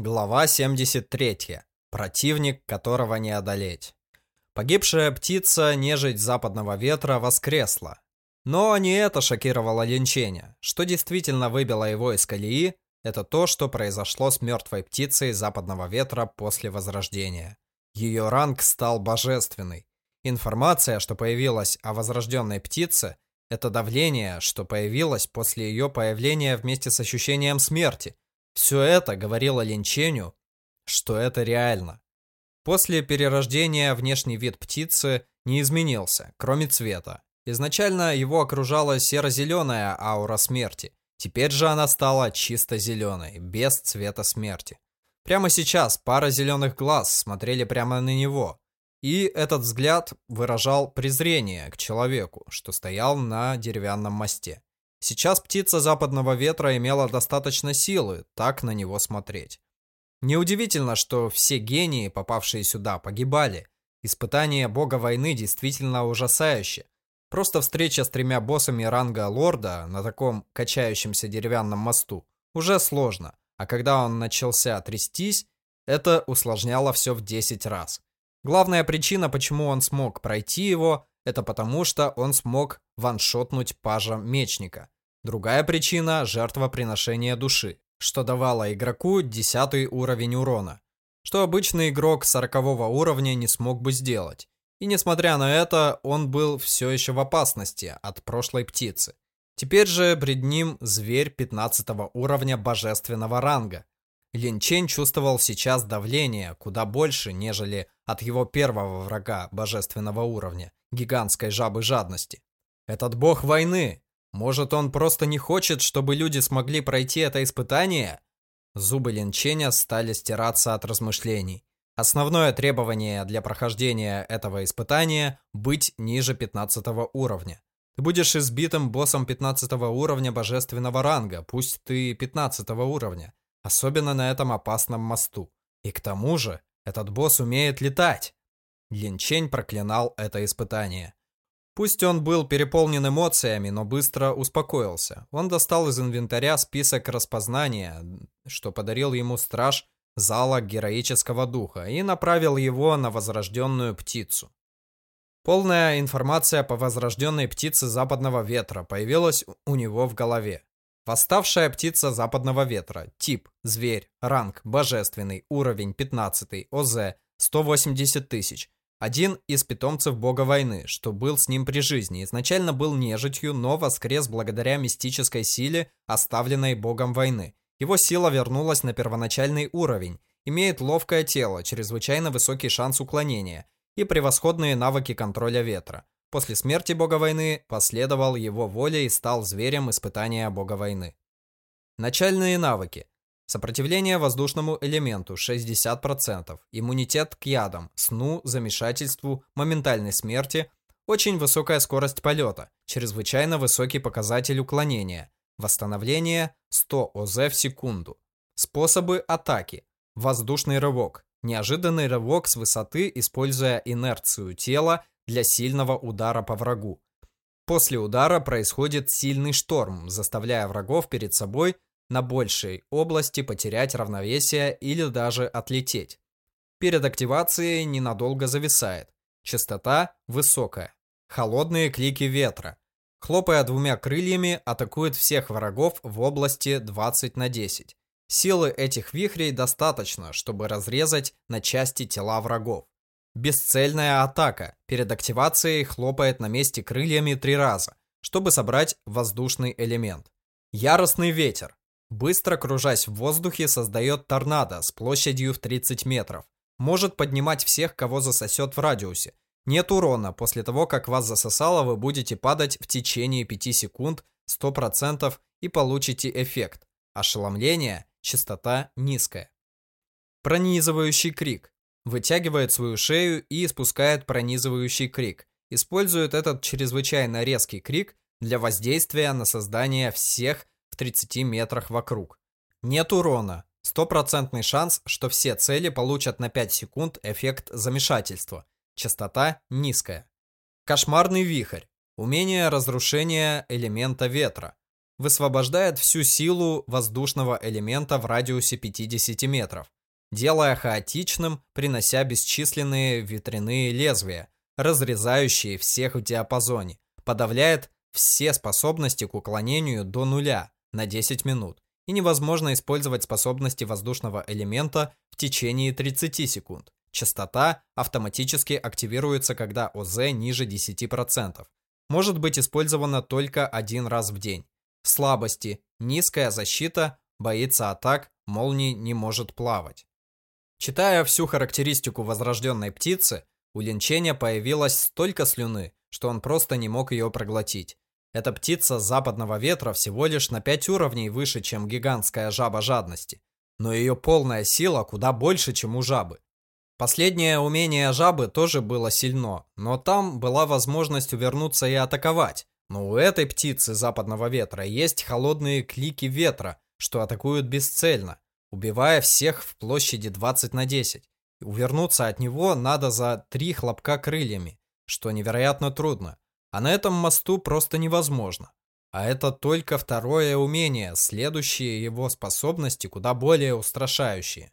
Глава 73. Противник, которого не одолеть. Погибшая птица, нежить западного ветра, воскресла. Но не это шокировало Линченя. Что действительно выбило его из колеи, это то, что произошло с мертвой птицей западного ветра после возрождения. Ее ранг стал божественный. Информация, что появилась о возрожденной птице, это давление, что появилось после ее появления вместе с ощущением смерти – все это говорило Линченю, что это реально. После перерождения внешний вид птицы не изменился, кроме цвета. Изначально его окружала серо-зеленая аура смерти. Теперь же она стала чисто зеленой, без цвета смерти. Прямо сейчас пара зеленых глаз смотрели прямо на него. И этот взгляд выражал презрение к человеку, что стоял на деревянном мосте. Сейчас птица западного ветра имела достаточно силы так на него смотреть. Неудивительно, что все гении, попавшие сюда, погибали. Испытание бога войны действительно ужасающе. Просто встреча с тремя боссами ранга лорда на таком качающемся деревянном мосту уже сложно, а когда он начался трястись, это усложняло все в 10 раз. Главная причина, почему он смог пройти его, это потому, что он смог ваншотнуть пажа мечника. Другая причина – жертвоприношение души, что давало игроку 10 уровень урона, что обычный игрок 40 уровня не смог бы сделать. И несмотря на это, он был все еще в опасности от прошлой птицы. Теперь же пред ним зверь 15 уровня божественного ранга. Лин Чень чувствовал сейчас давление куда больше, нежели от его первого врага божественного уровня гигантской жабы жадности. Этот бог войны. Может, он просто не хочет, чтобы люди смогли пройти это испытание? Зубы Линченя стали стираться от размышлений. Основное требование для прохождения этого испытания – быть ниже 15 уровня. Ты будешь избитым боссом 15 уровня божественного ранга, пусть ты 15 уровня, особенно на этом опасном мосту. И к тому же, этот босс умеет летать. Линчень проклинал это испытание. Пусть он был переполнен эмоциями, но быстро успокоился. Он достал из инвентаря список распознания, что подарил ему страж зала героического духа, и направил его на возрожденную птицу. Полная информация по возрожденной птице западного ветра появилась у него в голове. Восставшая птица западного ветра. Тип – зверь. Ранг – божественный. Уровень – 15. ОЗ – 180 тысяч. Один из питомцев бога войны, что был с ним при жизни, изначально был нежитью, но воскрес благодаря мистической силе, оставленной богом войны. Его сила вернулась на первоначальный уровень, имеет ловкое тело, чрезвычайно высокий шанс уклонения и превосходные навыки контроля ветра. После смерти бога войны последовал его воле и стал зверем испытания бога войны. Начальные навыки. Сопротивление воздушному элементу 60%, иммунитет к ядам, сну, замешательству, моментальной смерти, очень высокая скорость полета, чрезвычайно высокий показатель уклонения, восстановление 100 ОЗ в секунду. Способы атаки. Воздушный рывок. Неожиданный рывок с высоты, используя инерцию тела для сильного удара по врагу. После удара происходит сильный шторм, заставляя врагов перед собой на большей области потерять равновесие или даже отлететь. Перед активацией ненадолго зависает. Частота высокая. Холодные клики ветра. Хлопая двумя крыльями, атакует всех врагов в области 20 на 10. Силы этих вихрей достаточно, чтобы разрезать на части тела врагов. Бесцельная атака. Перед активацией хлопает на месте крыльями три раза, чтобы собрать воздушный элемент. Яростный ветер. Быстро кружась в воздухе, создает торнадо с площадью в 30 метров. Может поднимать всех, кого засосет в радиусе. Нет урона, после того, как вас засосало, вы будете падать в течение 5 секунд 100% и получите эффект. Ошеломление, частота низкая. Пронизывающий крик. Вытягивает свою шею и испускает пронизывающий крик. Использует этот чрезвычайно резкий крик для воздействия на создание всех 30 метрах вокруг. Нет урона. Стопроцентный шанс, что все цели получат на 5 секунд эффект замешательства. Частота низкая. Кошмарный вихрь. Умение разрушения элемента ветра. высвобождает всю силу воздушного элемента в радиусе 50 метров, делая хаотичным, принося бесчисленные ветряные лезвия, разрезающие всех в диапазоне, подавляет все способности к уклонению до нуля на 10 минут, и невозможно использовать способности воздушного элемента в течение 30 секунд. Частота автоматически активируется, когда ОЗ ниже 10%. Может быть использована только один раз в день. Слабости, низкая защита, боится атак, молний не может плавать. Читая всю характеристику возрожденной птицы, у Линченя появилось столько слюны, что он просто не мог ее проглотить. Эта птица западного ветра всего лишь на 5 уровней выше, чем гигантская жаба жадности. Но ее полная сила куда больше, чем у жабы. Последнее умение жабы тоже было сильно, но там была возможность увернуться и атаковать. Но у этой птицы западного ветра есть холодные клики ветра, что атакуют бесцельно, убивая всех в площади 20 на 10. Увернуться от него надо за три хлопка крыльями, что невероятно трудно. А на этом мосту просто невозможно. А это только второе умение, следующие его способности куда более устрашающие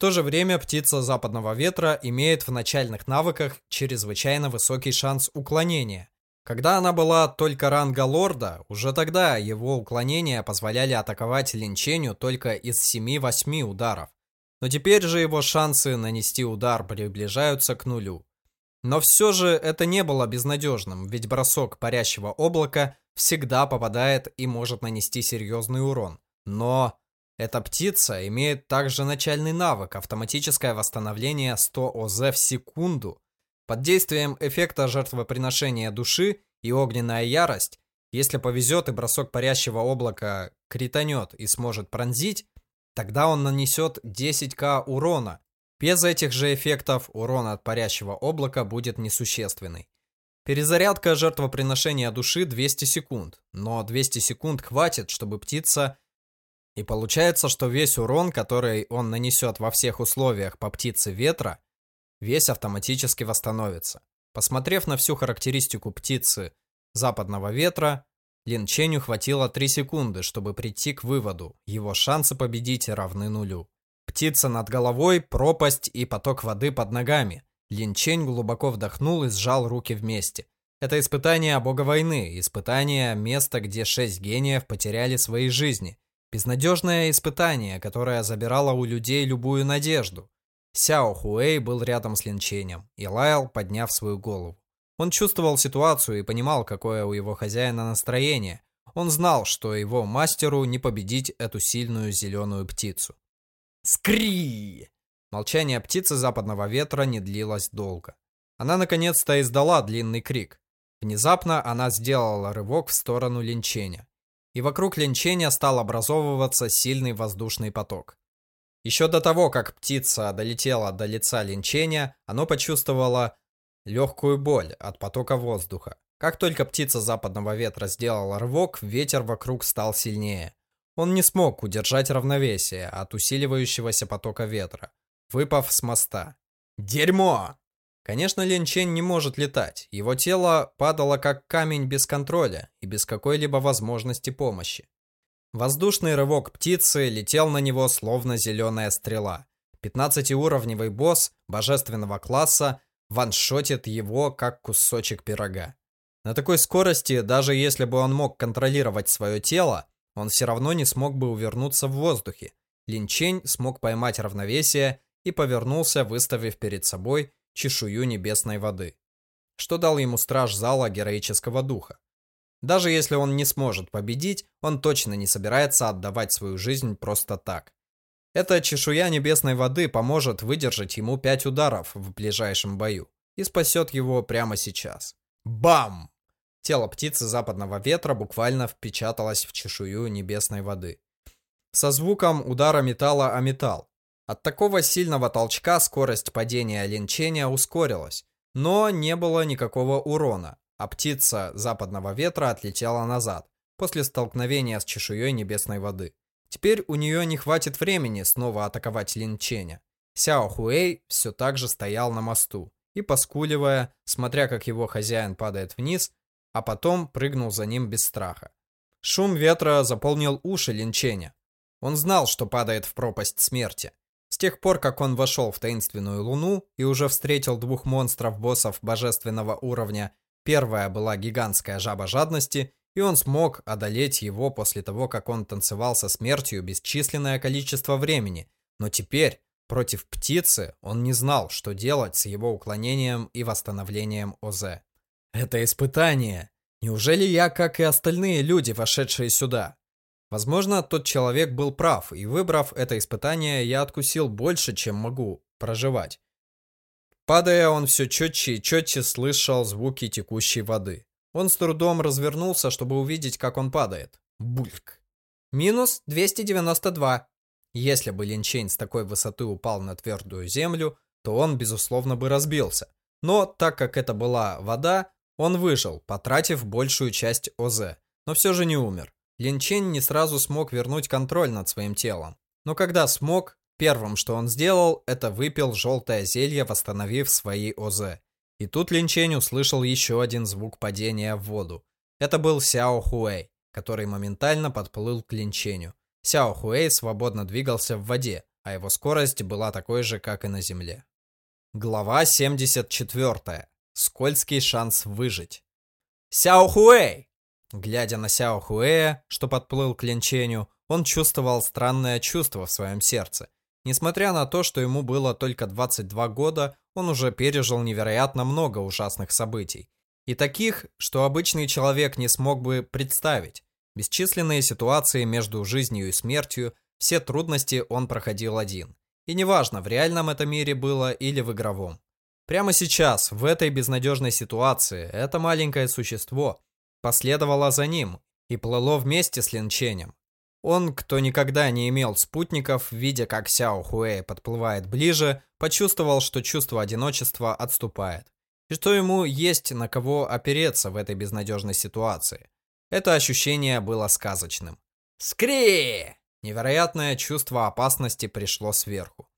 то же время птица западного ветра имеет в начальных навыках чрезвычайно высокий шанс уклонения. Когда она была только ранга лорда, уже тогда его уклонения позволяли атаковать линчению только из 7-8 ударов. Но теперь же его шансы нанести удар приближаются к нулю. Но все же это не было безнадежным, ведь бросок парящего облака всегда попадает и может нанести серьезный урон. Но эта птица имеет также начальный навык автоматическое восстановление 100 ОЗ в секунду. Под действием эффекта жертвоприношения души и огненная ярость, если повезет и бросок парящего облака кританет и сможет пронзить, тогда он нанесет 10к урона. Без этих же эффектов урон от парящего облака будет несущественный. Перезарядка жертвоприношения души 200 секунд, но 200 секунд хватит, чтобы птица и получается, что весь урон, который он нанесет во всех условиях по птице ветра, весь автоматически восстановится. Посмотрев на всю характеристику птицы западного ветра, Лин Ченю хватило 3 секунды, чтобы прийти к выводу, его шансы победить равны нулю. Птица над головой, пропасть и поток воды под ногами. Лин Чень глубоко вдохнул и сжал руки вместе. Это испытание бога войны, испытание места, где шесть гениев потеряли свои жизни – Безнадежное испытание, которое забирало у людей любую надежду. Сяо Хуэй был рядом с Линченем и лаял, подняв свою голову. Он чувствовал ситуацию и понимал, какое у его хозяина настроение. Он знал, что его мастеру не победить эту сильную зеленую птицу. Скри! Молчание птицы западного ветра не длилось долго. Она наконец-то издала длинный крик. Внезапно она сделала рывок в сторону Линченя и вокруг линчения стал образовываться сильный воздушный поток. Еще до того, как птица долетела до лица линчения, оно почувствовало легкую боль от потока воздуха. Как только птица западного ветра сделала рывок, ветер вокруг стал сильнее. Он не смог удержать равновесие от усиливающегося потока ветра, выпав с моста. «Дерьмо!» Конечно, Лин Чен не может летать. Его тело падало как камень без контроля и без какой-либо возможности помощи. Воздушный рывок птицы летел на него словно зеленая стрела. 15-уровневый босс божественного класса ваншотит его как кусочек пирога. На такой скорости, даже если бы он мог контролировать свое тело, он все равно не смог бы увернуться в воздухе. Линчень смог поймать равновесие и повернулся, выставив перед собой чешую небесной воды, что дал ему страж зала героического духа. Даже если он не сможет победить, он точно не собирается отдавать свою жизнь просто так. Эта чешуя небесной воды поможет выдержать ему пять ударов в ближайшем бою и спасет его прямо сейчас. Бам! Тело птицы западного ветра буквально впечаталось в чешую небесной воды. Со звуком удара металла о металл, от такого сильного толчка скорость падения линчения ускорилась, но не было никакого урона, а птица западного ветра отлетела назад после столкновения с чешуей небесной воды. Теперь у нее не хватит времени снова атаковать линченя. Сяо Хуэй все так же стоял на мосту и, поскуливая, смотря как его хозяин падает вниз, а потом прыгнул за ним без страха. Шум ветра заполнил уши Линченя. Он знал, что падает в пропасть смерти. С тех пор, как он вошел в таинственную луну и уже встретил двух монстров-боссов божественного уровня, первая была гигантская жаба жадности, и он смог одолеть его после того, как он танцевал со смертью бесчисленное количество времени. Но теперь, против птицы, он не знал, что делать с его уклонением и восстановлением ОЗ. Это испытание. Неужели я, как и остальные люди, вошедшие сюда? Возможно, тот человек был прав, и выбрав это испытание, я откусил больше, чем могу проживать. Падая, он все четче и четче слышал звуки текущей воды. Он с трудом развернулся, чтобы увидеть, как он падает. Бульк. Минус 292. Если бы Линчейн с такой высоты упал на твердую землю, то он, безусловно, бы разбился. Но, так как это была вода, он выжил, потратив большую часть ОЗ, но все же не умер. Линчейн не сразу смог вернуть контроль над своим телом. Но когда смог, первым, что он сделал, это выпил желтое зелье, восстановив свои ОЗ. И тут Линчень услышал еще один звук падения в воду. Это был Сяо Хуэй, который моментально подплыл к Линченю. Сяо Хуэй свободно двигался в воде, а его скорость была такой же, как и на земле. Глава 74. Скользкий шанс выжить. Сяо Хуэй! Глядя на Сяо Хуэя, что подплыл к Линченю, он чувствовал странное чувство в своем сердце. Несмотря на то, что ему было только 22 года, он уже пережил невероятно много ужасных событий. И таких, что обычный человек не смог бы представить. Бесчисленные ситуации между жизнью и смертью, все трудности он проходил один. И неважно, в реальном этом мире было или в игровом. Прямо сейчас, в этой безнадежной ситуации, это маленькое существо последовало за ним и плыло вместе с Линченем. Он, кто никогда не имел спутников, видя, как Сяо Хуэй подплывает ближе, почувствовал, что чувство одиночества отступает, и что ему есть на кого опереться в этой безнадежной ситуации. Это ощущение было сказочным. «Скри!» Невероятное чувство опасности пришло сверху.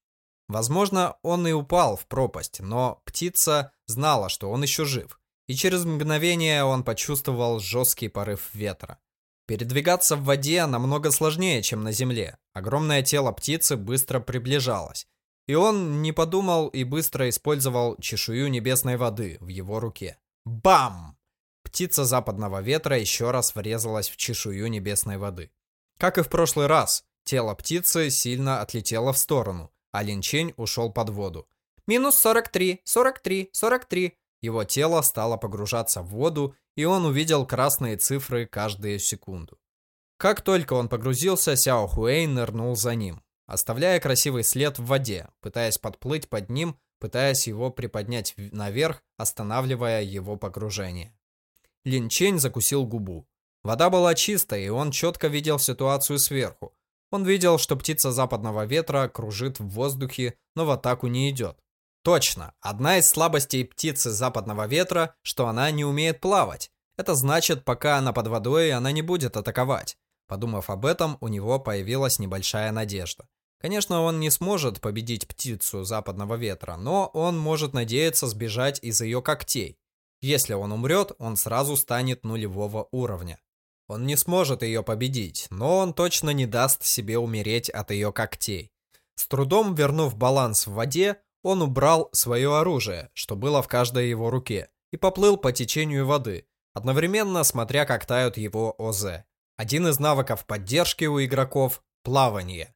Возможно, он и упал в пропасть, но птица знала, что он еще жив, и через мгновение он почувствовал жесткий порыв ветра. Передвигаться в воде намного сложнее, чем на земле. Огромное тело птицы быстро приближалось. И он не подумал и быстро использовал чешую небесной воды в его руке. Бам! Птица западного ветра еще раз врезалась в чешую небесной воды. Как и в прошлый раз, тело птицы сильно отлетело в сторону, а Линчень ушел под воду. Минус 43, 43, 43. Его тело стало погружаться в воду, и он увидел красные цифры каждую секунду. Как только он погрузился, Сяо Хуэй нырнул за ним, оставляя красивый след в воде, пытаясь подплыть под ним, пытаясь его приподнять наверх, останавливая его погружение. Лин Чень закусил губу. Вода была чистой, и он четко видел ситуацию сверху. Он видел, что птица западного ветра кружит в воздухе, но в атаку не идет. Точно, одна из слабостей птицы западного ветра, что она не умеет плавать. Это значит, пока она под водой, она не будет атаковать. Подумав об этом, у него появилась небольшая надежда. Конечно, он не сможет победить птицу западного ветра, но он может надеяться сбежать из ее когтей. Если он умрет, он сразу станет нулевого уровня. Он не сможет ее победить, но он точно не даст себе умереть от ее когтей. С трудом вернув баланс в воде, он убрал свое оружие, что было в каждой его руке, и поплыл по течению воды, одновременно смотря, как тают его ОЗ. Один из навыков поддержки у игроков – плавание.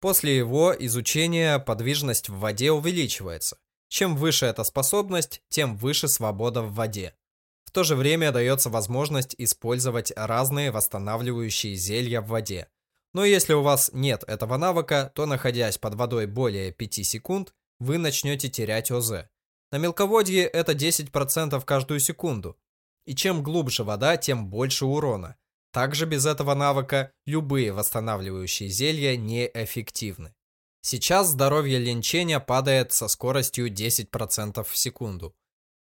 После его изучения подвижность в воде увеличивается. Чем выше эта способность, тем выше свобода в воде. В то же время дается возможность использовать разные восстанавливающие зелья в воде. Но если у вас нет этого навыка, то находясь под водой более 5 секунд, вы начнете терять ОЗ. На мелководье это 10% каждую секунду. И чем глубже вода, тем больше урона. Также без этого навыка любые восстанавливающие зелья неэффективны. Сейчас здоровье Линченя падает со скоростью 10% в секунду.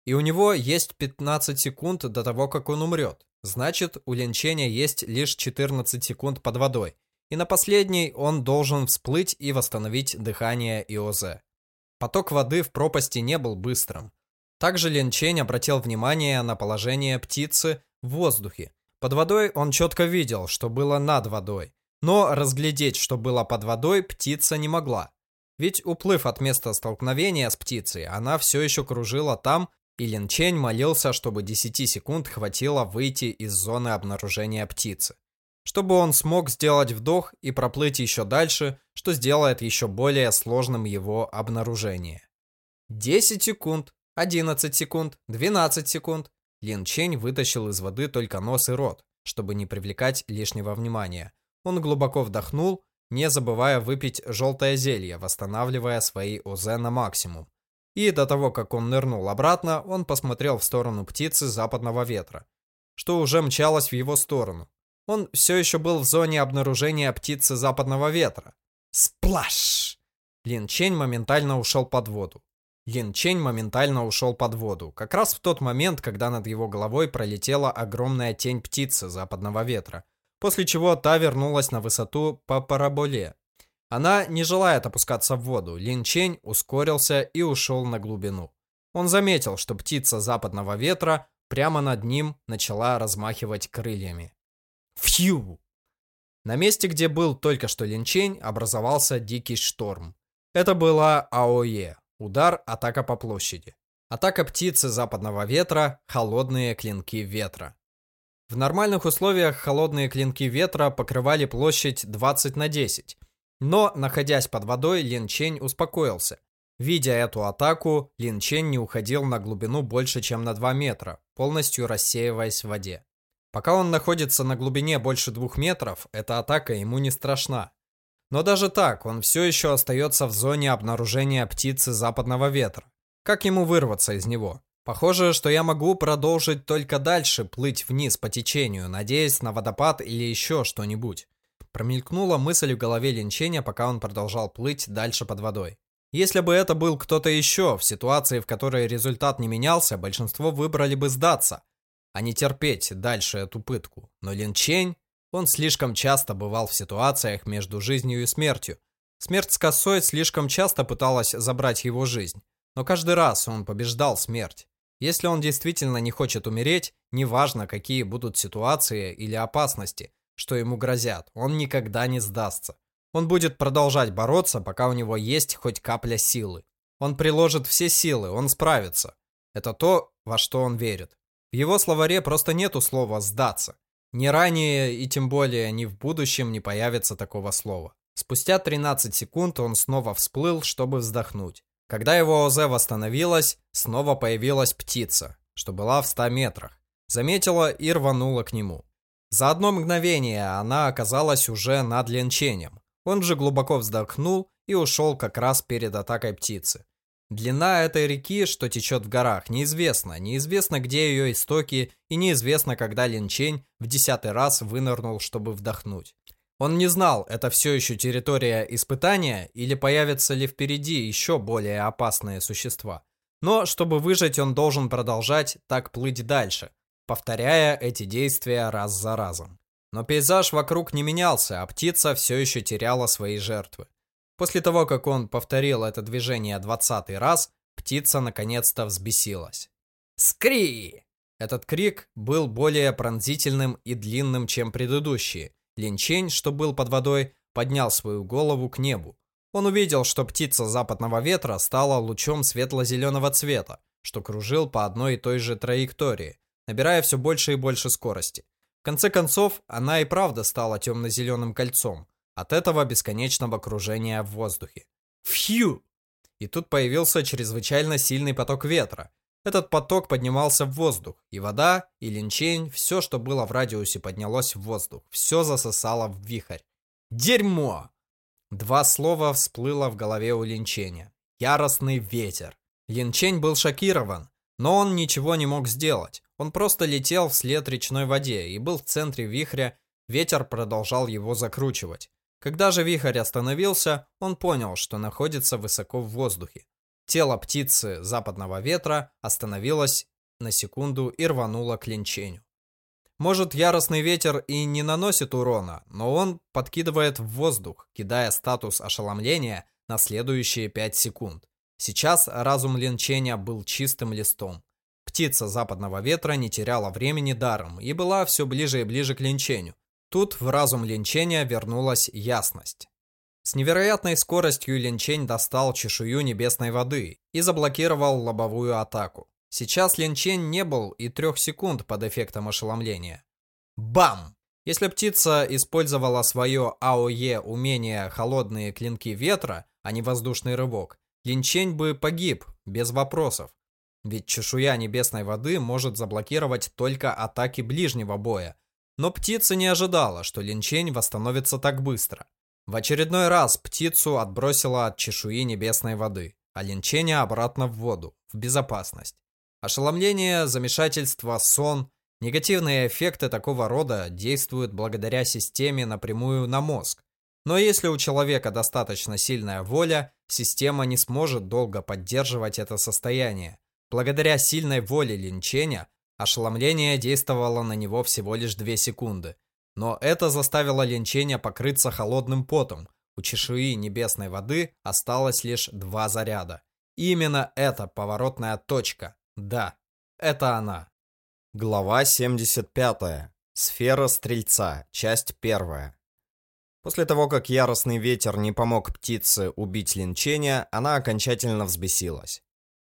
И у него есть 15 секунд до того, как он умрет. Значит, у Линченя есть лишь 14 секунд под водой. И на последней он должен всплыть и восстановить дыхание и. Поток воды в пропасти не был быстрым. Также Лин Чень обратил внимание на положение птицы в воздухе. Под водой он четко видел, что было над водой, но разглядеть, что было под водой, птица не могла. Ведь уплыв от места столкновения с птицей, она все еще кружила там, и Лин Чень молился, чтобы 10 секунд хватило выйти из зоны обнаружения птицы. Чтобы он смог сделать вдох и проплыть еще дальше, что сделает еще более сложным его обнаружение. 10 секунд, 11 секунд, 12 секунд. Лин Чень вытащил из воды только нос и рот, чтобы не привлекать лишнего внимания. Он глубоко вдохнул не забывая выпить желтое зелье, восстанавливая свои ОЗ на максимум. И до того, как он нырнул обратно, он посмотрел в сторону птицы западного ветра, что уже мчалась в его сторону. Он все еще был в зоне обнаружения птицы западного ветра. Сплаш! Лин Чень моментально ушел под воду. Лин Чень моментально ушел под воду, как раз в тот момент, когда над его головой пролетела огромная тень птицы западного ветра – после чего та вернулась на высоту по параболе. Она не желает опускаться в воду. Лин Чень ускорился и ушел на глубину. Он заметил, что птица западного ветра прямо над ним начала размахивать крыльями. Фью! На месте, где был только что Лин Чень, образовался дикий шторм. Это была АОЕ. Удар, атака по площади. Атака птицы западного ветра, холодные клинки ветра. В нормальных условиях холодные клинки ветра покрывали площадь 20 на 10. Но, находясь под водой, Лин Чень успокоился. Видя эту атаку, Лин Чень не уходил на глубину больше, чем на 2 метра, полностью рассеиваясь в воде. Пока он находится на глубине больше 2 метров, эта атака ему не страшна. Но даже так, он все еще остается в зоне обнаружения птицы западного ветра. Как ему вырваться из него? Похоже, что я могу продолжить только дальше плыть вниз по течению, надеясь на водопад или еще что-нибудь. Промелькнула мысль в голове Линченя, пока он продолжал плыть дальше под водой. Если бы это был кто-то еще, в ситуации, в которой результат не менялся, большинство выбрали бы сдаться, а не терпеть дальше эту пытку. Но Линчень, он слишком часто бывал в ситуациях между жизнью и смертью. Смерть с косой слишком часто пыталась забрать его жизнь, но каждый раз он побеждал смерть. Если он действительно не хочет умереть, неважно, какие будут ситуации или опасности, что ему грозят, он никогда не сдастся. Он будет продолжать бороться, пока у него есть хоть капля силы. Он приложит все силы, он справится. Это то, во что он верит. В его словаре просто нету слова «сдаться». Ни ранее и тем более ни в будущем не появится такого слова. Спустя 13 секунд он снова всплыл, чтобы вздохнуть. Когда его ОЗ восстановилась, снова появилась птица, что была в 100 метрах. Заметила и рванула к нему. За одно мгновение она оказалась уже над ленчением. Он же глубоко вздохнул и ушел как раз перед атакой птицы. Длина этой реки, что течет в горах, неизвестна. Неизвестно, где ее истоки, и неизвестно, когда Линчень в десятый раз вынырнул, чтобы вдохнуть. Он не знал, это все еще территория испытания или появятся ли впереди еще более опасные существа. Но чтобы выжить, он должен продолжать так плыть дальше, повторяя эти действия раз за разом. Но пейзаж вокруг не менялся, а птица все еще теряла свои жертвы. После того, как он повторил это движение двадцатый раз, птица наконец-то взбесилась. «Скри!» Этот крик был более пронзительным и длинным, чем предыдущие, Линчень, что был под водой, поднял свою голову к небу. Он увидел, что птица западного ветра стала лучом светло-зеленого цвета, что кружил по одной и той же траектории, набирая все больше и больше скорости. В конце концов, она и правда стала темно-зеленым кольцом от этого бесконечного кружения в воздухе. Фью! И тут появился чрезвычайно сильный поток ветра, этот поток поднимался в воздух, и вода, и линчень, все, что было в радиусе, поднялось в воздух. Все засосало в вихрь. Дерьмо! Два слова всплыло в голове у линченя. Яростный ветер. Линчень был шокирован, но он ничего не мог сделать. Он просто летел вслед речной воде и был в центре вихря, ветер продолжал его закручивать. Когда же вихрь остановился, он понял, что находится высоко в воздухе. Тело птицы западного ветра остановилось на секунду и рвануло к линчению. Может, яростный ветер и не наносит урона, но он подкидывает в воздух, кидая статус ошеломления на следующие 5 секунд. Сейчас разум линчения был чистым листом. птица западного ветра не теряла времени даром и была все ближе и ближе к линчению. Тут в разум линчения вернулась ясность. С невероятной скоростью линчень достал чешую небесной воды и заблокировал лобовую атаку. Сейчас линчень не был и трех секунд под эффектом ошеломления. Бам! Если птица использовала свое АОЕ умение «Холодные клинки ветра», а не «Воздушный рывок», Линчень бы погиб, без вопросов. Ведь чешуя небесной воды может заблокировать только атаки ближнего боя. Но птица не ожидала, что Линчень восстановится так быстро. В очередной раз птицу отбросила от чешуи небесной воды, а Линченя обратно в воду, в безопасность. Ошеломление, замешательство, сон, негативные эффекты такого рода действуют благодаря системе напрямую на мозг. Но если у человека достаточно сильная воля, система не сможет долго поддерживать это состояние. Благодаря сильной воле линчения, ошеломление действовало на него всего лишь 2 секунды. Но это заставило линчения покрыться холодным потом. У чешуи небесной воды осталось лишь два заряда. Именно эта поворотная точка. Да, это она. Глава 75. Сфера Стрельца. Часть 1. После того, как яростный ветер не помог птице убить линчения, она окончательно взбесилась.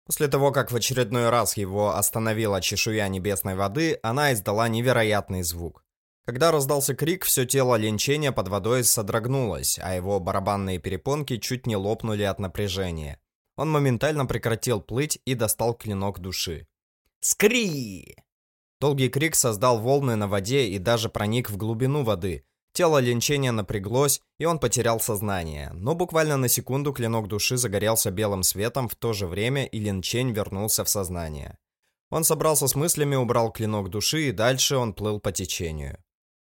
После того, как в очередной раз его остановила чешуя небесной воды, она издала невероятный звук. Когда раздался крик, все тело линчения под водой содрогнулось, а его барабанные перепонки чуть не лопнули от напряжения. Он моментально прекратил плыть и достал клинок души. «Скри!» Долгий крик создал волны на воде и даже проник в глубину воды, Тело линчения напряглось, и он потерял сознание. Но буквально на секунду клинок души загорелся белым светом, в то же время и линчень вернулся в сознание. Он собрался с мыслями, убрал клинок души, и дальше он плыл по течению.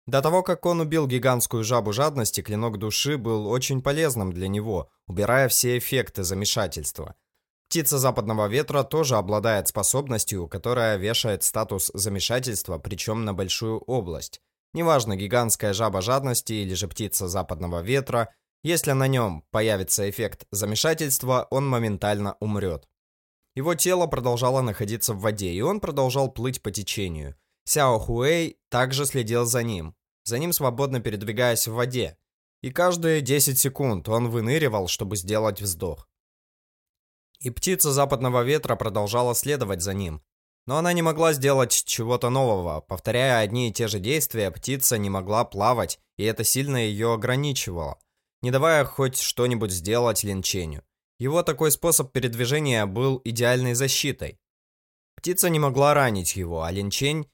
До того, как он убил гигантскую жабу жадности, клинок души был очень полезным для него, убирая все эффекты замешательства. Птица западного ветра тоже обладает способностью, которая вешает статус замешательства, причем на большую область. Неважно, гигантская жаба жадности или же птица западного ветра, если на нем появится эффект замешательства, он моментально умрет. Его тело продолжало находиться в воде, и он продолжал плыть по течению. Сяо Хуэй также следил за ним, за ним свободно передвигаясь в воде. И каждые 10 секунд он выныривал, чтобы сделать вздох. И птица западного ветра продолжала следовать за ним, но она не могла сделать чего-то нового. Повторяя одни и те же действия, птица не могла плавать, и это сильно ее ограничивало, не давая хоть что-нибудь сделать линчению. Его такой способ передвижения был идеальной защитой. Птица не могла ранить его, а линчень...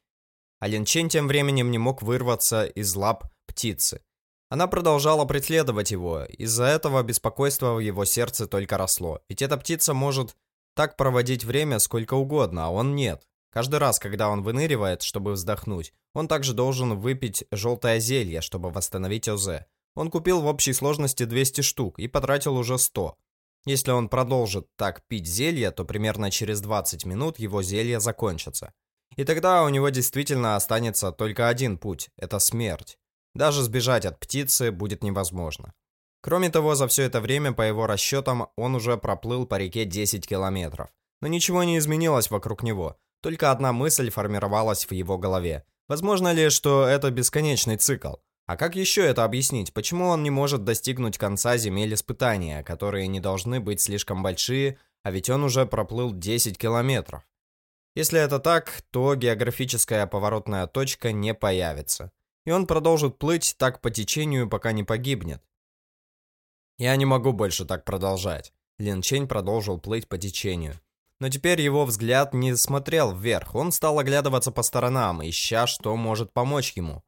А линчень тем временем не мог вырваться из лап птицы. Она продолжала преследовать его, из-за этого беспокойство в его сердце только росло. Ведь эта птица может так проводить время сколько угодно, а он нет. Каждый раз, когда он выныривает, чтобы вздохнуть, он также должен выпить желтое зелье, чтобы восстановить ОЗ. Он купил в общей сложности 200 штук и потратил уже 100. Если он продолжит так пить зелье, то примерно через 20 минут его зелье закончится. И тогда у него действительно останется только один путь – это смерть. Даже сбежать от птицы будет невозможно. Кроме того, за все это время, по его расчетам, он уже проплыл по реке 10 километров. Но ничего не изменилось вокруг него. Только одна мысль формировалась в его голове. Возможно ли, что это бесконечный цикл? А как еще это объяснить? Почему он не может достигнуть конца земель испытания, которые не должны быть слишком большие, а ведь он уже проплыл 10 километров? Если это так, то географическая поворотная точка не появится. И он продолжит плыть так по течению, пока не погибнет. «Я не могу больше так продолжать». Лин Чень продолжил плыть по течению. Но теперь его взгляд не смотрел вверх, он стал оглядываться по сторонам, ища, что может помочь ему.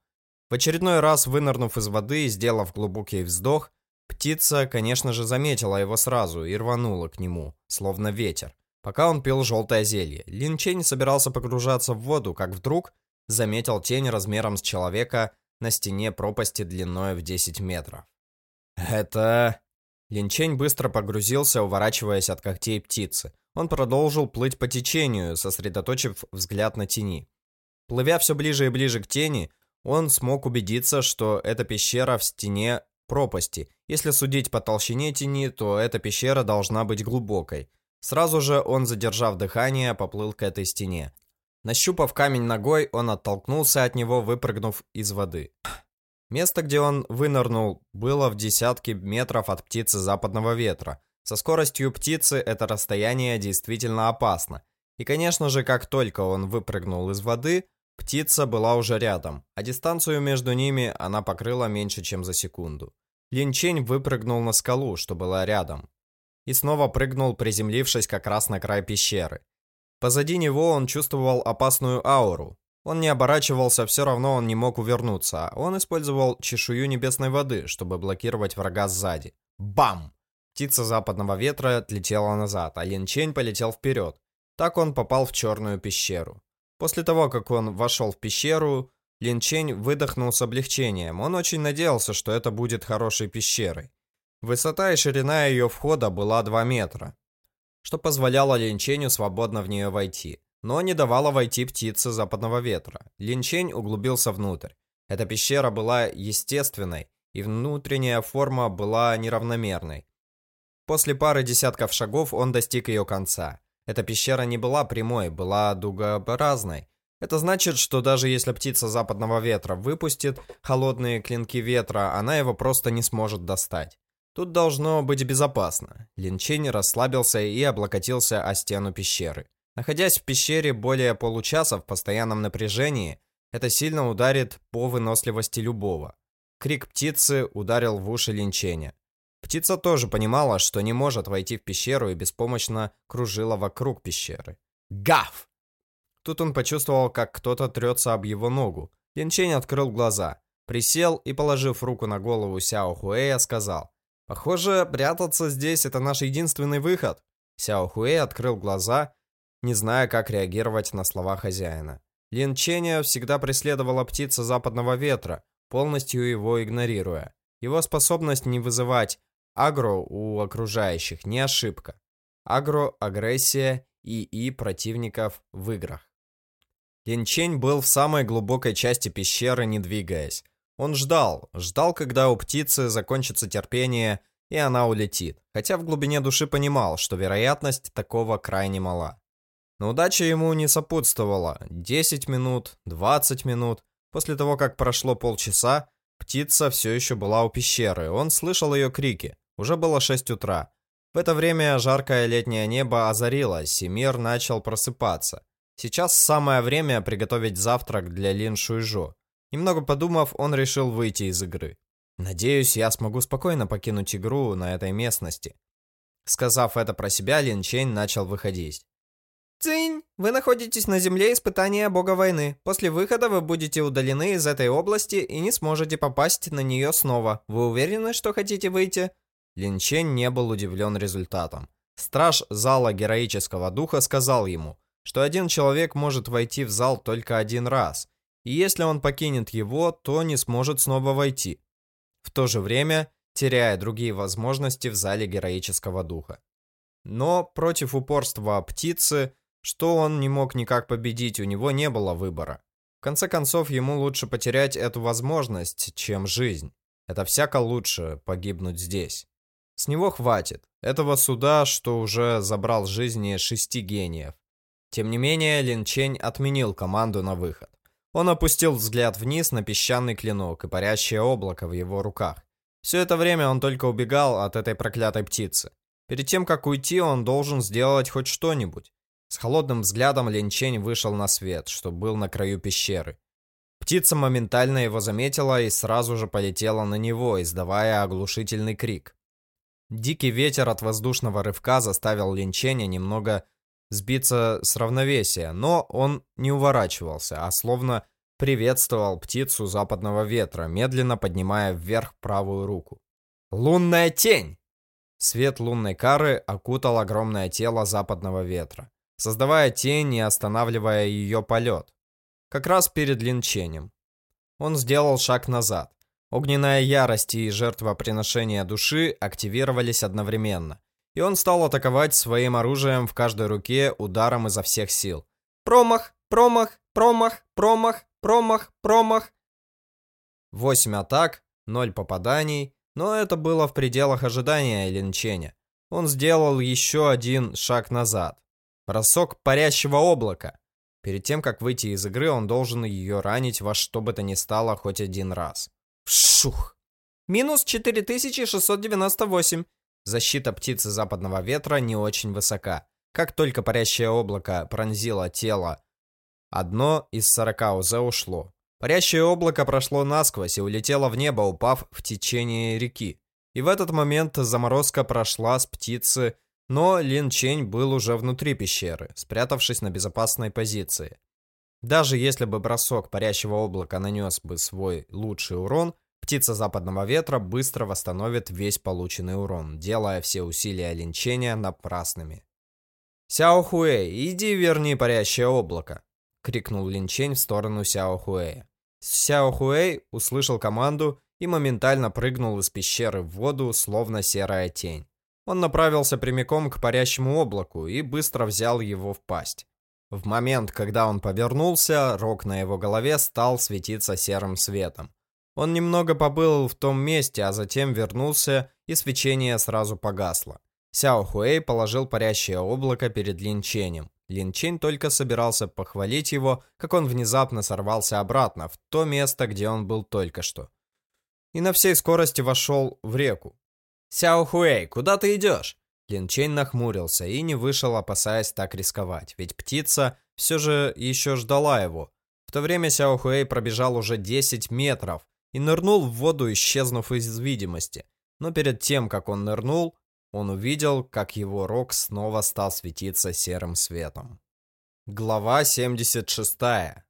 В очередной раз вынырнув из воды и сделав глубокий вздох, птица, конечно же, заметила его сразу и рванула к нему, словно ветер, пока он пил желтое зелье. Лин Чень собирался погружаться в воду, как вдруг заметил тень размером с человека на стене пропасти длиной в 10 метров. «Это...» Линчень быстро погрузился, уворачиваясь от когтей птицы. Он продолжил плыть по течению, сосредоточив взгляд на тени. Плывя все ближе и ближе к тени, он смог убедиться, что это пещера в стене пропасти. Если судить по толщине тени, то эта пещера должна быть глубокой. Сразу же он, задержав дыхание, поплыл к этой стене. Нащупав камень ногой, он оттолкнулся от него, выпрыгнув из воды. Место, где он вынырнул, было в десятке метров от птицы западного ветра. Со скоростью птицы это расстояние действительно опасно. И, конечно же, как только он выпрыгнул из воды, птица была уже рядом, а дистанцию между ними она покрыла меньше, чем за секунду. Линчень выпрыгнул на скалу, что была рядом, и снова прыгнул, приземлившись как раз на край пещеры. Позади него он чувствовал опасную ауру. Он не оборачивался, все равно он не мог увернуться. Он использовал чешую небесной воды, чтобы блокировать врага сзади. Бам! Птица западного ветра отлетела назад, а Лин Чень полетел вперед. Так он попал в черную пещеру. После того, как он вошел в пещеру, Лин Чень выдохнул с облегчением. Он очень надеялся, что это будет хорошей пещерой. Высота и ширина ее входа была 2 метра что позволяло Линченю свободно в нее войти, но не давало войти птице западного ветра. Линчень углубился внутрь. Эта пещера была естественной, и внутренняя форма была неравномерной. После пары десятков шагов он достиг ее конца. Эта пещера не была прямой, была дугообразной. Это значит, что даже если птица западного ветра выпустит холодные клинки ветра, она его просто не сможет достать. Тут должно быть безопасно. Линчень расслабился и облокотился о стену пещеры. Находясь в пещере более получаса в постоянном напряжении, это сильно ударит по выносливости любого. Крик птицы ударил в уши Линченя. Птица тоже понимала, что не может войти в пещеру и беспомощно кружила вокруг пещеры. Гав! Тут он почувствовал, как кто-то трется об его ногу. Линчень открыл глаза, присел и, положив руку на голову Сяо Хуэя, сказал Похоже, прятаться здесь это наш единственный выход. Сяо Хуэй открыл глаза, не зная, как реагировать на слова хозяина. Лин Ченя всегда преследовала птица западного ветра, полностью его игнорируя. Его способность не вызывать агро у окружающих не ошибка. Агро, агрессия и и противников в играх. Лин Чень был в самой глубокой части пещеры, не двигаясь. Он ждал, ждал, когда у птицы закончится терпение, и она улетит, хотя в глубине души понимал, что вероятность такого крайне мала. Но удача ему не сопутствовала. 10 минут, 20 минут. После того, как прошло полчаса, птица все еще была у пещеры. Он слышал ее крики. Уже было 6 утра. В это время жаркое летнее небо озарилось, и мир начал просыпаться. Сейчас самое время приготовить завтрак для Лин Шуйжо. Немного подумав, он решил выйти из игры. «Надеюсь, я смогу спокойно покинуть игру на этой местности». Сказав это про себя, Лин Чейн начал выходить. «Дзинь, вы находитесь на земле испытания бога войны. После выхода вы будете удалены из этой области и не сможете попасть на нее снова. Вы уверены, что хотите выйти?» Лин Чейн не был удивлен результатом. Страж зала героического духа сказал ему, что один человек может войти в зал только один раз, и если он покинет его, то не сможет снова войти. В то же время, теряя другие возможности в зале героического духа. Но против упорства птицы, что он не мог никак победить, у него не было выбора. В конце концов, ему лучше потерять эту возможность, чем жизнь. Это всяко лучше погибнуть здесь. С него хватит. Этого суда, что уже забрал жизни шести гениев. Тем не менее, Лин Чень отменил команду на выход. Он опустил взгляд вниз на песчаный клинок и парящее облако в его руках. Все это время он только убегал от этой проклятой птицы. Перед тем, как уйти, он должен сделать хоть что-нибудь. С холодным взглядом Линчень вышел на свет, что был на краю пещеры. Птица моментально его заметила и сразу же полетела на него, издавая оглушительный крик. Дикий ветер от воздушного рывка заставил Линченя немного сбиться с равновесия, но он не уворачивался, а словно приветствовал птицу западного ветра, медленно поднимая вверх правую руку. «Лунная тень!» Свет лунной кары окутал огромное тело западного ветра, создавая тень и останавливая ее полет. Как раз перед линчением. Он сделал шаг назад. Огненная ярость и жертвоприношение души активировались одновременно – и он стал атаковать своим оружием в каждой руке ударом изо всех сил. Промах, промах, промах, промах, промах, промах. Восемь атак, ноль попаданий, но это было в пределах ожидания Линченя. Он сделал еще один шаг назад. Бросок парящего облака. Перед тем, как выйти из игры, он должен ее ранить во что бы то ни стало хоть один раз. Шух! Минус 4698. Защита птицы западного ветра не очень высока. Как только парящее облако пронзило тело, одно из 40 УЗ ушло. Парящее облако прошло насквозь и улетело в небо, упав в течение реки. И в этот момент заморозка прошла с птицы, но Лин Чень был уже внутри пещеры, спрятавшись на безопасной позиции. Даже если бы бросок парящего облака нанес бы свой лучший урон, птица западного ветра быстро восстановит весь полученный урон, делая все усилия линчения напрасными. «Сяо Хуэй, иди верни парящее облако!» — крикнул Линчень в сторону Сяо Хуэя. Сяо Хуэй услышал команду и моментально прыгнул из пещеры в воду, словно серая тень. Он направился прямиком к парящему облаку и быстро взял его в пасть. В момент, когда он повернулся, рог на его голове стал светиться серым светом. Он немного побыл в том месте, а затем вернулся, и свечение сразу погасло. Сяо Хуэй положил парящее облако перед Лин Ченем. Лин Чень только собирался похвалить его, как он внезапно сорвался обратно, в то место, где он был только что и на всей скорости вошел в реку. «Сяо Хуэй, куда ты идешь?» Лин Чэнь нахмурился и не вышел, опасаясь так рисковать, ведь птица все же еще ждала его. В то время Сяо Хуэй пробежал уже 10 метров и нырнул в воду, исчезнув из видимости. Но перед тем, как он нырнул, он увидел, как его рог снова стал светиться серым светом. Глава 76.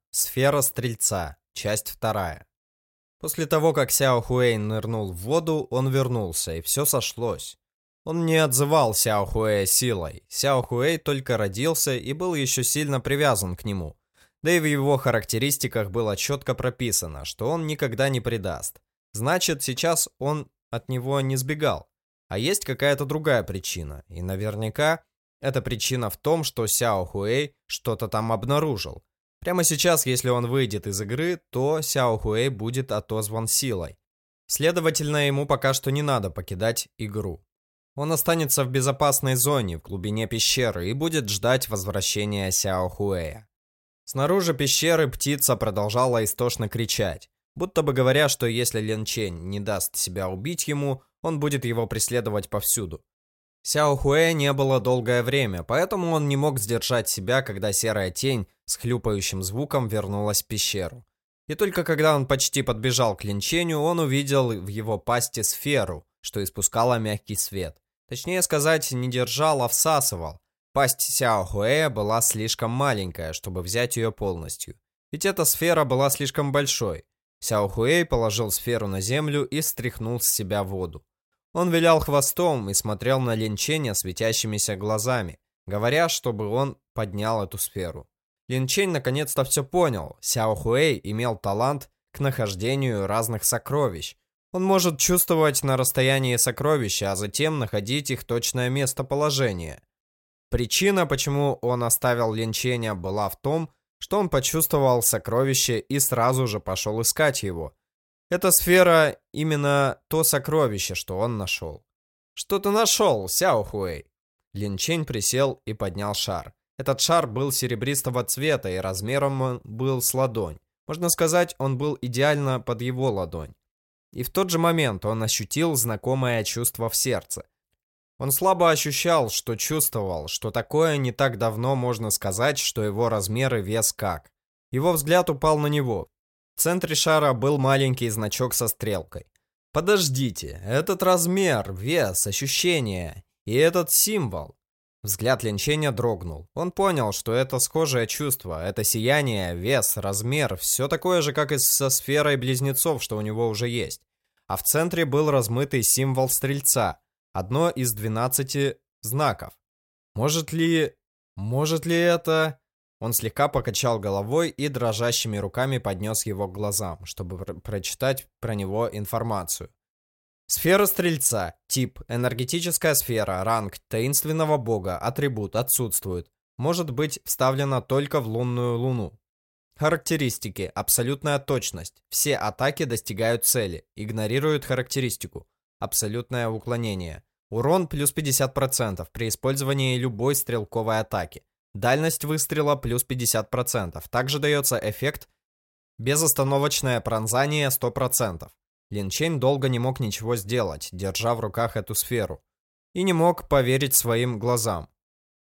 Сфера Стрельца. Часть 2. После того, как Сяо Хуэйн нырнул в воду, он вернулся, и все сошлось. Он не отзывал Сяо Хуэя силой. Сяо Хуэй только родился и был еще сильно привязан к нему. Да и в его характеристиках было четко прописано, что он никогда не предаст. Значит, сейчас он от него не сбегал. А есть какая-то другая причина. И наверняка эта причина в том, что Сяо Хуэй что-то там обнаружил. Прямо сейчас, если он выйдет из игры, то Сяо Хуэй будет отозван силой. Следовательно, ему пока что не надо покидать игру. Он останется в безопасной зоне в глубине пещеры и будет ждать возвращения Сяо Хуэя. Снаружи пещеры птица продолжала истошно кричать, будто бы говоря, что если Лен Чень не даст себя убить ему, он будет его преследовать повсюду. Сяо Хуэ не было долгое время, поэтому он не мог сдержать себя, когда серая тень с хлюпающим звуком вернулась в пещеру. И только когда он почти подбежал к линчению, он увидел в его пасти сферу, что испускала мягкий свет. Точнее сказать, не держал, а всасывал. Пасть Сяо Хуэя была слишком маленькая, чтобы взять ее полностью. Ведь эта сфера была слишком большой. Сяо Хуэй положил сферу на землю и стряхнул с себя воду. Он вилял хвостом и смотрел на Линченя светящимися глазами, говоря, чтобы он поднял эту сферу. Линчень наконец-то все понял. Сяо Хуэй имел талант к нахождению разных сокровищ. Он может чувствовать на расстоянии сокровища, а затем находить их точное местоположение. Причина, почему он оставил Линченя, была в том, что он почувствовал сокровище и сразу же пошел искать его. Эта сфера именно то сокровище, что он нашел. «Что ты нашел, Сяо Хуэй?» Лин Чень присел и поднял шар. Этот шар был серебристого цвета и размером он был с ладонь. Можно сказать, он был идеально под его ладонь. И в тот же момент он ощутил знакомое чувство в сердце. Он слабо ощущал, что чувствовал, что такое не так давно можно сказать, что его размер и вес как. Его взгляд упал на него. В центре шара был маленький значок со стрелкой. Подождите, этот размер, вес, ощущение и этот символ. Взгляд Линченя дрогнул. Он понял, что это схожее чувство, это сияние, вес, размер, все такое же, как и со сферой близнецов, что у него уже есть. А в центре был размытый символ стрельца, одно из 12 знаков. Может ли... Может ли это... Он слегка покачал головой и дрожащими руками поднес его к глазам, чтобы пр прочитать про него информацию. Сфера Стрельца. Тип. Энергетическая сфера. Ранг. Таинственного бога. Атрибут. Отсутствует. Может быть вставлена только в лунную луну. Характеристики. Абсолютная точность. Все атаки достигают цели. Игнорируют характеристику. Абсолютное уклонение. Урон плюс 50% при использовании любой стрелковой атаки. Дальность выстрела плюс 50%. Также дается эффект безостановочное пронзание 100%. Лин Чень долго не мог ничего сделать, держа в руках эту сферу. И не мог поверить своим глазам.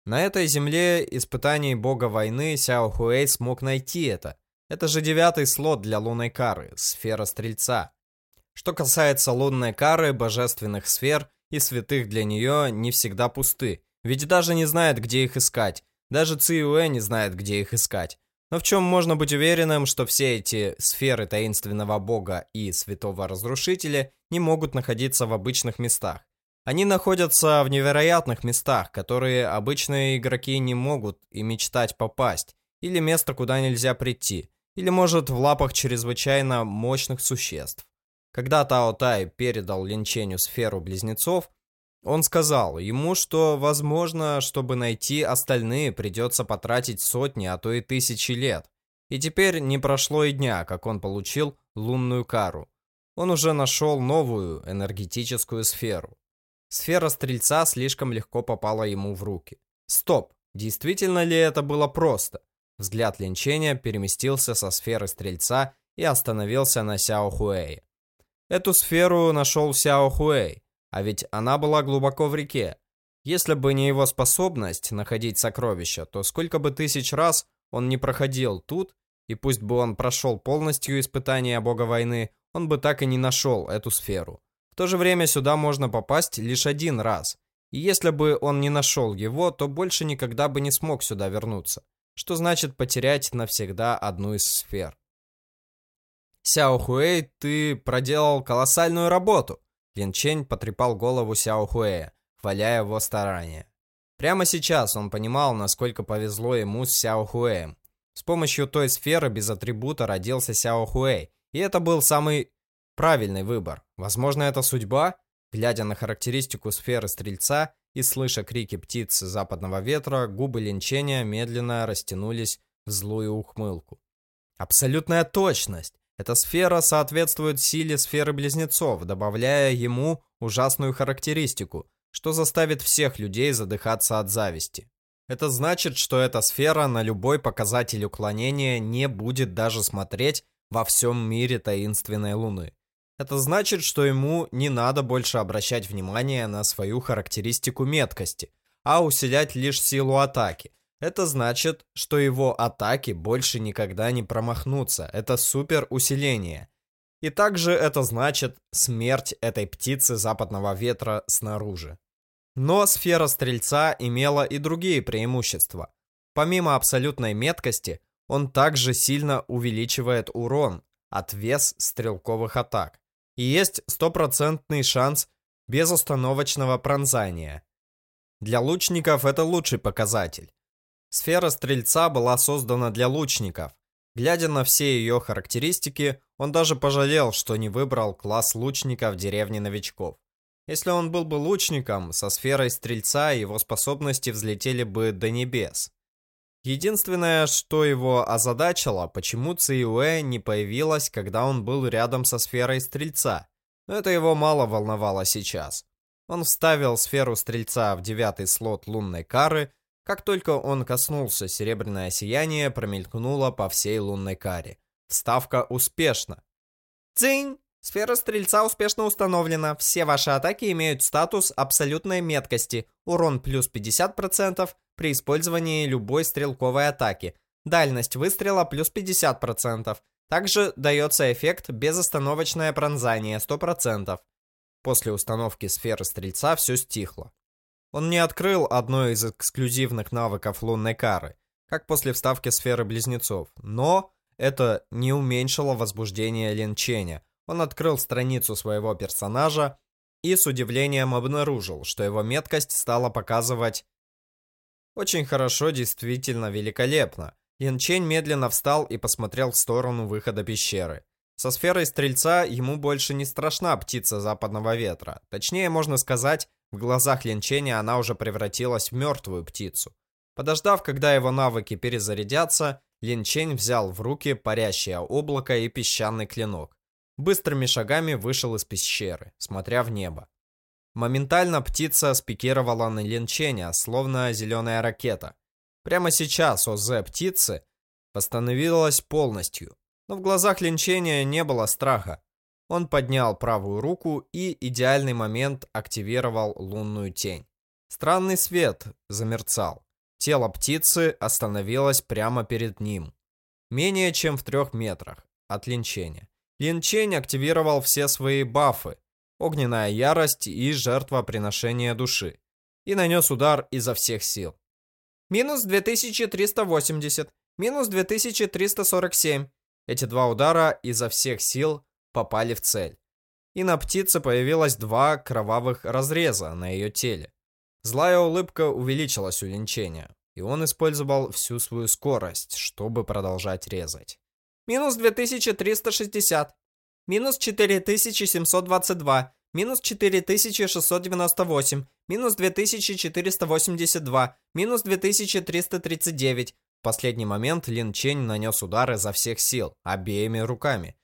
На этой земле испытаний бога войны Сяо Хуэй смог найти это. Это же девятый слот для лунной кары, сфера Стрельца. Что касается лунной кары, божественных сфер и святых для нее не всегда пусты, ведь даже не знает, где их искать. Даже Циюэ не знает, где их искать. Но в чем можно быть уверенным, что все эти сферы таинственного бога и святого разрушителя не могут находиться в обычных местах. Они находятся в невероятных местах, которые обычные игроки не могут и мечтать попасть, или место, куда нельзя прийти, или может в лапах чрезвычайно мощных существ. Когда Тао Тай передал Линченю сферу близнецов, он сказал ему, что, возможно, чтобы найти остальные, придется потратить сотни, а то и тысячи лет. И теперь не прошло и дня, как он получил лунную кару. Он уже нашел новую энергетическую сферу. Сфера Стрельца слишком легко попала ему в руки. Стоп, действительно ли это было просто? Взгляд линчения переместился со сферы Стрельца и остановился на Сяо Хуэе. Эту сферу нашел Сяо Хуэй, а ведь она была глубоко в реке. Если бы не его способность находить сокровища, то сколько бы тысяч раз он не проходил тут, и пусть бы он прошел полностью испытание бога войны, он бы так и не нашел эту сферу. В то же время сюда можно попасть лишь один раз. И если бы он не нашел его, то больше никогда бы не смог сюда вернуться. Что значит потерять навсегда одну из сфер. Сяо Хуэй, ты проделал колоссальную работу. Лин Чень потрепал голову Сяо Хуэя, хваля его старания. Прямо сейчас он понимал, насколько повезло ему с Сяо Хуэем. С помощью той сферы без атрибута родился Сяо Хуэй, и это был самый правильный выбор. Возможно, это судьба? Глядя на характеристику сферы Стрельца и слыша крики птицы западного ветра, губы Линчения медленно растянулись в злую ухмылку. Абсолютная точность! Эта сфера соответствует силе сферы близнецов, добавляя ему ужасную характеристику, что заставит всех людей задыхаться от зависти. Это значит, что эта сфера на любой показатель уклонения не будет даже смотреть во всем мире таинственной Луны. Это значит, что ему не надо больше обращать внимание на свою характеристику меткости, а усилять лишь силу атаки, это значит, что его атаки больше никогда не промахнутся. Это супер усиление. И также это значит смерть этой птицы западного ветра снаружи. Но сфера Стрельца имела и другие преимущества. Помимо абсолютной меткости, он также сильно увеличивает урон от вес стрелковых атак. И есть стопроцентный шанс безостановочного пронзания. Для лучников это лучший показатель. Сфера Стрельца была создана для лучников. Глядя на все ее характеристики, он даже пожалел, что не выбрал класс лучника в деревне новичков. Если он был бы лучником, со сферой Стрельца его способности взлетели бы до небес. Единственное, что его озадачило, почему Циюэ не появилась, когда он был рядом со сферой Стрельца. Но это его мало волновало сейчас. Он вставил сферу Стрельца в девятый слот лунной кары как только он коснулся, серебряное сияние промелькнуло по всей лунной каре. Вставка успешна. Цинь! Сфера Стрельца успешно установлена. Все ваши атаки имеют статус абсолютной меткости. Урон плюс 50% при использовании любой стрелковой атаки. Дальность выстрела плюс 50%. Также дается эффект безостановочное пронзание 100%. После установки сферы Стрельца все стихло. Он не открыл одно из эксклюзивных навыков лунной кары, как после вставки сферы близнецов, но это не уменьшило возбуждение Лин Ченя. Он открыл страницу своего персонажа и с удивлением обнаружил, что его меткость стала показывать очень хорошо, действительно великолепно. Лин Чень медленно встал и посмотрел в сторону выхода пещеры. Со сферой Стрельца ему больше не страшна птица западного ветра. Точнее, можно сказать, в глазах Линчения она уже превратилась в мертвую птицу. Подождав, когда его навыки перезарядятся, Линчень взял в руки парящее облако и песчаный клинок. Быстрыми шагами вышел из пещеры, смотря в небо. Моментально птица спикировала на Линченя, словно зеленая ракета. Прямо сейчас ОЗ птицы восстановилась полностью, но в глазах линчения не было страха. Он поднял правую руку и идеальный момент активировал лунную тень. Странный свет замерцал. Тело птицы остановилось прямо перед ним. Менее чем в трех метрах от линчения. Линчень активировал все свои бафы. Огненная ярость и жертвоприношение души. И нанес удар изо всех сил. Минус 2380. Минус 2347. Эти два удара изо всех сил попали в цель. И на птице появилось два кровавых разреза на ее теле. Злая улыбка увеличилась у линчения, и он использовал всю свою скорость, чтобы продолжать резать. Минус 2360. Минус 4722. Минус 4698. Минус 2482. Минус 2339. В последний момент Лин Чень нанес удары изо всех сил, обеими руками.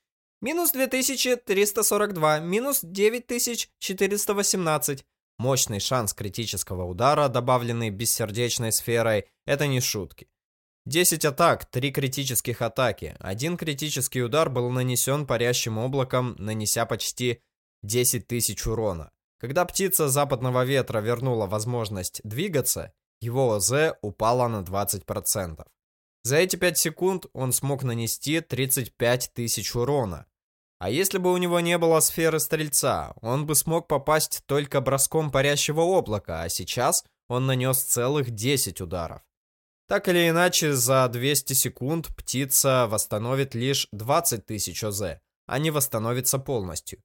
Минус 2342. Минус 9418. Мощный шанс критического удара, добавленный бессердечной сферой, это не шутки. 10 атак, 3 критических атаки. Один критический удар был нанесен парящим облаком, нанеся почти 10 тысяч урона. Когда птица западного ветра вернула возможность двигаться, его ОЗ упало на 20%. За эти 5 секунд он смог нанести 35 тысяч урона. А если бы у него не было сферы стрельца, он бы смог попасть только броском парящего облака, а сейчас он нанес целых 10 ударов. Так или иначе, за 200 секунд птица восстановит лишь 20 тысяч ОЗ, а не восстановится полностью.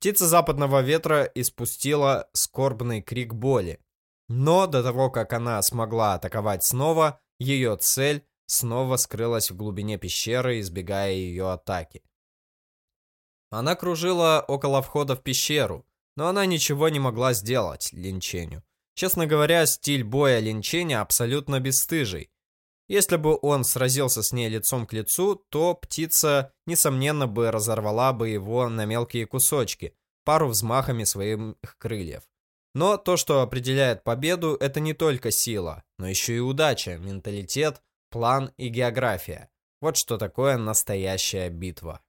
Птица западного ветра испустила скорбный крик боли. Но до того, как она смогла атаковать снова, ее цель снова скрылась в глубине пещеры, избегая ее атаки. Она кружила около входа в пещеру, но она ничего не могла сделать Линченю. Честно говоря, стиль боя Линченя абсолютно бесстыжий. Если бы он сразился с ней лицом к лицу, то птица, несомненно, бы разорвала бы его на мелкие кусочки, пару взмахами своих крыльев. Но то, что определяет победу, это не только сила, но еще и удача, менталитет, план и география. Вот что такое настоящая битва.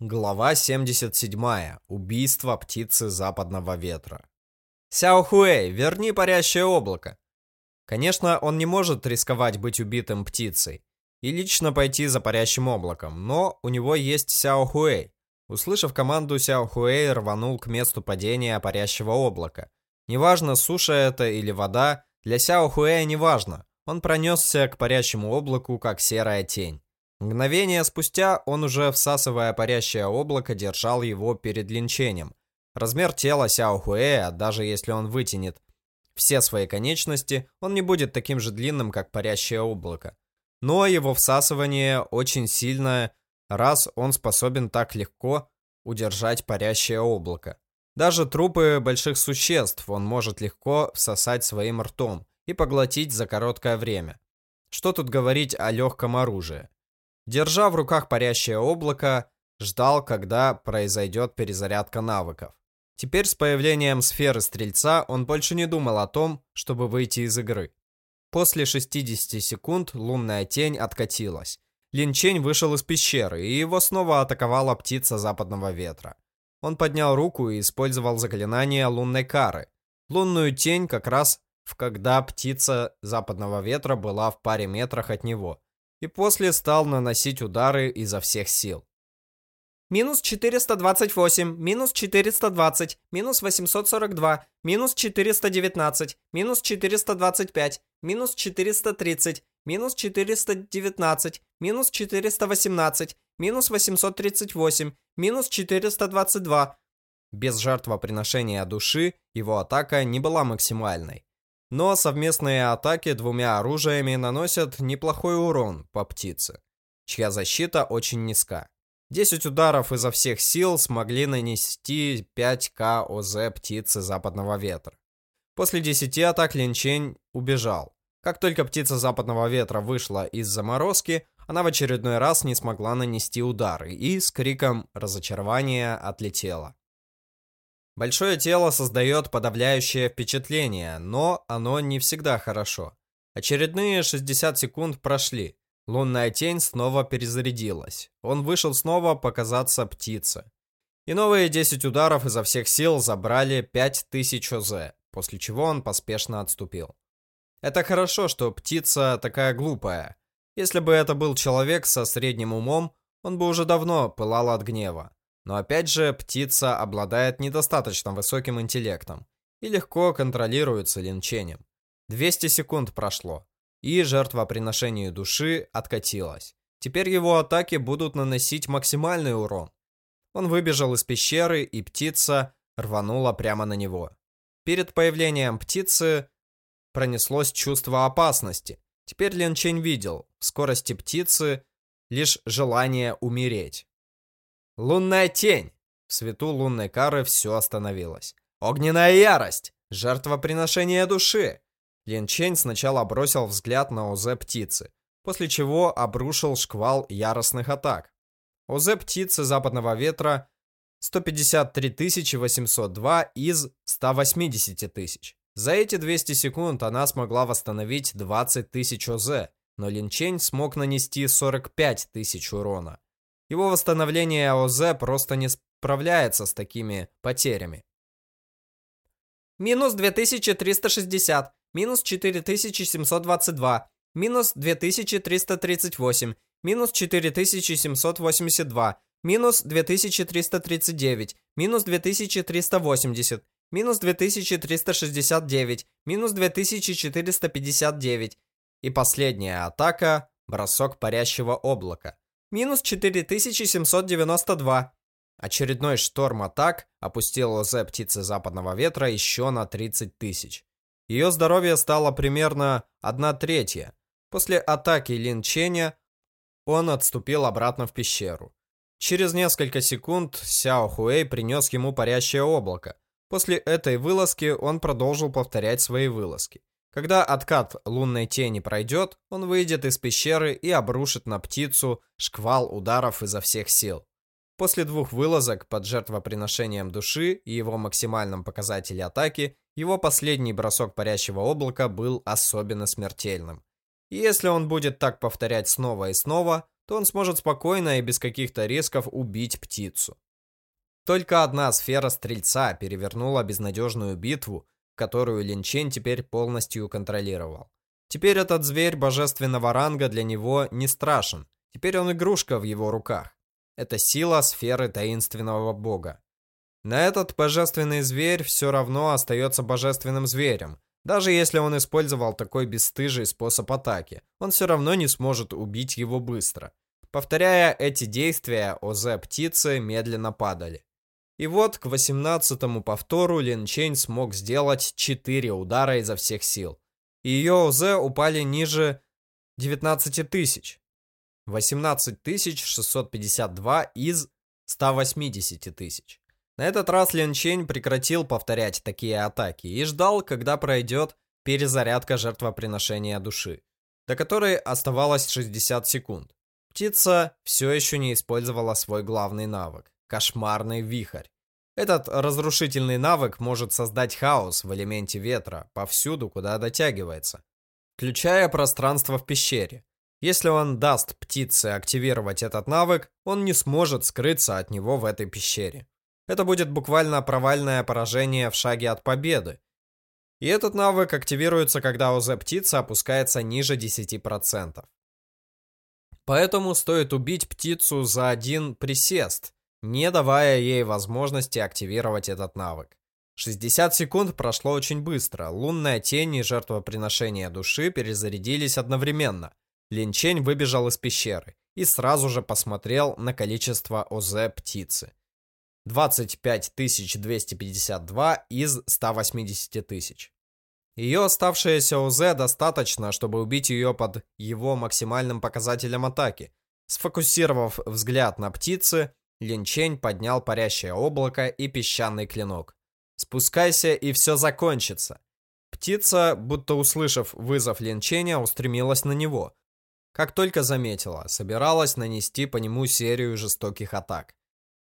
Глава 77. Убийство птицы западного ветра. Сяо Хуэй, верни парящее облако. Конечно, он не может рисковать быть убитым птицей и лично пойти за парящим облаком, но у него есть Сяо Хуэй. Услышав команду, Сяо Хуэй рванул к месту падения парящего облака. Неважно, суша это или вода, для Сяо Хуэя неважно. Он пронесся к парящему облаку, как серая тень. Мгновение спустя он уже, всасывая парящее облако, держал его перед линчением. Размер тела Сяо Хуэя, даже если он вытянет все свои конечности, он не будет таким же длинным, как парящее облако. Но его всасывание очень сильное, раз он способен так легко удержать парящее облако. Даже трупы больших существ он может легко всосать своим ртом и поглотить за короткое время. Что тут говорить о легком оружии? Держа в руках парящее облако, ждал, когда произойдет перезарядка навыков. Теперь с появлением сферы Стрельца он больше не думал о том, чтобы выйти из игры. После 60 секунд лунная тень откатилась. Лин Чень вышел из пещеры, и его снова атаковала птица западного ветра. Он поднял руку и использовал заклинание лунной кары. Лунную тень как раз в когда птица западного ветра была в паре метрах от него и после стал наносить удары изо всех сил. Минус 428, минус 420, минус 842, минус 419, минус 425, минус 430, минус 419, минус 418, минус 838, минус 422. Без жертвоприношения души его атака не была максимальной. Но совместные атаки двумя оружиями наносят неплохой урон по птице, чья защита очень низка. 10 ударов изо всех сил смогли нанести 5к ОЗ птицы западного ветра. После 10 атак Линчень убежал. Как только птица западного ветра вышла из заморозки, она в очередной раз не смогла нанести удары и с криком разочарования отлетела. Большое тело создает подавляющее впечатление, но оно не всегда хорошо. Очередные 60 секунд прошли. Лунная тень снова перезарядилась. Он вышел снова показаться птице. И новые 10 ударов изо всех сил забрали 5000 ОЗ, после чего он поспешно отступил. Это хорошо, что птица такая глупая. Если бы это был человек со средним умом, он бы уже давно пылал от гнева. Но опять же, птица обладает недостаточно высоким интеллектом и легко контролируется линчением. 200 секунд прошло и жертвоприношение души откатилось. Теперь его атаки будут наносить максимальный урон. Он выбежал из пещеры, и птица рванула прямо на него. Перед появлением птицы пронеслось чувство опасности. Теперь Лин Чень видел в скорости птицы лишь желание умереть. Лунная тень! В свету лунной кары все остановилось. Огненная ярость! Жертвоприношение души! Лин Чень сначала бросил взгляд на ОЗ птицы, после чего обрушил шквал яростных атак. ОЗ птицы западного ветра 153 802 из 180 тысяч. За эти 200 секунд она смогла восстановить 20 тысяч ОЗ, но Лин Чень смог нанести 45 тысяч урона. Его восстановление ОЗ просто не справляется с такими потерями. Минус 2360, минус 4722, минус 2338, минус 4782, минус 2339, минус 2380, минус 2369, минус 2459. И последняя атака – бросок парящего облака. Минус 4792. Очередной шторм атак опустил ОЗ птицы западного ветра еще на 30 тысяч. Ее здоровье стало примерно 1 третья. После атаки Лин Ченя он отступил обратно в пещеру. Через несколько секунд Сяо Хуэй принес ему парящее облако. После этой вылазки он продолжил повторять свои вылазки. Когда откат лунной тени пройдет, он выйдет из пещеры и обрушит на птицу шквал ударов изо всех сил. После двух вылазок под жертвоприношением души и его максимальном показателе атаки, его последний бросок парящего облака был особенно смертельным. И если он будет так повторять снова и снова, то он сможет спокойно и без каких-то рисков убить птицу. Только одна сфера Стрельца перевернула безнадежную битву, которую Линчен теперь полностью контролировал. Теперь этот зверь божественного ранга для него не страшен. Теперь он игрушка в его руках. Это сила сферы таинственного бога. На этот божественный зверь все равно остается божественным зверем. Даже если он использовал такой бесстыжий способ атаки, он все равно не сможет убить его быстро. Повторяя эти действия, ОЗ птицы медленно падали. И вот к 18-му повтору Лин Чень смог сделать 4 удара изо всех сил. И ее ОЗ упали ниже 19 тысяч. 18 652 из 180 тысяч. На этот раз Лин Чень прекратил повторять такие атаки и ждал, когда пройдет перезарядка жертвоприношения души, до которой оставалось 60 секунд. Птица все еще не использовала свой главный навык – кошмарный вихрь. Этот разрушительный навык может создать хаос в элементе ветра повсюду, куда дотягивается, включая пространство в пещере. Если он даст птице активировать этот навык, он не сможет скрыться от него в этой пещере. Это будет буквально провальное поражение в шаге от победы. И этот навык активируется, когда ОЗ птицы опускается ниже 10%. Поэтому стоит убить птицу за один присест, не давая ей возможности активировать этот навык. 60 секунд прошло очень быстро. Лунная тень и жертвоприношение души перезарядились одновременно – Линчень выбежал из пещеры и сразу же посмотрел на количество ОЗ птицы. 25 252 из 180 тысяч. Ее оставшееся ОЗ достаточно, чтобы убить ее под его максимальным показателем атаки. Сфокусировав взгляд на птицы, Линчень поднял парящее облако и песчаный клинок. «Спускайся, и все закончится!» Птица, будто услышав вызов Линченя, устремилась на него, как только заметила, собиралась нанести по нему серию жестоких атак.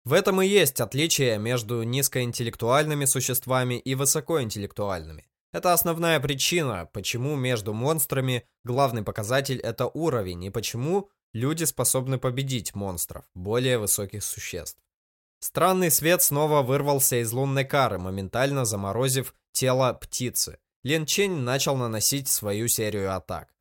В этом и есть отличие между низкоинтеллектуальными существами и высокоинтеллектуальными. Это основная причина, почему между монстрами главный показатель это уровень, и почему люди способны победить монстров, более высоких существ. Странный свет снова вырвался из лунной кары, моментально заморозив тело птицы. Лин Чень начал наносить свою серию атак.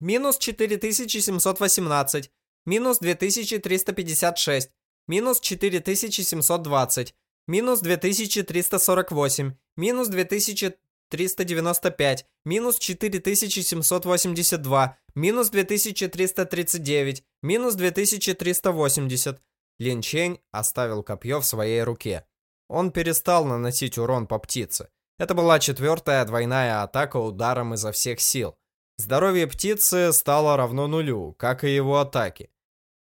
Минус 4718, минус 2356, минус 4720, минус 2348, минус 2395, минус 4782, минус 2339, минус 2380. Лин Чень оставил копье в своей руке. Он перестал наносить урон по птице. Это была четвертая двойная атака ударом изо всех сил. Здоровье птицы стало равно нулю, как и его атаки.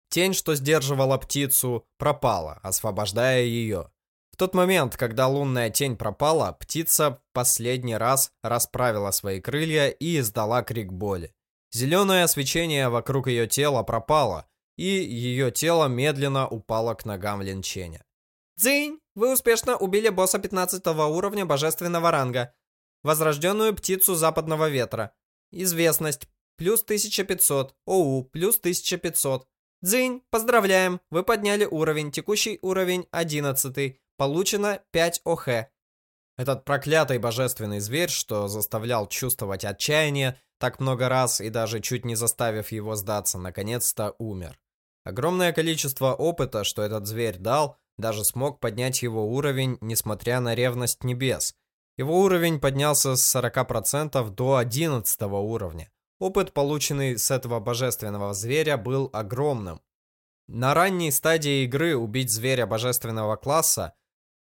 Тень, что сдерживала птицу, пропала, освобождая ее. В тот момент, когда лунная тень пропала, птица последний раз расправила свои крылья и издала крик боли. Зеленое свечение вокруг ее тела пропало, и ее тело медленно упало к ногам Линченя. «Дзынь! Вы успешно убили босса 15 уровня божественного ранга, возрожденную птицу западного ветра. Известность плюс 1500, ОУ плюс 1500. Дзынь, поздравляем, вы подняли уровень, текущий уровень 11, получено 5 ОХ. Этот проклятый божественный зверь, что заставлял чувствовать отчаяние так много раз и даже чуть не заставив его сдаться, наконец-то умер. Огромное количество опыта, что этот зверь дал, даже смог поднять его уровень, несмотря на ревность небес. Его уровень поднялся с 40% до 11 уровня. Опыт, полученный с этого божественного зверя, был огромным. На ранней стадии игры убить зверя божественного класса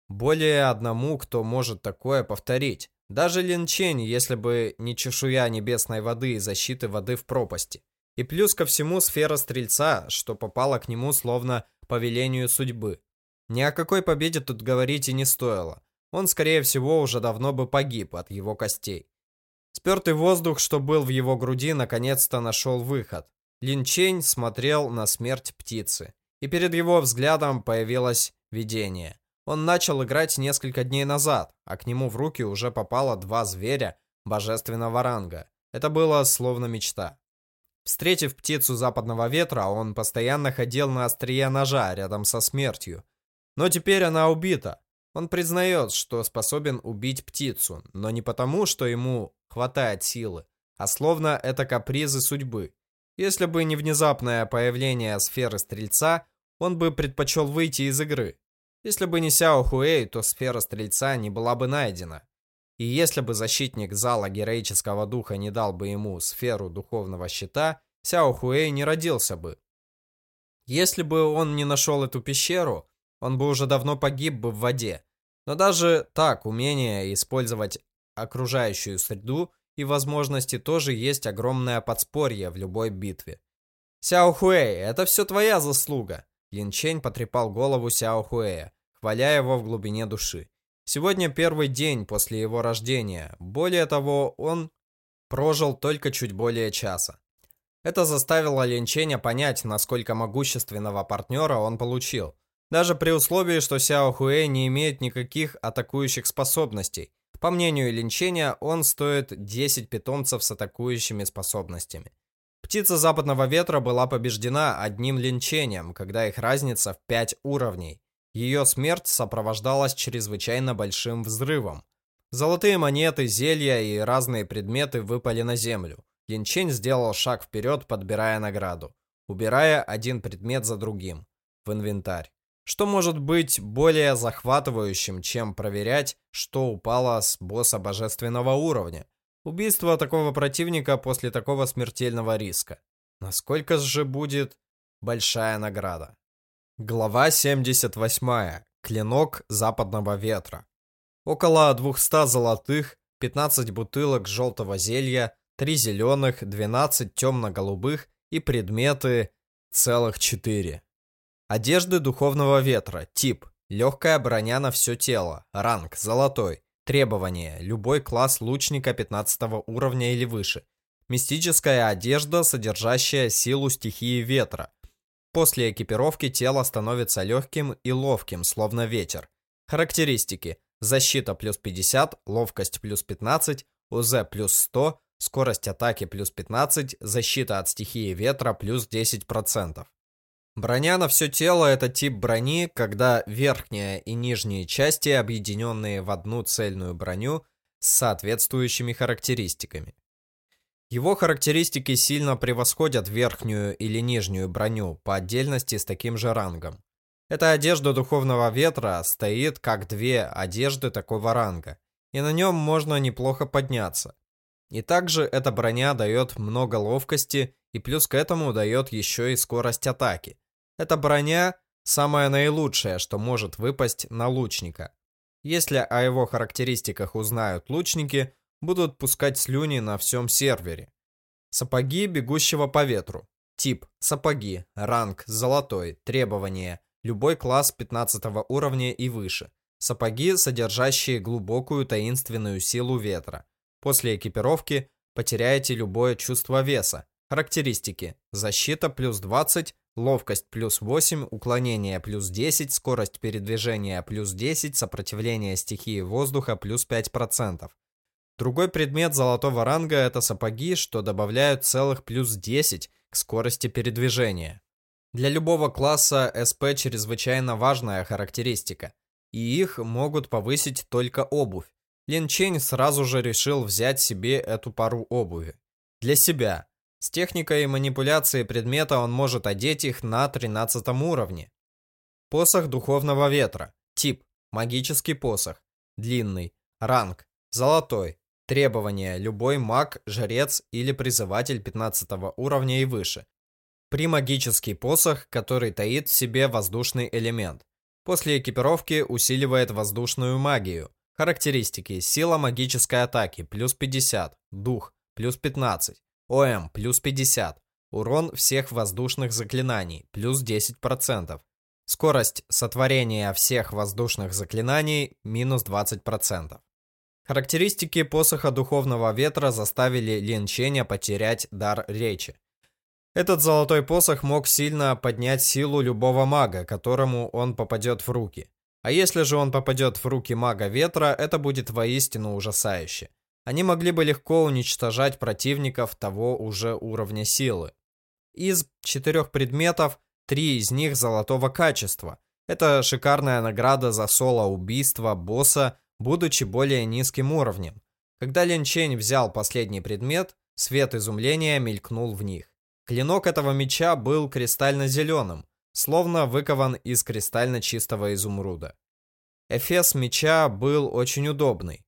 более одному, кто может такое повторить. Даже Лин Чень, если бы не чешуя небесной воды и защиты воды в пропасти. И плюс ко всему сфера Стрельца, что попала к нему словно по велению судьбы. Ни о какой победе тут говорить и не стоило. Он, скорее всего, уже давно бы погиб от его костей. Спертый воздух, что был в его груди, наконец-то нашел выход. Лин Чень смотрел на смерть птицы. И перед его взглядом появилось видение. Он начал играть несколько дней назад, а к нему в руки уже попало два зверя божественного ранга. Это было словно мечта. Встретив птицу западного ветра, он постоянно ходил на острие ножа рядом со смертью. Но теперь она убита. Он признает, что способен убить птицу, но не потому, что ему хватает силы, а словно это капризы судьбы. Если бы не внезапное появление сферы Стрельца, он бы предпочел выйти из игры. Если бы не Сяо Хуэй, то сфера Стрельца не была бы найдена. И если бы защитник зала героического духа не дал бы ему сферу духовного щита, Сяо Хуэй не родился бы. Если бы он не нашел эту пещеру, он бы уже давно погиб бы в воде. Но даже так, умение использовать окружающую среду и возможности тоже есть огромное подспорье в любой битве. Сяо Хуэй, это все твоя заслуга. Лин Чень потрепал голову Сяо Хуэя, хваля его в глубине души. Сегодня первый день после его рождения. Более того, он прожил только чуть более часа. Это заставило Линченя понять, насколько могущественного партнера он получил. Даже при условии, что Сяо Хуэй не имеет никаких атакующих способностей. По мнению Линченя, он стоит 10 питомцев с атакующими способностями. Птица западного ветра была побеждена одним линчением, когда их разница в 5 уровней. Ее смерть сопровождалась чрезвычайно большим взрывом. Золотые монеты, зелья и разные предметы выпали на землю. Линчень сделал шаг вперед, подбирая награду, убирая один предмет за другим в инвентарь. Что может быть более захватывающим, чем проверять, что упало с босса божественного уровня? Убийство такого противника после такого смертельного риска. Насколько же будет большая награда? Глава 78. Клинок западного ветра. Около 200 золотых, 15 бутылок желтого зелья, 3 зеленых, 12 темно-голубых и предметы целых 4. Одежды духовного ветра. Тип. Легкая броня на все тело. Ранг. Золотой. Требования. Любой класс лучника 15 уровня или выше. Мистическая одежда, содержащая силу стихии ветра. После экипировки тело становится легким и ловким, словно ветер. Характеристики. защита плюс 50, ловкость плюс 15, УЗ плюс 100, скорость атаки плюс 15, защита от стихии ветра плюс 10%. Броня на все тело – это тип брони, когда верхняя и нижние части, объединенные в одну цельную броню с соответствующими характеристиками. Его характеристики сильно превосходят верхнюю или нижнюю броню по отдельности с таким же рангом. Эта одежда Духовного Ветра стоит как две одежды такого ранга, и на нем можно неплохо подняться. И также эта броня дает много ловкости, и плюс к этому дает еще и скорость атаки. Эта броня самая наилучшая, что может выпасть на лучника. Если о его характеристиках узнают лучники, будут пускать слюни на всем сервере. Сапоги бегущего по ветру. Тип – сапоги, ранг – золотой, требования – любой класс 15 уровня и выше. Сапоги, содержащие глубокую таинственную силу ветра. После экипировки потеряете любое чувство веса. Характеристики. Защита плюс 20, ловкость плюс 8, уклонение плюс 10, скорость передвижения плюс 10, сопротивление стихии воздуха плюс 5%. Другой предмет золотого ранга это сапоги, что добавляют целых плюс 10 к скорости передвижения. Для любого класса СП чрезвычайно важная характеристика, и их могут повысить только обувь. Лин Чень сразу же решил взять себе эту пару обуви. Для себя. С техникой манипуляции предмета он может одеть их на 13 уровне. Посох Духовного Ветра. Тип. Магический посох. Длинный. Ранг. Золотой. Требования. Любой маг, жрец или призыватель 15 уровня и выше. Примагический посох, который таит в себе воздушный элемент. После экипировки усиливает воздушную магию. Характеристики. Сила магической атаки плюс 50. Дух плюс 15. ОМ плюс 50. Урон всех воздушных заклинаний плюс 10%. Скорость сотворения всех воздушных заклинаний минус 20%. Характеристики посоха Духовного Ветра заставили Лин Ченя потерять дар речи. Этот золотой посох мог сильно поднять силу любого мага, которому он попадет в руки. А если же он попадет в руки мага ветра, это будет воистину ужасающе. Они могли бы легко уничтожать противников того уже уровня силы. Из четырех предметов, три из них золотого качества. Это шикарная награда за соло-убийство босса будучи более низким уровнем. Когда Лин Чень взял последний предмет, свет изумления мелькнул в них. Клинок этого меча был кристально-зеленым, словно выкован из кристально чистого изумруда. Эфес меча был очень удобный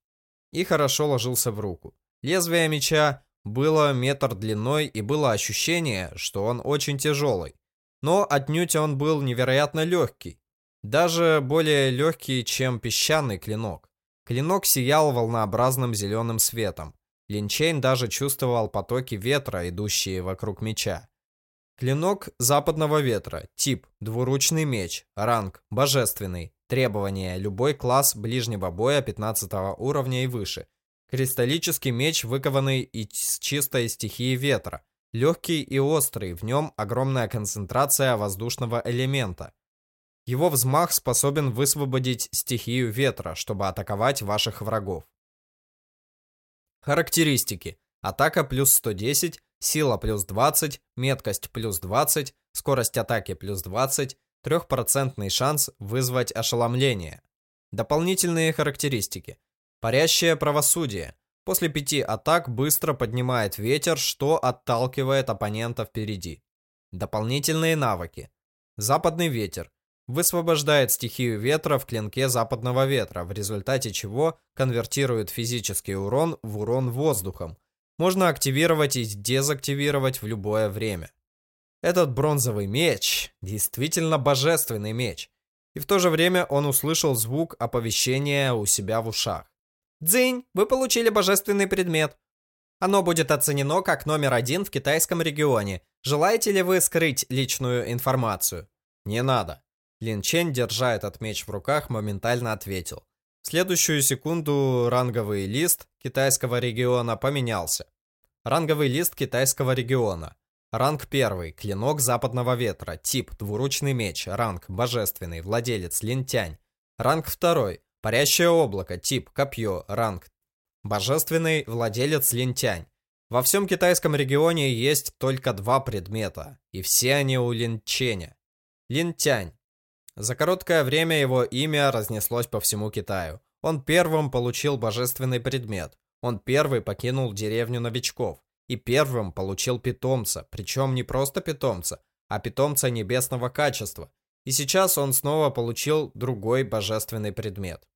и хорошо ложился в руку. Лезвие меча было метр длиной и было ощущение, что он очень тяжелый. Но отнюдь он был невероятно легкий, даже более легкий, чем песчаный клинок. Клинок сиял волнообразным зеленым светом. Линчейн даже чувствовал потоки ветра, идущие вокруг меча. Клинок западного ветра. Тип – двуручный меч. Ранг – божественный. Требования – любой класс ближнего боя 15 уровня и выше. Кристаллический меч, выкованный из чистой стихии ветра. Легкий и острый, в нем огромная концентрация воздушного элемента. Его взмах способен высвободить стихию ветра, чтобы атаковать ваших врагов. Характеристики. Атака плюс 110, сила плюс 20, меткость плюс 20, скорость атаки плюс 20, 3% шанс вызвать ошеломление. Дополнительные характеристики. Парящее правосудие. После пяти атак быстро поднимает ветер, что отталкивает оппонента впереди. Дополнительные навыки. Западный ветер высвобождает стихию ветра в клинке западного ветра, в результате чего конвертирует физический урон в урон воздухом. Можно активировать и дезактивировать в любое время. Этот бронзовый меч действительно божественный меч. И в то же время он услышал звук оповещения у себя в ушах. «Дзынь, вы получили божественный предмет. Оно будет оценено как номер один в китайском регионе. Желаете ли вы скрыть личную информацию?» «Не надо. Лин Чен, держа этот меч в руках, моментально ответил. В следующую секунду ранговый лист китайского региона поменялся. Ранговый лист китайского региона. Ранг 1. Клинок западного ветра. Тип. Двуручный меч. Ранг. Божественный. Владелец. Линтянь. Ранг 2. Парящее облако, тип, копье, ранг. Божественный владелец лентянь. Во всем китайском регионе есть только два предмета, и все они у линченя. Линтянь. За короткое время его имя разнеслось по всему Китаю. Он первым получил божественный предмет. Он первый покинул деревню новичков. И первым получил питомца, причем не просто питомца, а питомца небесного качества. И сейчас он снова получил другой божественный предмет.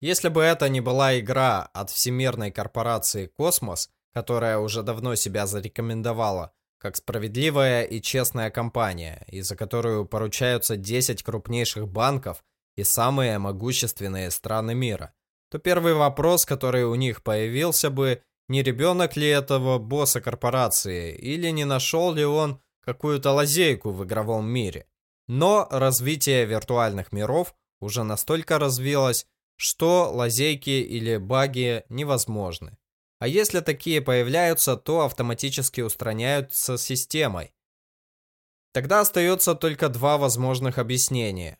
Если бы это не была игра от всемирной корпорации «Космос», которая уже давно себя зарекомендовала как справедливая и честная компания, и за которую поручаются 10 крупнейших банков и самые могущественные страны мира, то первый вопрос, который у них появился бы, не ребенок ли этого босса корпорации, или не нашел ли он какую-то лазейку в игровом мире. Но развитие виртуальных миров уже настолько развилось, что лазейки или баги невозможны. А если такие появляются, то автоматически устраняются системой. Тогда остается только два возможных объяснения.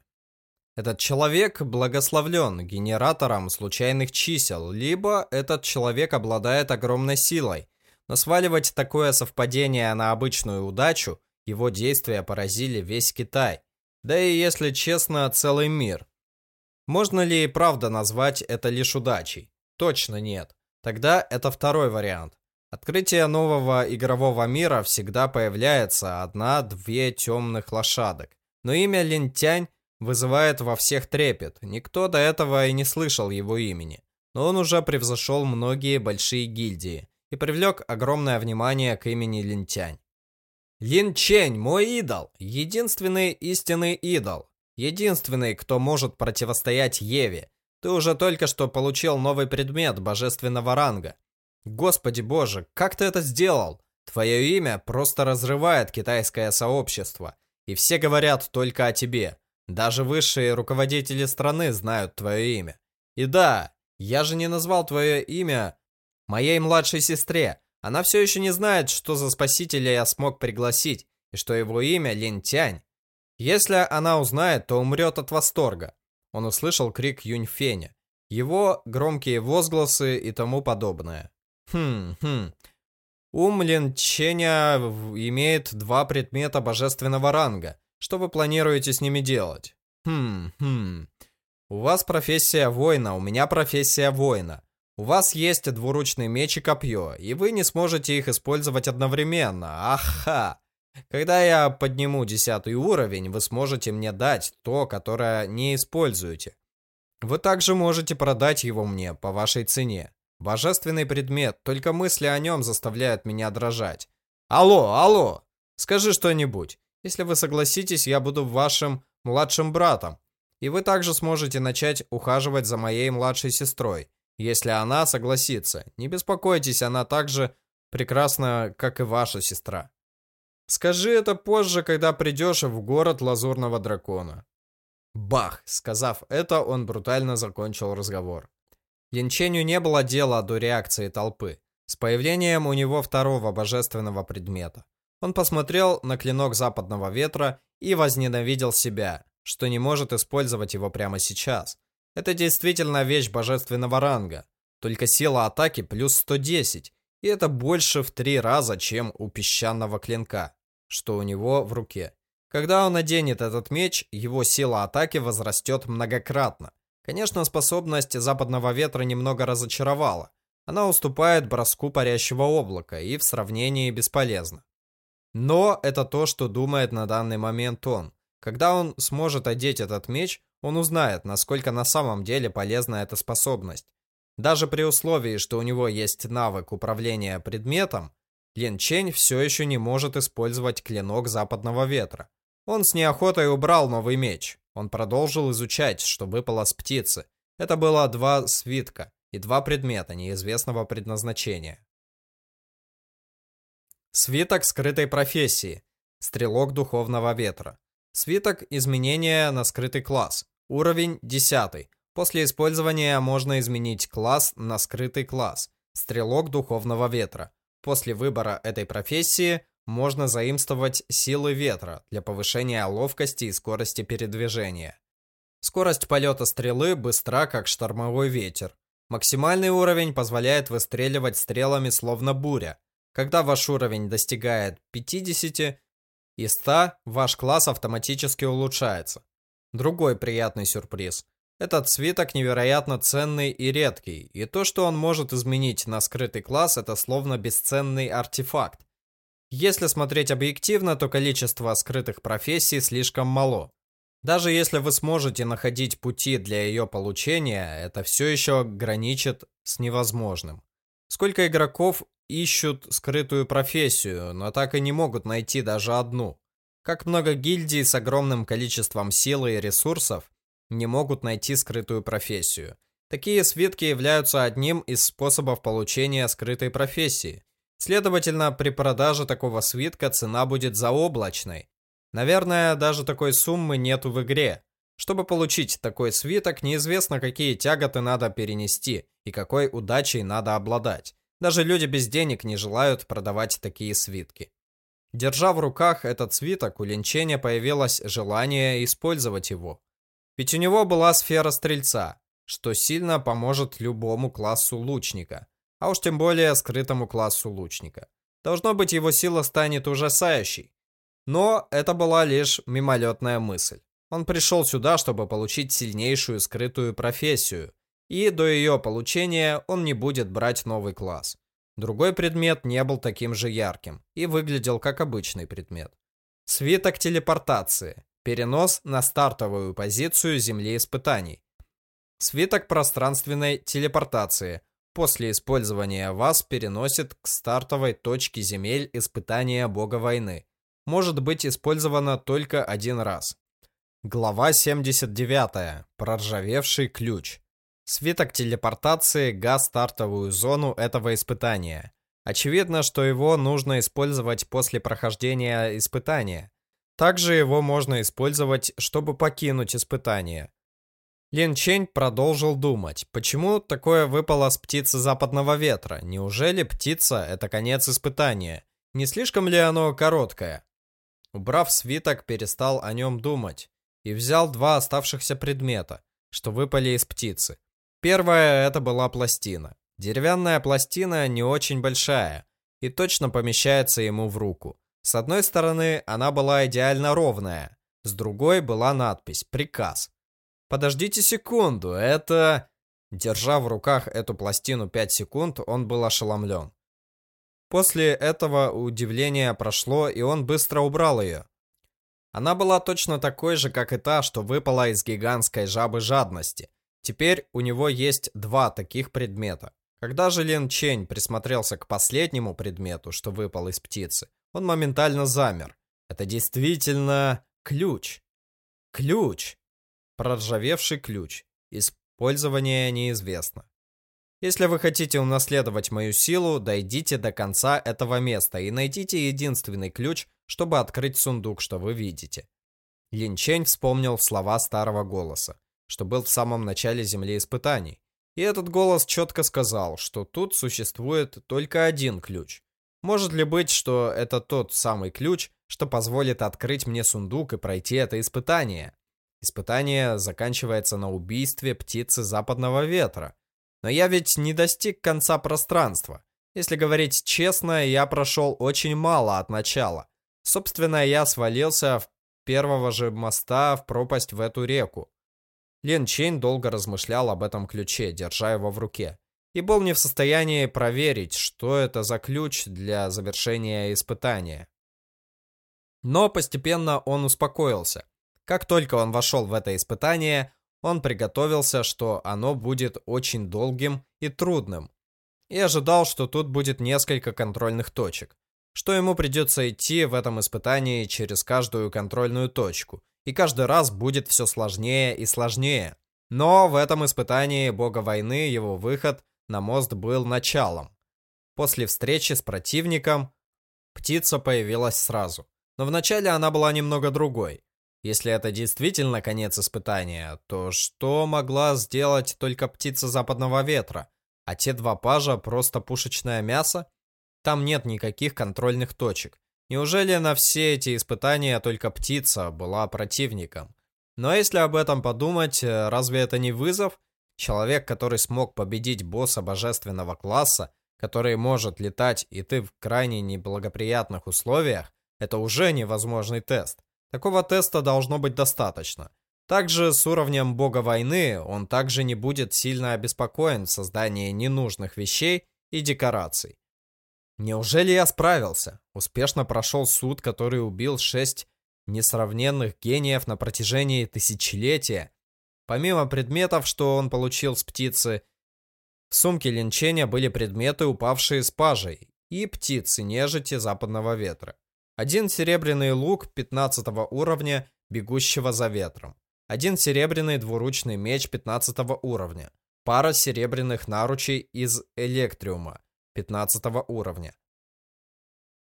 Этот человек благословлен генератором случайных чисел, либо этот человек обладает огромной силой. Но сваливать такое совпадение на обычную удачу, его действия поразили весь Китай. Да и, если честно, целый мир. Можно ли и правда назвать это лишь удачей? Точно нет. Тогда это второй вариант. Открытие нового игрового мира всегда появляется одна-две темных лошадок. Но имя Линтянь вызывает во всех трепет. Никто до этого и не слышал его имени. Но он уже превзошел многие большие гильдии и привлек огромное внимание к имени Линтянь. Лин Чень, мой идол, единственный истинный идол, единственный, кто может противостоять Еве. Ты уже только что получил новый предмет божественного ранга. Господи боже, как ты это сделал? Твое имя просто разрывает китайское сообщество, и все говорят только о тебе. Даже высшие руководители страны знают твое имя. И да, я же не назвал твое имя моей младшей сестре, она все еще не знает, что за спасителя я смог пригласить, и что его имя Лентянь. Если она узнает, то умрет от восторга. Он услышал крик Юньфеня, его громкие возгласы и тому подобное. Хм, хм. Ум Линченя имеет два предмета божественного ранга. Что вы планируете с ними делать? Хм, хм. У вас профессия воина, у меня профессия воина. У вас есть двуручный меч и копье, и вы не сможете их использовать одновременно. Аха! Когда я подниму десятый уровень, вы сможете мне дать то, которое не используете. Вы также можете продать его мне по вашей цене. Божественный предмет, только мысли о нем заставляют меня дрожать. Алло, алло! Скажи что-нибудь. Если вы согласитесь, я буду вашим младшим братом. И вы также сможете начать ухаживать за моей младшей сестрой если она согласится. Не беспокойтесь, она так же прекрасна, как и ваша сестра. Скажи это позже, когда придешь в город Лазурного Дракона. Бах! Сказав это, он брутально закончил разговор. Янченю не было дела до реакции толпы. С появлением у него второго божественного предмета. Он посмотрел на клинок западного ветра и возненавидел себя, что не может использовать его прямо сейчас. Это действительно вещь божественного ранга. Только сила атаки плюс 110, и это больше в три раза, чем у песчаного клинка, что у него в руке. Когда он наденет этот меч, его сила атаки возрастет многократно. Конечно, способность западного ветра немного разочаровала. Она уступает броску парящего облака и в сравнении бесполезна. Но это то, что думает на данный момент он. Когда он сможет одеть этот меч, он узнает, насколько на самом деле полезна эта способность. Даже при условии, что у него есть навык управления предметом, Лин Чень все еще не может использовать клинок западного ветра. Он с неохотой убрал новый меч. Он продолжил изучать, что выпало с птицы. Это было два свитка и два предмета неизвестного предназначения. Свиток скрытой профессии. Стрелок духовного ветра. Свиток изменения на скрытый класс. Уровень 10. После использования можно изменить класс на скрытый класс. Стрелок духовного ветра. После выбора этой профессии можно заимствовать силы ветра для повышения ловкости и скорости передвижения. Скорость полета стрелы быстра, как штормовой ветер. Максимальный уровень позволяет выстреливать стрелами словно буря. Когда ваш уровень достигает 50 и 100, ваш класс автоматически улучшается. Другой приятный сюрприз. Этот свиток невероятно ценный и редкий, и то, что он может изменить на скрытый класс, это словно бесценный артефакт. Если смотреть объективно, то количество скрытых профессий слишком мало. Даже если вы сможете находить пути для ее получения, это все еще граничит с невозможным. Сколько игроков ищут скрытую профессию, но так и не могут найти даже одну. Как много гильдий с огромным количеством силы и ресурсов не могут найти скрытую профессию. Такие свитки являются одним из способов получения скрытой профессии. Следовательно, при продаже такого свитка цена будет заоблачной. Наверное, даже такой суммы нету в игре. Чтобы получить такой свиток, неизвестно, какие тяготы надо перенести и какой удачей надо обладать. Даже люди без денег не желают продавать такие свитки. Держа в руках этот свиток, у Линченя появилось желание использовать его. Ведь у него была сфера стрельца, что сильно поможет любому классу лучника а уж тем более скрытому классу лучника. Должно быть, его сила станет ужасающей. Но это была лишь мимолетная мысль. Он пришел сюда, чтобы получить сильнейшую скрытую профессию, и до ее получения он не будет брать новый класс. Другой предмет не был таким же ярким и выглядел как обычный предмет. Свиток телепортации. Перенос на стартовую позицию Земли испытаний. Свиток пространственной телепортации после использования вас переносит к стартовой точке земель испытания бога войны. Может быть использовано только один раз. Глава 79. Проржавевший ключ. Свиток телепортации газ стартовую зону этого испытания. Очевидно, что его нужно использовать после прохождения испытания. Также его можно использовать, чтобы покинуть испытание. Лин Чень продолжил думать, почему такое выпало с птицы западного ветра? Неужели птица — это конец испытания? Не слишком ли оно короткое? Убрав свиток, перестал о нем думать и взял два оставшихся предмета, что выпали из птицы. Первая — это была пластина. Деревянная пластина не очень большая и точно помещается ему в руку. С одной стороны, она была идеально ровная, с другой была надпись «Приказ». Подождите секунду, это... Держа в руках эту пластину 5 секунд, он был ошеломлен. После этого удивление прошло, и он быстро убрал ее. Она была точно такой же, как и та, что выпала из гигантской жабы жадности. Теперь у него есть два таких предмета. Когда же Лин Чень присмотрелся к последнему предмету, что выпал из птицы, он моментально замер. Это действительно ключ. Ключ. Проржавевший ключ. Использование неизвестно. Если вы хотите унаследовать мою силу, дойдите до конца этого места и найдите единственный ключ, чтобы открыть сундук, что вы видите. Линчень вспомнил слова старого голоса, что был в самом начале земли испытаний. И этот голос четко сказал, что тут существует только один ключ. Может ли быть, что это тот самый ключ, что позволит открыть мне сундук и пройти это испытание? Испытание заканчивается на убийстве птицы западного ветра. Но я ведь не достиг конца пространства. Если говорить честно, я прошел очень мало от начала. Собственно, я свалился в первого же моста в пропасть в эту реку. Лин Чейн долго размышлял об этом ключе, держа его в руке. И был не в состоянии проверить, что это за ключ для завершения испытания. Но постепенно он успокоился. Как только он вошел в это испытание, он приготовился, что оно будет очень долгим и трудным. И ожидал, что тут будет несколько контрольных точек. Что ему придется идти в этом испытании через каждую контрольную точку. И каждый раз будет все сложнее и сложнее. Но в этом испытании бога войны его выход на мост был началом. После встречи с противником птица появилась сразу. Но вначале она была немного другой. Если это действительно конец испытания, то что могла сделать только птица западного ветра? А те два пажа просто пушечное мясо? Там нет никаких контрольных точек. Неужели на все эти испытания только птица была противником? Но если об этом подумать, э, разве это не вызов? Человек, который смог победить босса божественного класса, который может летать, и ты в крайне неблагоприятных условиях, это уже невозможный тест. Такого теста должно быть достаточно. Также с уровнем бога войны он также не будет сильно обеспокоен в создании ненужных вещей и декораций. Неужели я справился? Успешно прошел суд, который убил шесть несравненных гениев на протяжении тысячелетия. Помимо предметов, что он получил с птицы, в сумке линчения были предметы, упавшие с пажей, и птицы нежити западного ветра. Один серебряный лук 15 уровня, бегущего за ветром. Один серебряный двуручный меч 15 уровня. Пара серебряных наручей из электриума 15 уровня.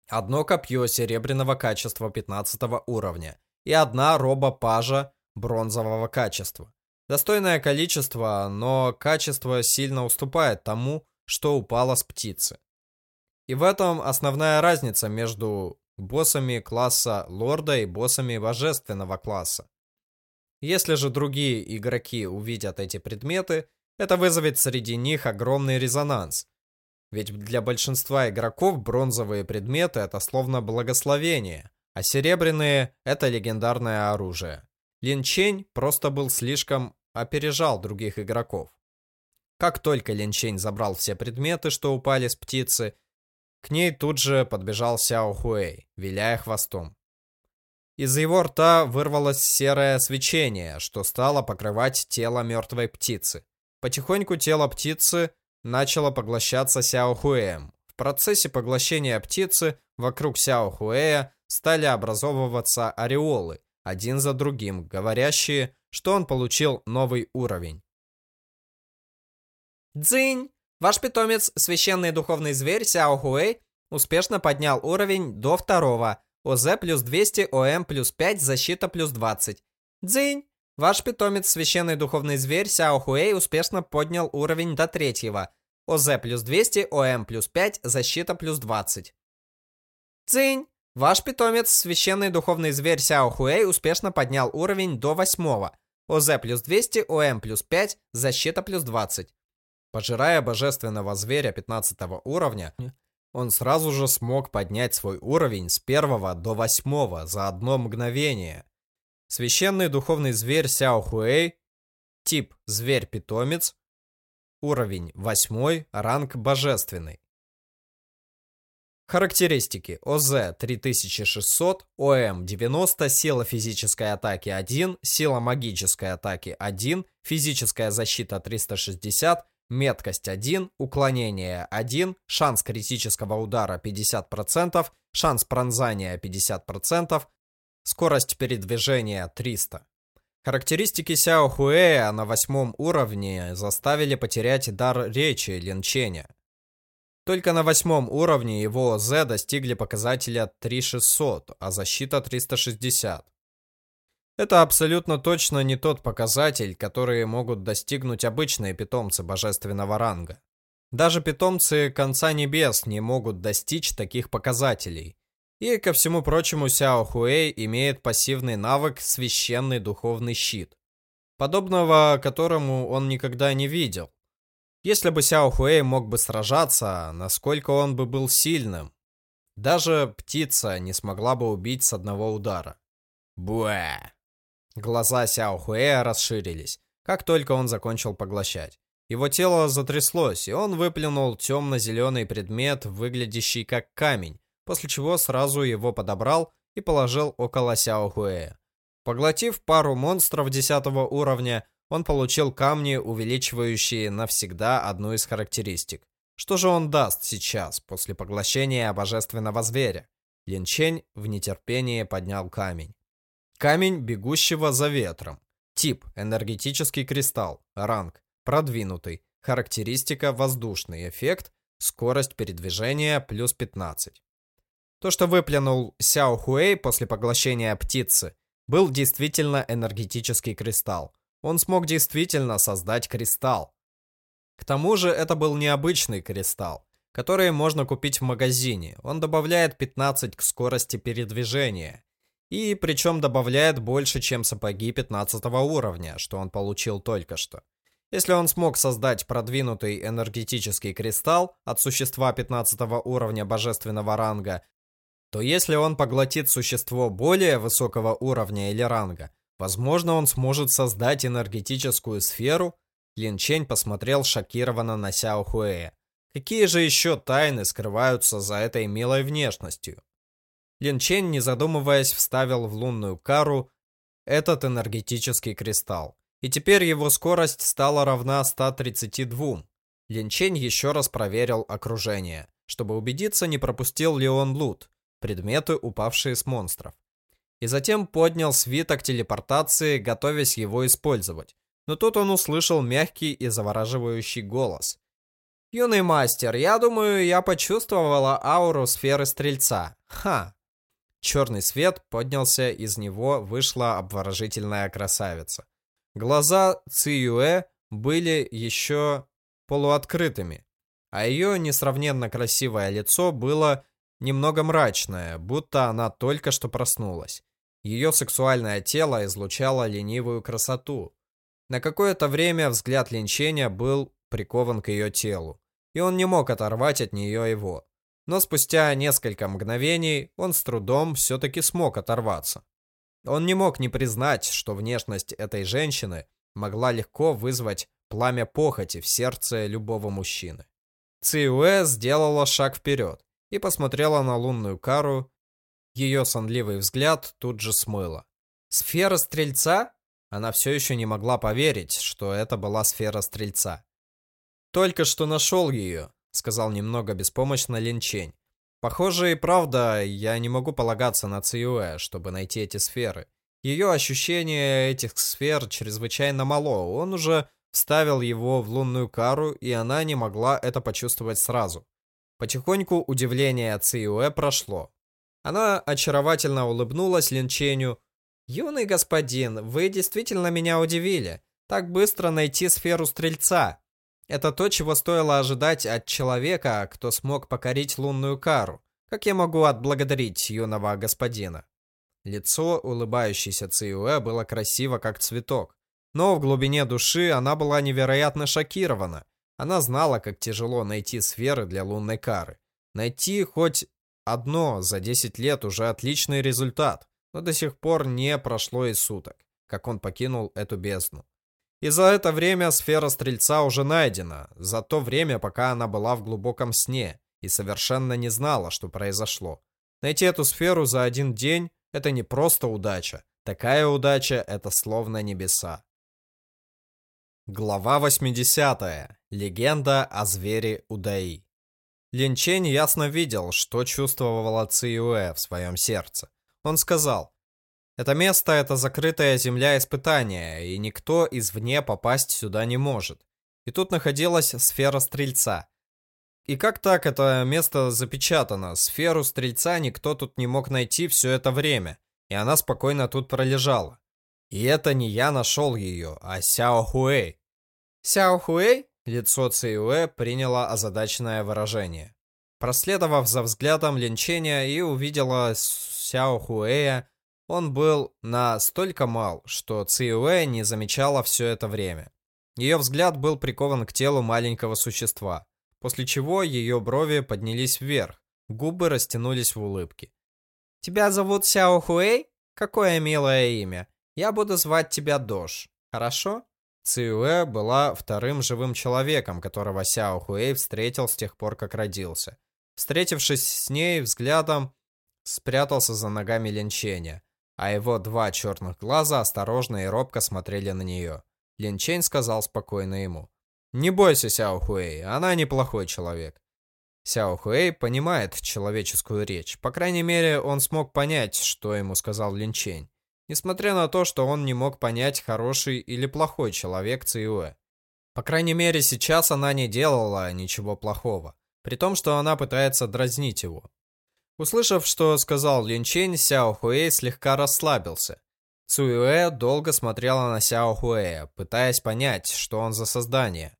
Одно копье серебряного качества 15 уровня. И одна роба пажа бронзового качества. Достойное количество, но качество сильно уступает тому, что упало с птицы. И в этом основная разница между боссами класса лорда и боссами божественного класса. Если же другие игроки увидят эти предметы, это вызовет среди них огромный резонанс. Ведь для большинства игроков бронзовые предметы это словно благословение, а серебряные это легендарное оружие. Лин Чень просто был слишком опережал других игроков. Как только Лин Чень забрал все предметы, что упали с птицы, к ней тут же подбежал Сяо Хуэй, виляя хвостом. Из его рта вырвалось серое свечение, что стало покрывать тело мертвой птицы. Потихоньку тело птицы начало поглощаться Сяо Хуэем. В процессе поглощения птицы вокруг Сяо Хуэя стали образовываться ореолы, один за другим, говорящие, что он получил новый уровень. Дзынь! Ваш питомец, священный духовный зверь Сяо Хуэй, успешно поднял уровень до второго. ОЗ плюс 200, ОМ плюс 5, защита плюс 20. Дзынь! Ваш питомец, священный духовный зверь Сяо Хуэй, успешно поднял уровень до третьего. ОЗ плюс 200, ОМ плюс 5, защита плюс 20. Дзынь! Ваш питомец, священный духовный зверь Сяо Хуэй, успешно поднял уровень до восьмого. ОЗ плюс 200, ОМ плюс 5, защита плюс 20. Пожирая божественного зверя 15 уровня, он сразу же смог поднять свой уровень с первого до восьмого за одно мгновение. Священный духовный зверь Сяо Хуэй, тип зверь-питомец, уровень восьмой, ранг божественный. Характеристики. ОЗ 3600, ОМ 90, сила физической атаки 1, сила магической атаки 1, физическая защита 360, меткость 1, уклонение 1, шанс критического удара 50%, шанс пронзания 50%, скорость передвижения 300. Характеристики Сяо Хуэя на восьмом уровне заставили потерять дар речи Линченя. Только на восьмом уровне его ОЗ достигли показателя 3600, а защита 360. Это абсолютно точно не тот показатель, который могут достигнуть обычные питомцы божественного ранга. Даже питомцы Конца Небес не могут достичь таких показателей. И, ко всему прочему, Сяо Хуэй имеет пассивный навык «Священный духовный щит», подобного которому он никогда не видел. Если бы Сяо Хуэй мог бы сражаться, насколько он бы был сильным. Даже птица не смогла бы убить с одного удара. Буэ. Глаза Сяо Хуэя расширились, как только он закончил поглощать. Его тело затряслось, и он выплюнул темно-зеленый предмет, выглядящий как камень, после чего сразу его подобрал и положил около Сяо Хуэя. Поглотив пару монстров 10 уровня, он получил камни, увеличивающие навсегда одну из характеристик. Что же он даст сейчас, после поглощения божественного зверя? Лин Чень в нетерпении поднял камень. Камень, бегущего за ветром. Тип – энергетический кристалл. Ранг – продвинутый. Характеристика – воздушный. Эффект – скорость передвижения плюс 15. То, что выплюнул Сяо Хуэй после поглощения птицы, был действительно энергетический кристалл. Он смог действительно создать кристалл. К тому же это был необычный кристалл, который можно купить в магазине. Он добавляет 15 к скорости передвижения И причем добавляет больше, чем сапоги 15 уровня, что он получил только что. Если он смог создать продвинутый энергетический кристалл от существа 15 уровня божественного ранга, то если он поглотит существо более высокого уровня или ранга, возможно, он сможет создать энергетическую сферу. Лин Чень посмотрел шокированно на Сяо Хуэя. Какие же еще тайны скрываются за этой милой внешностью? Лин Чень, не задумываясь, вставил в лунную кару этот энергетический кристалл. И теперь его скорость стала равна 132. Лин Чень еще раз проверил окружение, чтобы убедиться, не пропустил ли он лут, предметы, упавшие с монстров. И затем поднял свиток телепортации, готовясь его использовать. Но тут он услышал мягкий и завораживающий голос. «Юный мастер, я думаю, я почувствовала ауру сферы Стрельца. Ха!» Черный свет поднялся, из него вышла обворожительная красавица. Глаза Циюэ были еще полуоткрытыми, а ее несравненно красивое лицо было немного мрачное, будто она только что проснулась. Ее сексуальное тело излучало ленивую красоту. На какое-то время взгляд линчения был прикован к ее телу, и он не мог оторвать от нее его. Но спустя несколько мгновений он с трудом все-таки смог оторваться. Он не мог не признать, что внешность этой женщины могла легко вызвать пламя похоти в сердце любого мужчины. Циуэ сделала шаг вперед и посмотрела на лунную кару. Ее сонливый взгляд тут же смыло. Сфера Стрельца? Она все еще не могла поверить, что это была сфера Стрельца. «Только что нашел ее», — сказал немного беспомощно Линчень. Похоже и правда, я не могу полагаться на Циюэ, чтобы найти эти сферы. Ее ощущение этих сфер чрезвычайно мало. Он уже вставил его в лунную кару, и она не могла это почувствовать сразу. Потихоньку удивление Циюэ прошло. Она очаровательно улыбнулась Линченю. «Юный господин, вы действительно меня удивили. Так быстро найти сферу Стрельца. Это то, чего стоило ожидать от человека, кто смог покорить лунную кару. Как я могу отблагодарить юного господина? Лицо улыбающейся Циуэ было красиво, как цветок. Но в глубине души она была невероятно шокирована. Она знала, как тяжело найти сферы для лунной кары. Найти хоть одно за 10 лет уже отличный результат, но до сих пор не прошло и суток, как он покинул эту бездну. И за это время сфера Стрельца уже найдена, за то время, пока она была в глубоком сне и совершенно не знала, что произошло. Найти эту сферу за один день – это не просто удача. Такая удача – это словно небеса. Глава 80. Легенда о звере Удаи. Лин Чень ясно видел, что чувствовала Циюэ в своем сердце. Он сказал, это место — это закрытая земля испытания, и никто извне попасть сюда не может. И тут находилась сфера Стрельца. И как так это место запечатано? Сферу Стрельца никто тут не мог найти все это время, и она спокойно тут пролежала. И это не я нашел ее, а Сяо Хуэй. Сяо Хуэй? Лицо Циюэ приняло озадаченное выражение. Проследовав за взглядом линчения и увидела Сяо Хуэя, он был настолько мал, что Циуэ не замечала все это время. Ее взгляд был прикован к телу маленького существа, после чего ее брови поднялись вверх, губы растянулись в улыбке. «Тебя зовут Сяо Хуэй? Какое милое имя. Я буду звать тебя Дош. Хорошо?» Циуэ была вторым живым человеком, которого Сяо Хуэй встретил с тех пор, как родился. Встретившись с ней взглядом, спрятался за ногами Ленченя а его два черных глаза осторожно и робко смотрели на нее. Лин Чэнь сказал спокойно ему. «Не бойся, Сяо Хуэй, она неплохой человек». Сяо Хуэй понимает человеческую речь. По крайней мере, он смог понять, что ему сказал Лин Чэнь. Несмотря на то, что он не мог понять, хороший или плохой человек Циюэ. По крайней мере, сейчас она не делала ничего плохого. При том, что она пытается дразнить его. Услышав, что сказал Лин Чень, Сяо Хуэй слегка расслабился. Цуюэ долго смотрела на Сяо Хуэя, пытаясь понять, что он за создание.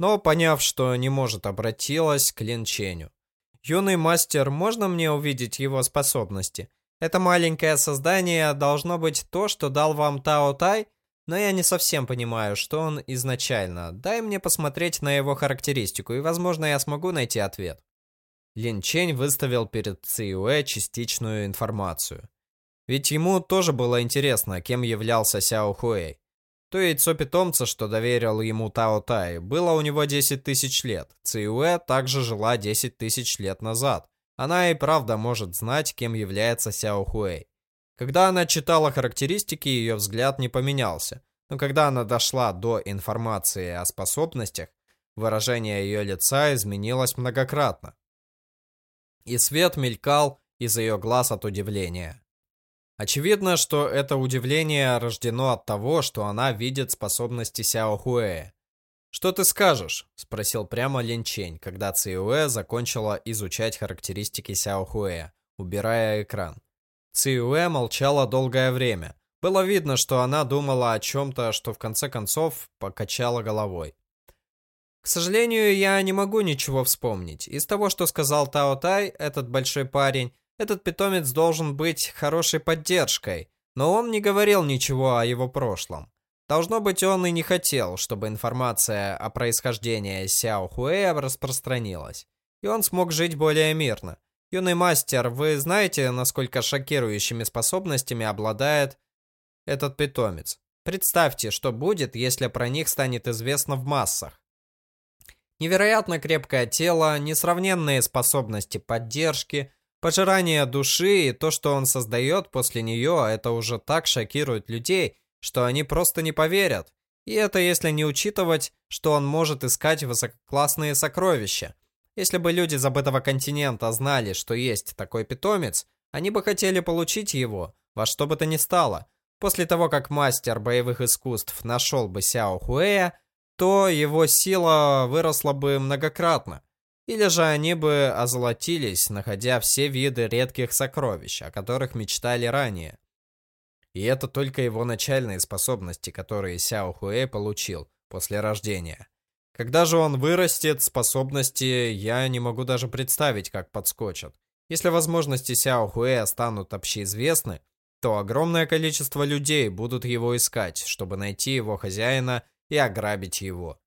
Но, поняв, что не может, обратилась к Лин Ченю. «Юный мастер, можно мне увидеть его способности? Это маленькое создание должно быть то, что дал вам Тао Тай, но я не совсем понимаю, что он изначально. Дай мне посмотреть на его характеристику, и, возможно, я смогу найти ответ. Лин Чень выставил перед Циюэ частичную информацию. Ведь ему тоже было интересно, кем являлся Сяо Хуэй. То яйцо питомца, что доверил ему Тао Тай, было у него 10 тысяч лет. Циюэ также жила 10 тысяч лет назад. Она и правда может знать, кем является Сяо Хуэй. Когда она читала характеристики, ее взгляд не поменялся. Но когда она дошла до информации о способностях, выражение ее лица изменилось многократно. И свет мелькал из ее глаз от удивления. Очевидно, что это удивление рождено от того, что она видит способности Сяо Хуэя. «Что ты скажешь?» – спросил прямо Лин Чень, когда Циюэ закончила изучать характеристики Сяо Хуэя, убирая экран. Циюэ молчала долгое время. Было видно, что она думала о чем-то, что в конце концов покачала головой. К сожалению, я не могу ничего вспомнить. Из того, что сказал Тао Тай, этот большой парень, этот питомец должен быть хорошей поддержкой, но он не говорил ничего о его прошлом. Должно быть, он и не хотел, чтобы информация о происхождении Сяо Хуэя распространилась, и он смог жить более мирно. Юный мастер, вы знаете, насколько шокирующими способностями обладает этот питомец? Представьте, что будет, если про них станет известно в массах. Невероятно крепкое тело, несравненные способности поддержки, пожирание души и то, что он создает после нее, это уже так шокирует людей, что они просто не поверят. И это если не учитывать, что он может искать высококлассные сокровища. Если бы люди забытого континента знали, что есть такой питомец, они бы хотели получить его, во что бы то ни стало. После того, как мастер боевых искусств нашел бы Сяо Хуэя, то его сила выросла бы многократно. Или же они бы озолотились, находя все виды редких сокровищ, о которых мечтали ранее. И это только его начальные способности, которые Сяо Хуэй получил после рождения. Когда же он вырастет, способности я не могу даже представить, как подскочат. Если возможности Сяо Хуэя станут общеизвестны, то огромное количество людей будут его искать, чтобы найти его хозяина и ограбить его.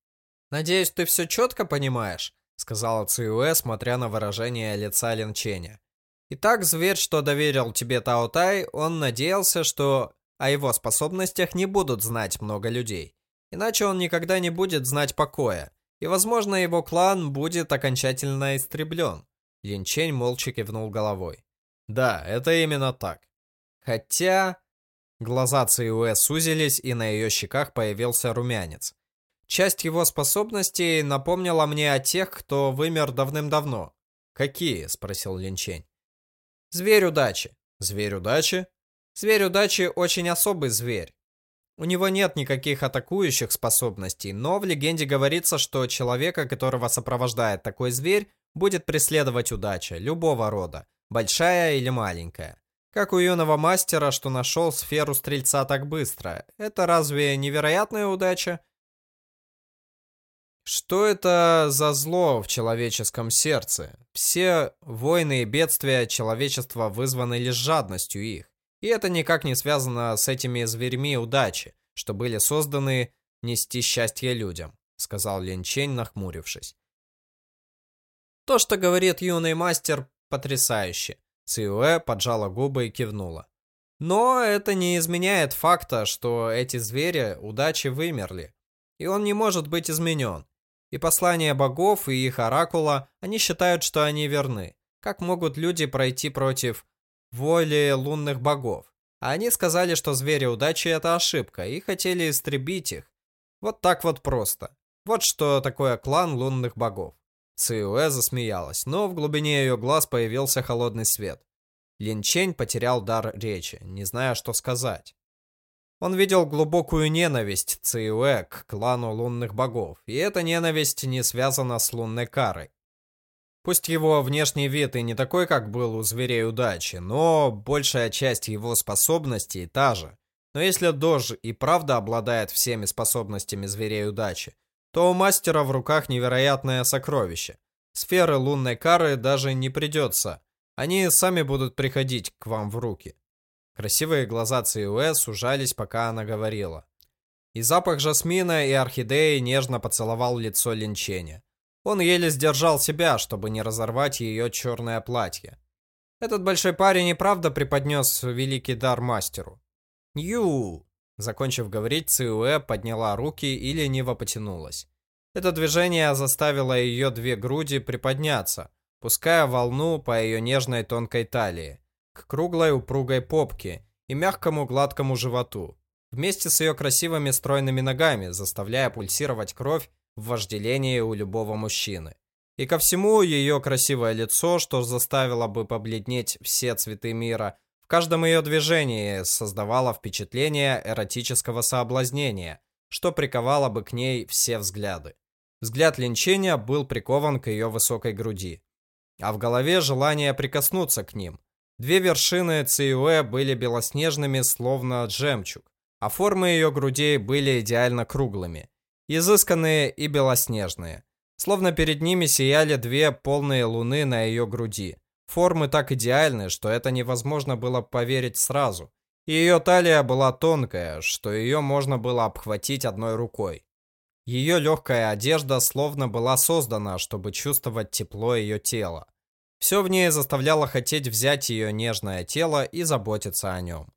«Надеюсь, ты все четко понимаешь?» сказала Циуэ, смотря на выражение лица Линченя. Итак, зверь, что доверил тебе Тао Тай, он надеялся, что о его способностях не будут знать много людей. Иначе он никогда не будет знать покоя, и, возможно, его клан будет окончательно истреблен. Линчень молча кивнул головой. Да, это именно так. Хотя... Глаза Циуэ сузились, и на ее щеках появился румянец. Часть его способностей напомнила мне о тех, кто вымер давным-давно. «Какие?» – спросил Линчень. «Зверь удачи». «Зверь удачи?» «Зверь удачи очень особый зверь. У него нет никаких атакующих способностей, но в легенде говорится, что человека, которого сопровождает такой зверь, будет преследовать удача, любого рода, большая или маленькая. Как у юного мастера, что нашел сферу стрельца так быстро. Это разве невероятная удача? Что это за зло в человеческом сердце? Все войны и бедствия человечества вызваны лишь жадностью их. И это никак не связано с этими зверьми удачи, что были созданы нести счастье людям, сказал Лин Чень, нахмурившись. То, что говорит юный мастер, потрясающе. Циуэ поджала губы и кивнула. Но это не изменяет факта, что эти звери удачи вымерли. И он не может быть изменен. И послания богов, и их оракула, они считают, что они верны. Как могут люди пройти против воли лунных богов. А они сказали, что звери удачи это ошибка, и хотели истребить их. Вот так вот просто. Вот что такое клан лунных богов. Циуэ засмеялась, но в глубине ее глаз появился холодный свет. Лин Чень потерял дар речи, не зная, что сказать. Он видел глубокую ненависть Циуэ к клану лунных богов, и эта ненависть не связана с лунной карой. Пусть его внешний вид и не такой, как был у зверей удачи, но большая часть его способностей та же. Но если Дож и правда обладает всеми способностями зверей удачи, то у мастера в руках невероятное сокровище. Сферы лунной кары даже не придется Они сами будут приходить к вам в руки. Красивые глаза Циуэ сужались, пока она говорила. И запах жасмина и орхидеи нежно поцеловал лицо Линченя. Он еле сдержал себя, чтобы не разорвать ее черное платье. Этот большой парень и правда преподнес великий дар мастеру. «Ю!» Закончив говорить, Циуэ подняла руки и лениво потянулась. Это движение заставило ее две груди приподняться, пуская волну по ее нежной тонкой талии, к круглой упругой попке и мягкому гладкому животу, вместе с ее красивыми стройными ногами, заставляя пульсировать кровь в вожделении у любого мужчины. И ко всему ее красивое лицо, что заставило бы побледнеть все цветы мира, в каждом ее движении создавало впечатление эротического соблазнения, что приковало бы к ней все взгляды. Взгляд линчения был прикован к ее высокой груди, а в голове желание прикоснуться к ним. Две вершины Циуэ были белоснежными, словно жемчуг, а формы ее грудей были идеально круглыми, изысканные и белоснежные, словно перед ними сияли две полные луны на ее груди. Формы так идеальны, что это невозможно было поверить сразу. И ее талия была тонкая, что ее можно было обхватить одной рукой. Ее легкая одежда словно была создана, чтобы чувствовать тепло ее тела. Все в ней заставляло хотеть взять ее нежное тело и заботиться о нем.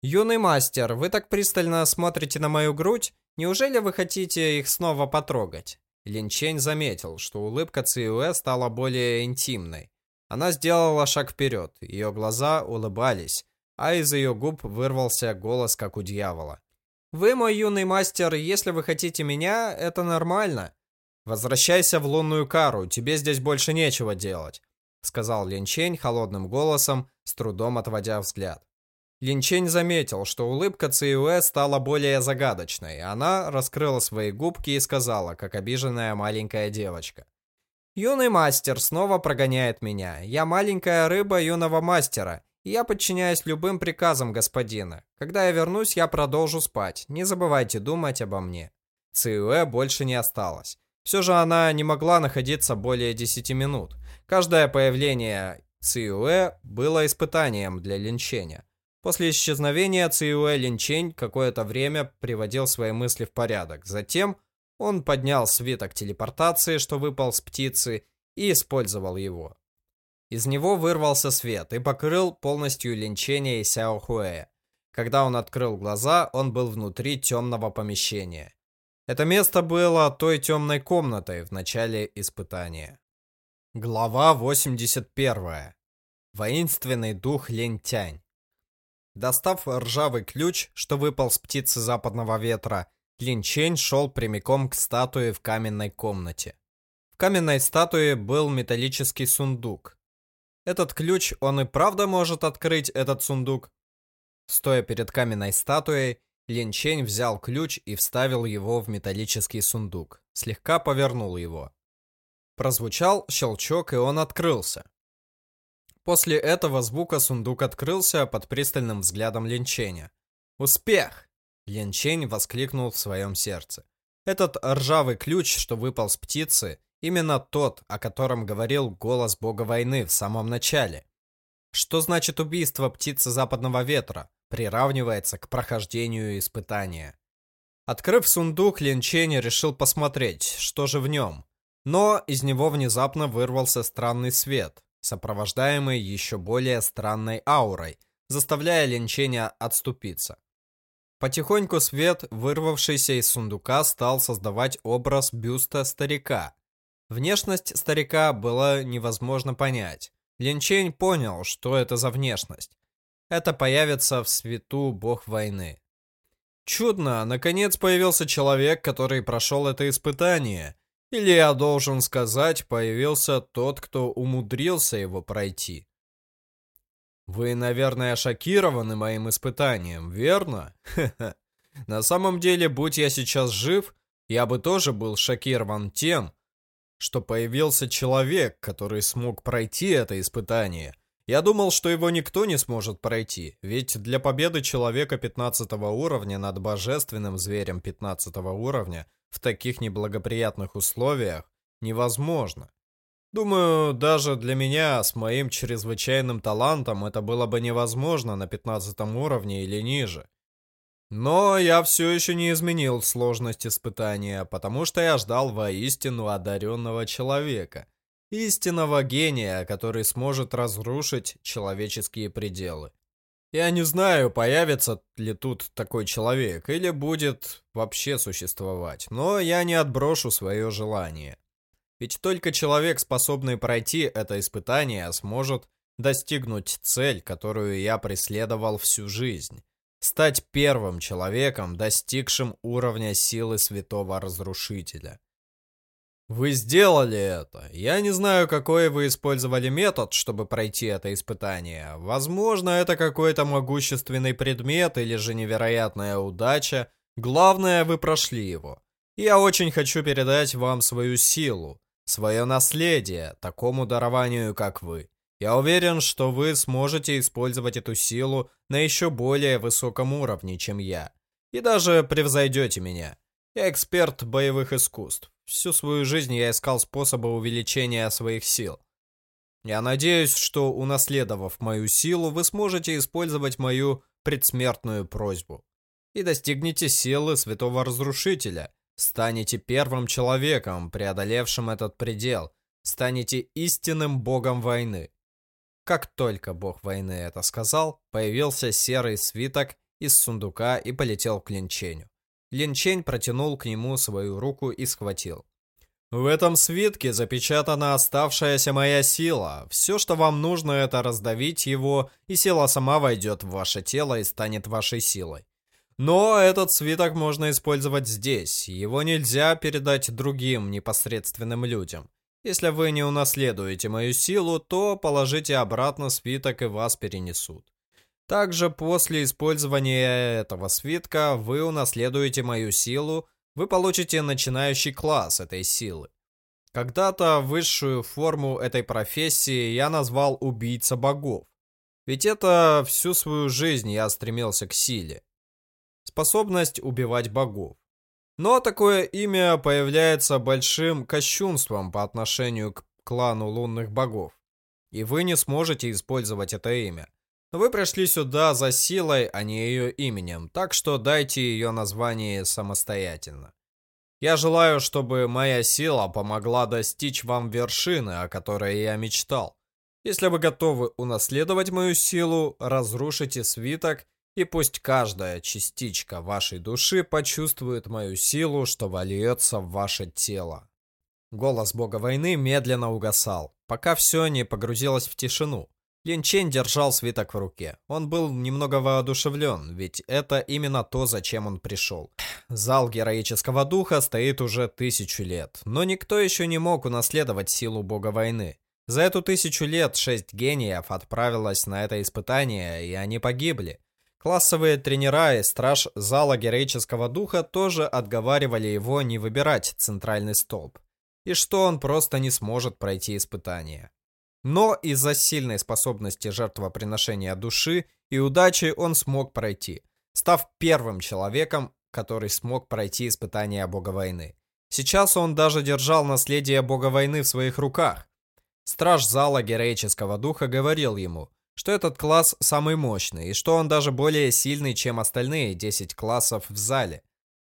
«Юный мастер, вы так пристально смотрите на мою грудь? Неужели вы хотите их снова потрогать?» Линчень заметил, что улыбка Циуэ стала более интимной. Она сделала шаг вперед, ее глаза улыбались, а из ее губ вырвался голос, как у дьявола. «Вы мой юный мастер, если вы хотите меня, это нормально. Возвращайся в лунную кару, тебе здесь больше нечего делать», сказал Линчень холодным голосом, с трудом отводя взгляд. Линчень заметил, что улыбка Циуэ стала более загадочной. Она раскрыла свои губки и сказала, как обиженная маленькая девочка. Юный мастер снова прогоняет меня. Я маленькая рыба юного мастера, и я подчиняюсь любым приказам господина. Когда я вернусь, я продолжу спать. Не забывайте думать обо мне. Циуэ больше не осталось. Все же она не могла находиться более 10 минут. Каждое появление Циуэ было испытанием для линчения. После исчезновения Циуэ Линчень какое-то время приводил свои мысли в порядок. Затем он поднял свиток телепортации, что выпал с птицы, и использовал его. Из него вырвался свет и покрыл полностью линчение Сяо Хуэя. Когда он открыл глаза, он был внутри темного помещения. Это место было той темной комнатой в начале испытания. Глава 81. Воинственный дух Лентянь. Достав ржавый ключ, что выпал с птицы западного ветра, Лин Чень шел прямиком к статуе в каменной комнате. В каменной статуе был металлический сундук. Этот ключ, он и правда может открыть этот сундук? Стоя перед каменной статуей, Лин Чень взял ключ и вставил его в металлический сундук, слегка повернул его. Прозвучал щелчок, и он открылся. После этого звука сундук открылся под пристальным взглядом Линченя. «Успех!» Лин Чень воскликнул в своем сердце. Этот ржавый ключ, что выпал с птицы, именно тот, о котором говорил голос бога войны в самом начале. Что значит убийство птицы западного ветра? Приравнивается к прохождению испытания. Открыв сундук, Лин Чень решил посмотреть, что же в нем. Но из него внезапно вырвался странный свет, сопровождаемый еще более странной аурой, заставляя Лин Ченя отступиться. Потихоньку свет, вырвавшийся из сундука, стал создавать образ бюста старика. Внешность старика было невозможно понять. Линчень понял, что это за внешность. Это появится в свету бог войны. Чудно, наконец появился человек, который прошел это испытание. Или я должен сказать, появился тот, кто умудрился его пройти. Вы, наверное, шокированы моим испытанием, верно? На самом деле, будь я сейчас жив, я бы тоже был шокирован тем, что появился человек, который смог пройти это испытание. Я думал, что его никто не сможет пройти, ведь для победы человека 15 уровня над божественным зверем 15 уровня в таких неблагоприятных условиях невозможно. Думаю, даже для меня с моим чрезвычайным талантом это было бы невозможно на 15 уровне или ниже. Но я все еще не изменил сложность испытания, потому что я ждал воистину одаренного человека. Истинного гения, который сможет разрушить человеческие пределы. Я не знаю, появится ли тут такой человек или будет вообще существовать, но я не отброшу свое желание. Ведь только человек, способный пройти это испытание, сможет достигнуть цель, которую я преследовал всю жизнь. Стать первым человеком, достигшим уровня силы Святого Разрушителя. Вы сделали это. Я не знаю, какой вы использовали метод, чтобы пройти это испытание. Возможно, это какой-то могущественный предмет или же невероятная удача. Главное, вы прошли его. Я очень хочу передать вам свою силу, свое наследие, такому дарованию, как вы. Я уверен, что вы сможете использовать эту силу на еще более высоком уровне, чем я. И даже превзойдете меня. Я эксперт боевых искусств. Всю свою жизнь я искал способы увеличения своих сил. Я надеюсь, что, унаследовав мою силу, вы сможете использовать мою предсмертную просьбу. И достигнете силы Святого Разрушителя. Станете первым человеком, преодолевшим этот предел. Станете истинным богом войны. Как только бог войны это сказал, появился серый свиток из сундука и полетел к Линченю. Лин Чень протянул к нему свою руку и схватил. В этом свитке запечатана оставшаяся моя сила. Все, что вам нужно, это раздавить его, и сила сама войдет в ваше тело и станет вашей силой. Но этот свиток можно использовать здесь. Его нельзя передать другим непосредственным людям. Если вы не унаследуете мою силу, то положите обратно свиток и вас перенесут. Также после использования этого свитка вы унаследуете мою силу, вы получите начинающий класс этой силы. Когда-то высшую форму этой профессии я назвал убийца богов. Ведь это всю свою жизнь я стремился к силе. Способность убивать богов. Но такое имя появляется большим кощунством по отношению к клану лунных богов. И вы не сможете использовать это имя. Вы пришли сюда за силой, а не ее именем, так что дайте ее название самостоятельно. Я желаю, чтобы моя сила помогла достичь вам вершины, о которой я мечтал. Если вы готовы унаследовать мою силу, разрушите свиток, и пусть каждая частичка вашей души почувствует мою силу, что вольется в ваше тело. Голос бога войны медленно угасал, пока все не погрузилось в тишину. Лин Чен держал свиток в руке. Он был немного воодушевлен, ведь это именно то, зачем он пришел. Зал героического духа стоит уже тысячу лет, но никто еще не мог унаследовать силу бога войны. За эту тысячу лет шесть гениев отправилось на это испытание, и они погибли. Классовые тренера и страж зала героического духа тоже отговаривали его не выбирать центральный столб, и что он просто не сможет пройти испытание. Но из-за сильной способности жертвоприношения души и удачи он смог пройти, став первым человеком, который смог пройти испытание бога войны. Сейчас он даже держал наследие бога войны в своих руках. Страж зала героического духа говорил ему, что этот класс самый мощный, и что он даже более сильный, чем остальные 10 классов в зале.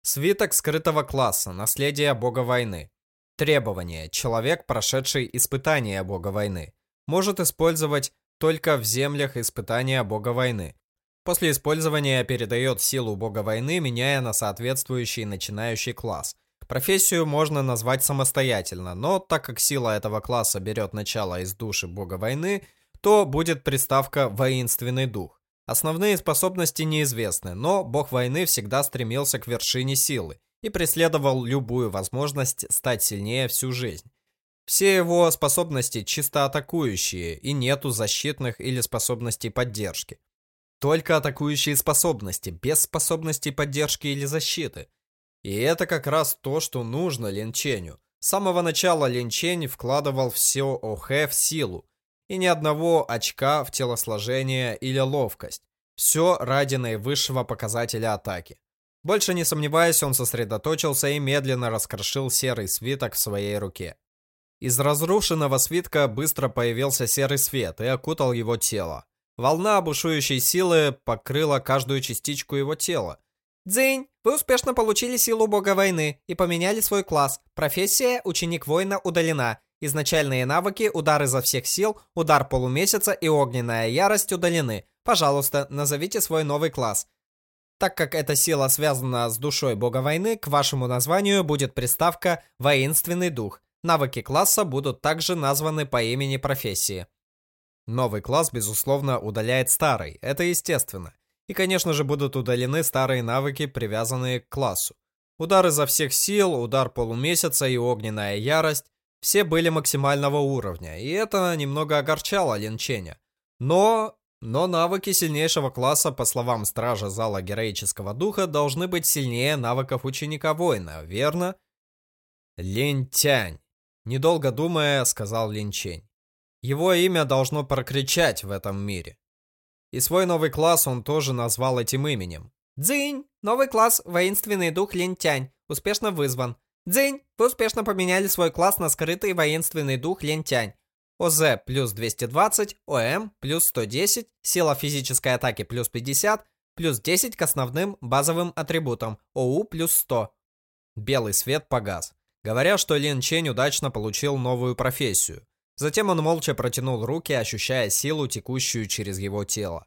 Свиток скрытого класса, наследие бога войны. Требование. Человек, прошедший испытание бога войны, может использовать только в землях испытания бога войны. После использования передает силу бога войны, меняя на соответствующий начинающий класс. Профессию можно назвать самостоятельно, но так как сила этого класса берет начало из души бога войны, то будет приставка «воинственный дух». Основные способности неизвестны, но бог войны всегда стремился к вершине силы и преследовал любую возможность стать сильнее всю жизнь. Все его способности чисто атакующие, и нету защитных или способностей поддержки. Только атакующие способности, без способностей поддержки или защиты. И это как раз то, что нужно Линченю. С самого начала Линчень вкладывал все ОХ в силу, и ни одного очка в телосложение или ловкость. Все ради наивысшего показателя атаки. Больше не сомневаясь, он сосредоточился и медленно раскрошил серый свиток в своей руке. Из разрушенного свитка быстро появился серый свет и окутал его тело. Волна бушующей силы покрыла каждую частичку его тела. Дзинь, вы успешно получили силу бога войны и поменяли свой класс. Профессия ученик воина удалена. Изначальные навыки, удар изо всех сил, удар полумесяца и огненная ярость удалены. Пожалуйста, назовите свой новый класс. Так как эта сила связана с душой бога войны, к вашему названию будет приставка «воинственный дух». Навыки класса будут также названы по имени профессии. Новый класс, безусловно, удаляет старый, это естественно. И, конечно же, будут удалены старые навыки, привязанные к классу. Удар изо всех сил, удар полумесяца и огненная ярость все были максимального уровня, и это немного огорчало Линченя. Но... Но навыки сильнейшего класса, по словам Стража Зала Героического Духа, должны быть сильнее навыков Ученика-Воина, верно? Лентянь. Недолго думая, сказал Линчень. Его имя должно прокричать в этом мире. И свой новый класс он тоже назвал этим именем. Дзинь! Новый класс «Воинственный дух Лентянь» успешно вызван. Дзинь! Вы успешно поменяли свой класс на скрытый воинственный дух Лентянь. ОЗ плюс 220, ОМ плюс 110, сила физической атаки плюс 50, плюс 10 к основным базовым атрибутам, ОУ плюс 100. Белый свет погас, говоря, что Лин Чень удачно получил новую профессию. Затем он молча протянул руки, ощущая силу, текущую через его тело.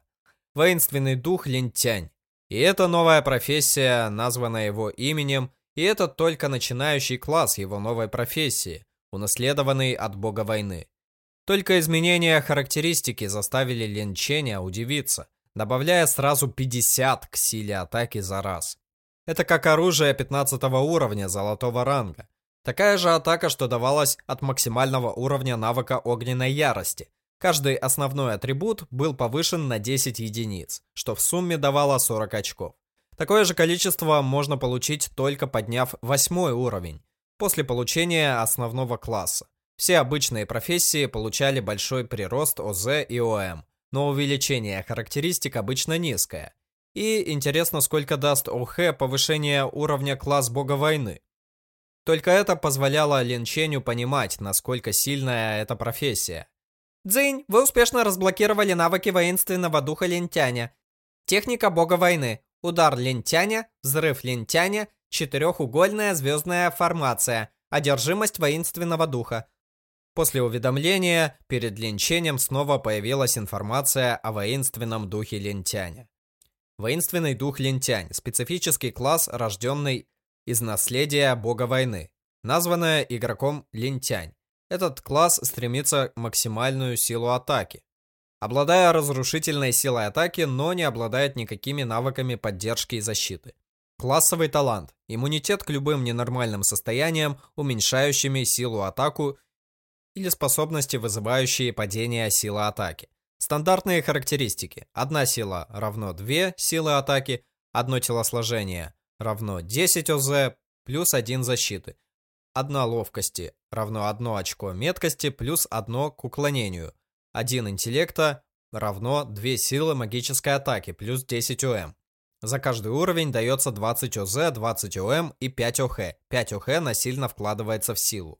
Воинственный дух Лин Тянь. И эта новая профессия, названная его именем, и это только начинающий класс его новой профессии, унаследованный от бога войны. Только изменения характеристики заставили Лин Ченя удивиться, добавляя сразу 50 к силе атаки за раз. Это как оружие 15 уровня золотого ранга. Такая же атака, что давалась от максимального уровня навыка огненной ярости. Каждый основной атрибут был повышен на 10 единиц, что в сумме давало 40 очков. Такое же количество можно получить только подняв восьмой уровень, после получения основного класса. Все обычные профессии получали большой прирост ОЗ и ОМ, но увеличение характеристик обычно низкое. И интересно, сколько даст ОХ повышение уровня класс бога войны. Только это позволяло Лин Ченю понимать, насколько сильная эта профессия. Дзинь, вы успешно разблокировали навыки воинственного духа Лентяня. Техника бога войны. Удар лентяня, взрыв лентяня, четырехугольная звездная формация, одержимость воинственного духа. После уведомления перед линчением снова появилась информация о воинственном духе лентяня. Воинственный дух лентянь – специфический класс, рожденный из наследия бога войны, названная игроком лентянь. Этот класс стремится к максимальную силу атаки обладая разрушительной силой атаки, но не обладает никакими навыками поддержки и защиты. Классовый талант. Иммунитет к любым ненормальным состояниям, уменьшающими силу атаку или способности, вызывающие падение силы атаки. Стандартные характеристики. Одна сила равно 2 силы атаки, одно телосложение равно 10 ОЗ плюс 1 защиты. Одна ловкости равно 1 очко меткости плюс 1 к уклонению. 1 интеллекта равно 2 силы магической атаки плюс 10 ОМ. За каждый уровень дается 20 ОЗ, 20 ОМ и 5 ОХ. 5 ОХ насильно вкладывается в силу.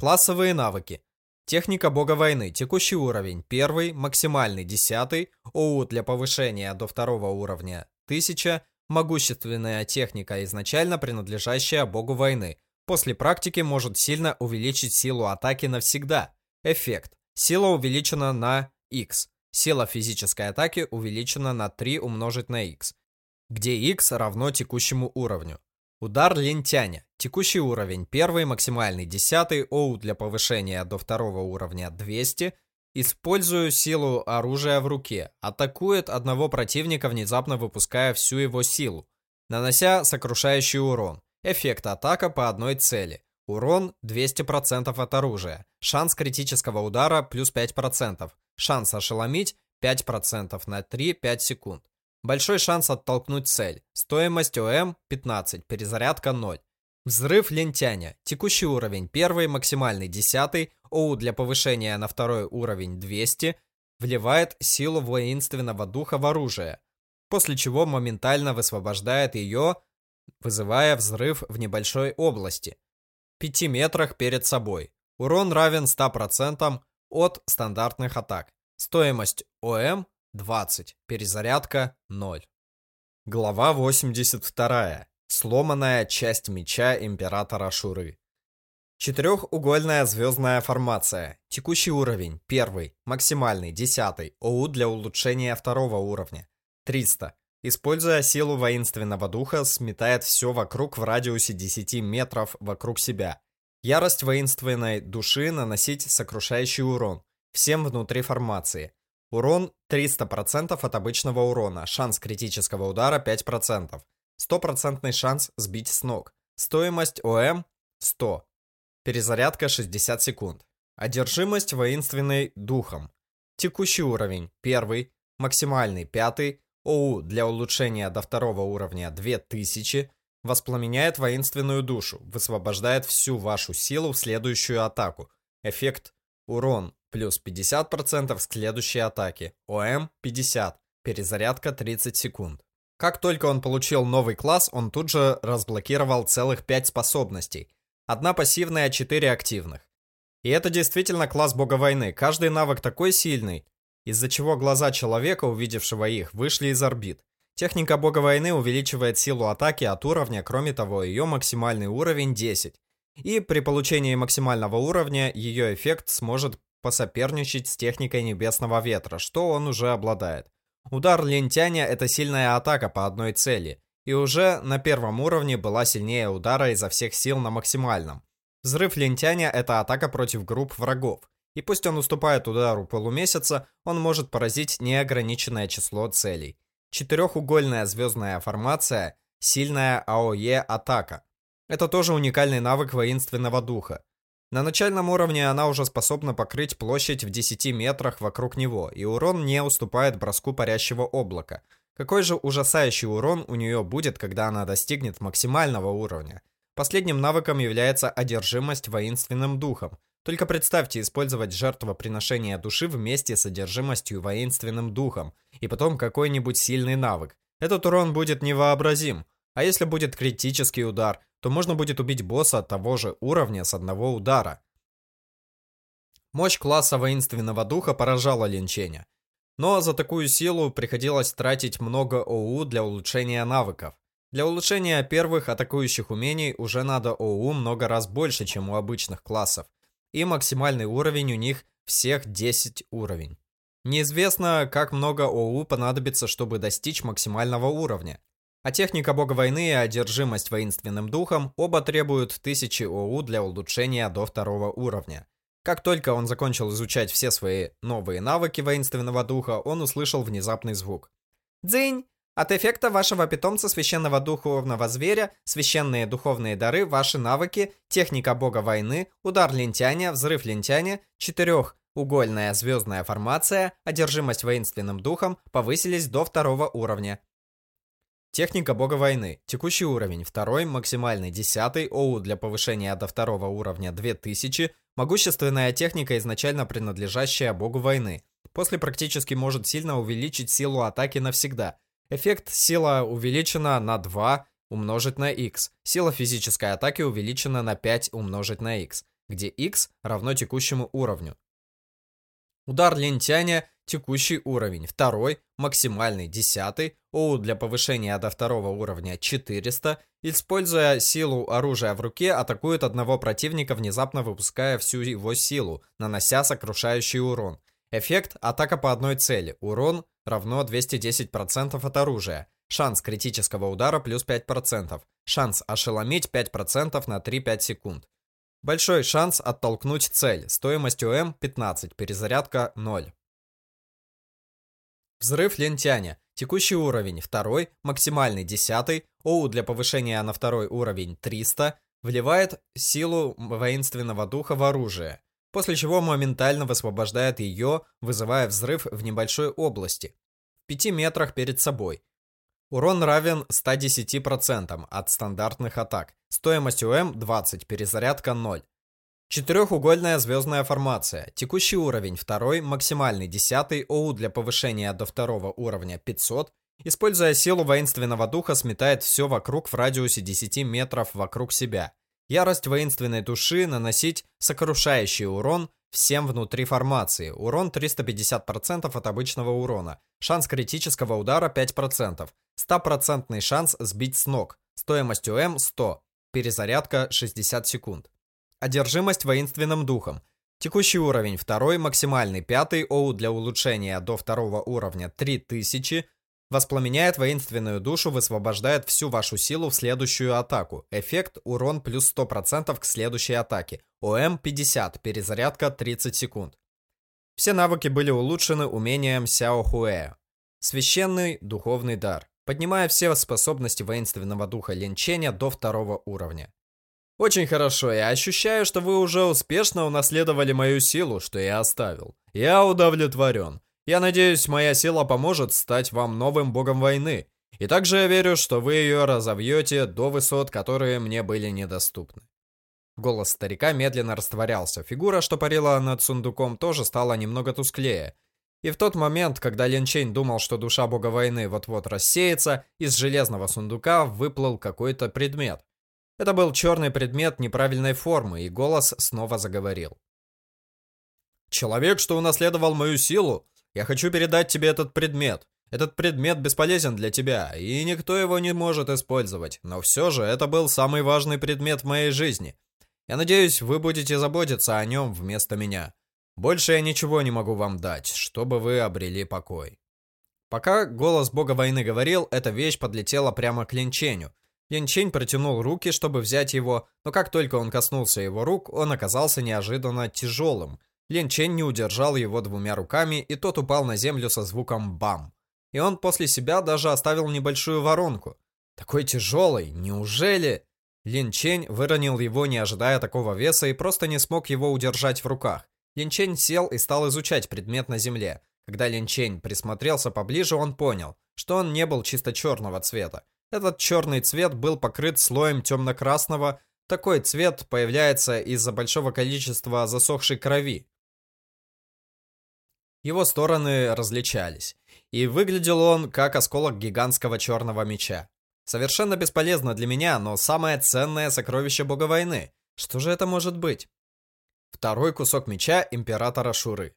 Классовые навыки. Техника бога войны. Текущий уровень. Первый, максимальный, десятый. ОУ для повышения до второго уровня. 1000. Могущественная техника, изначально принадлежащая богу войны. После практики может сильно увеличить силу атаки навсегда. Эффект. Сила увеличена на x. Сила физической атаки увеличена на 3 умножить на x, где x равно текущему уровню. Удар лентяня. Текущий уровень. Первый максимальный 10. ОУ для повышения до второго уровня 200. Использую силу оружия в руке. Атакует одного противника, внезапно выпуская всю его силу, нанося сокрушающий урон. Эффект атака по одной цели. Урон 200% от оружия. Шанс критического удара плюс 5%. Шанс ошеломить 5% на 3-5 секунд. Большой шанс оттолкнуть цель. Стоимость ОМ 15, перезарядка 0. Взрыв лентяня. Текущий уровень 1, максимальный 10, ОУ для повышения на второй уровень 200. Вливает силу воинственного духа в оружие. После чего моментально высвобождает ее, вызывая взрыв в небольшой области. 5 метрах перед собой. Урон равен 100% от стандартных атак. Стоимость ОМ 20, перезарядка 0. Глава 82. Сломанная часть меча Императора Шуры. Четырехугольная звездная формация. Текущий уровень. Первый. Максимальный. Десятый. ОУ для улучшения второго уровня. 300. Используя силу воинственного духа, сметает все вокруг в радиусе 10 метров вокруг себя. Ярость воинственной души наносить сокрушающий урон. Всем внутри формации. Урон 300% от обычного урона. Шанс критического удара 5%. Стопроцентный шанс сбить с ног. Стоимость ОМ 100. Перезарядка 60 секунд. Одержимость воинственной духом. Текущий уровень 1, максимальный 5, ОУ для улучшения до второго уровня 2000, воспламеняет воинственную душу, высвобождает всю вашу силу в следующую атаку. Эффект урон плюс 50% к следующей атаке. ОМ 50, перезарядка 30 секунд. Как только он получил новый класс, он тут же разблокировал целых 5 способностей. Одна пассивная, 4 активных. И это действительно класс бога войны. Каждый навык такой сильный, из-за чего глаза человека, увидевшего их, вышли из орбит. Техника бога войны увеличивает силу атаки от уровня, кроме того, ее максимальный уровень 10. И при получении максимального уровня ее эффект сможет посоперничать с техникой небесного ветра, что он уже обладает. Удар лентяня – это сильная атака по одной цели, и уже на первом уровне была сильнее удара изо всех сил на максимальном. Взрыв лентяня – это атака против групп врагов, и пусть он уступает удару полумесяца, он может поразить неограниченное число целей. Четырехугольная звездная формация – сильная АОЕ атака. Это тоже уникальный навык воинственного духа. На начальном уровне она уже способна покрыть площадь в 10 метрах вокруг него, и урон не уступает броску парящего облака. Какой же ужасающий урон у нее будет, когда она достигнет максимального уровня? Последним навыком является одержимость воинственным духом. Только представьте использовать жертвоприношение души вместе с одержимостью воинственным духом, и потом какой-нибудь сильный навык. Этот урон будет невообразим. А если будет критический удар, то можно будет убить босса того же уровня с одного удара. Мощь класса воинственного духа поражала Линченя. Но за такую силу приходилось тратить много ОУ для улучшения навыков. Для улучшения первых атакующих умений уже надо ОУ много раз больше, чем у обычных классов. И максимальный уровень у них всех 10 уровень. Неизвестно, как много ОУ понадобится, чтобы достичь максимального уровня. А техника бога войны и одержимость воинственным духом оба требуют 1000 ОУ для улучшения до второго уровня. Как только он закончил изучать все свои новые навыки воинственного духа, он услышал внезапный звук. «Дзынь! От эффекта вашего питомца священного духовного зверя, священные духовные дары, ваши навыки, техника бога войны, удар лентяня, взрыв лентяня, четырехугольная звездная формация, одержимость воинственным духом повысились до второго уровня. Техника бога войны. Текущий уровень. Второй, максимальный. Десятый. ОУ для повышения до второго уровня 2000. Могущественная техника, изначально принадлежащая богу войны. После практически может сильно увеличить силу атаки навсегда. Эффект сила увеличена на 2 умножить на x. Сила физической атаки увеличена на 5 умножить на x, где x равно текущему уровню. Удар лентяня текущий уровень, второй, максимальный, десятый, ОУ для повышения до второго уровня 400, используя силу оружия в руке, атакует одного противника, внезапно выпуская всю его силу, нанося сокрушающий урон. Эффект – атака по одной цели, урон равно 210% от оружия, шанс критического удара плюс 5%, шанс ошеломить 5% на 3-5 секунд. Большой шанс оттолкнуть цель, стоимость УМ 15, перезарядка 0. Взрыв лентяня. Текущий уровень второй, максимальный десятый, ОУ для повышения на второй уровень 300, вливает силу воинственного духа в оружие, после чего моментально высвобождает ее, вызывая взрыв в небольшой области, в 5 метрах перед собой. Урон равен 110% от стандартных атак. Стоимость УМ 20, перезарядка 0. Четырехугольная звездная формация. Текущий уровень второй, максимальный десятый, ОУ для повышения до второго уровня 500. Используя силу воинственного духа, сметает все вокруг в радиусе 10 метров вокруг себя. Ярость воинственной души наносить сокрушающий урон всем внутри формации. Урон 350% от обычного урона. Шанс критического удара 5%. 100% шанс сбить с ног. Стоимость УМ 100. Перезарядка 60 секунд. Одержимость воинственным духом. Текущий уровень 2, максимальный 5, ОУ для улучшения до второго уровня 3000. Воспламеняет воинственную душу, высвобождает всю вашу силу в следующую атаку. Эффект урон плюс 100% к следующей атаке. ОМ 50, перезарядка 30 секунд. Все навыки были улучшены умением Сяо Хуэ. Священный духовный дар. Поднимая все способности воинственного духа Линченя до второго уровня. Очень хорошо, я ощущаю, что вы уже успешно унаследовали мою силу, что я оставил. Я удовлетворен. Я надеюсь, моя сила поможет стать вам новым богом войны. И также я верю, что вы ее разовьете до высот, которые мне были недоступны. Голос старика медленно растворялся. Фигура, что парила над сундуком, тоже стала немного тусклее. И в тот момент, когда Лин Чейн думал, что душа бога войны вот-вот рассеется, из железного сундука выплыл какой-то предмет. Это был черный предмет неправильной формы, и голос снова заговорил. «Человек, что унаследовал мою силу, я хочу передать тебе этот предмет. Этот предмет бесполезен для тебя, и никто его не может использовать, но все же это был самый важный предмет в моей жизни. Я надеюсь, вы будете заботиться о нем вместо меня. Больше я ничего не могу вам дать, чтобы вы обрели покой». Пока голос бога войны говорил, эта вещь подлетела прямо к Линченю, Янчень протянул руки, чтобы взять его, но как только он коснулся его рук, он оказался неожиданно тяжелым. Лин Чень не удержал его двумя руками, и тот упал на землю со звуком «бам». И он после себя даже оставил небольшую воронку. Такой тяжелый, неужели? Лин Чень выронил его, не ожидая такого веса, и просто не смог его удержать в руках. Лин Чень сел и стал изучать предмет на земле. Когда Лин Чень присмотрелся поближе, он понял, что он не был чисто черного цвета. Этот черный цвет был покрыт слоем темно-красного. Такой цвет появляется из-за большого количества засохшей крови. Его стороны различались, и выглядел он как осколок гигантского черного меча. Совершенно бесполезно для меня, но самое ценное сокровище бога войны. Что же это может быть? Второй кусок меча императора Шуры.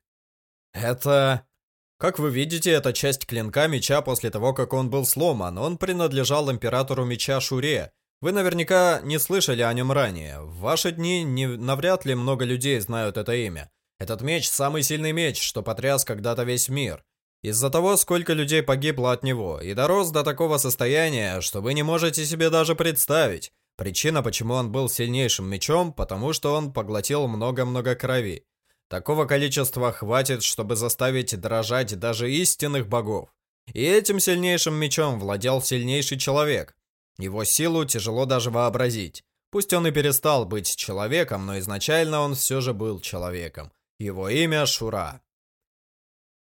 Это... Как вы видите, это часть клинка меча после того, как он был сломан. Он принадлежал императору меча Шуре. Вы наверняка не слышали о нем ранее. В ваши дни не, навряд ли много людей знают это имя. Этот меч – самый сильный меч, что потряс когда-то весь мир. Из-за того, сколько людей погибло от него, и дорос до такого состояния, что вы не можете себе даже представить. Причина, почему он был сильнейшим мечом, потому что он поглотил много-много крови. Такого количества хватит, чтобы заставить дрожать даже истинных богов. И этим сильнейшим мечом владел сильнейший человек. Его силу тяжело даже вообразить. Пусть он и перестал быть человеком, но изначально он все же был человеком. Его имя Шура.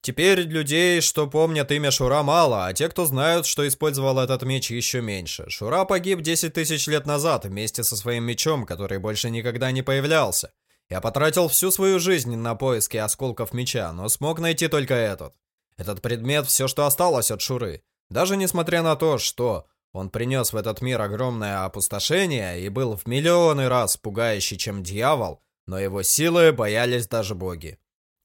Теперь людей, что помнят имя Шура, мало, а те, кто знают, что использовал этот меч, еще меньше. Шура погиб 10 тысяч лет назад вместе со своим мечом, который больше никогда не появлялся. Я потратил всю свою жизнь на поиски осколков меча, но смог найти только этот. Этот предмет все, что осталось от Шуры. Даже несмотря на то, что он принес в этот мир огромное опустошение и был в миллионы раз пугающий, чем дьявол, но его силы боялись даже боги.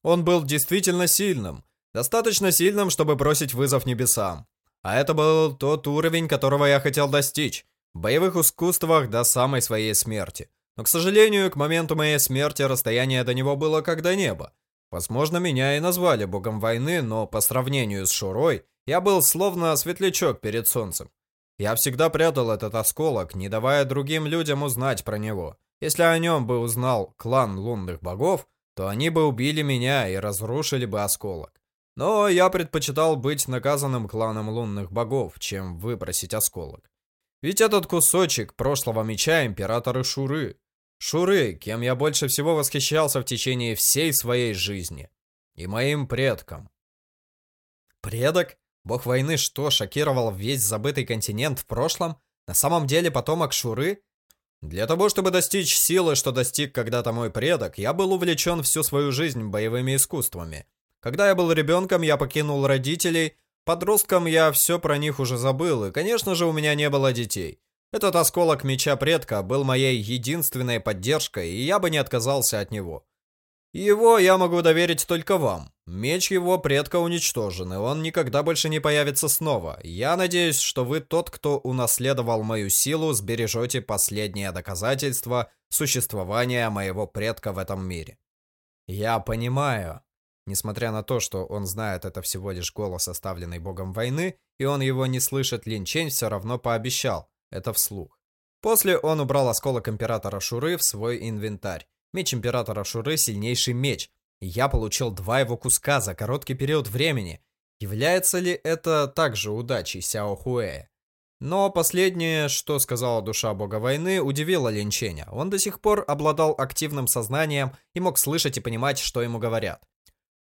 Он был действительно сильным, достаточно сильным, чтобы бросить вызов небесам. А это был тот уровень, которого я хотел достичь, в боевых искусствах до самой своей смерти. Но, к сожалению, к моменту моей смерти расстояние до него было как до неба. Возможно, меня и назвали богом войны, но по сравнению с Шурой, я был словно светлячок перед солнцем. Я всегда прятал этот осколок, не давая другим людям узнать про него. Если о нем бы узнал клан лунных богов, то они бы убили меня и разрушили бы осколок. Но я предпочитал быть наказанным кланом лунных богов, чем выбросить осколок. Ведь этот кусочек прошлого меча императора Шуры. Шуры, кем я больше всего восхищался в течение всей своей жизни. И моим предкам. Предок? Бог войны что, шокировал весь забытый континент в прошлом? На самом деле потомок Шуры? Для того, чтобы достичь силы, что достиг когда-то мой предок, я был увлечен всю свою жизнь боевыми искусствами. Когда я был ребенком, я покинул родителей. Подростком я все про них уже забыл, и, конечно же, у меня не было детей. Этот осколок меча предка был моей единственной поддержкой, и я бы не отказался от него. Его я могу доверить только вам. Меч его предка уничтожен, и он никогда больше не появится снова. Я надеюсь, что вы тот, кто унаследовал мою силу, сбережете последнее доказательство существования моего предка в этом мире. Я понимаю. Несмотря на то, что он знает это всего лишь голос, оставленный богом войны, и он его не слышит, Лин Чень все равно пообещал. Это вслух. После он убрал осколок Императора Шуры в свой инвентарь. Меч Императора Шуры – сильнейший меч. И я получил два его куска за короткий период времени. Является ли это также удачей Сяо Хуэя? Но последнее, что сказала душа бога войны, удивило Линченя. Он до сих пор обладал активным сознанием и мог слышать и понимать, что ему говорят.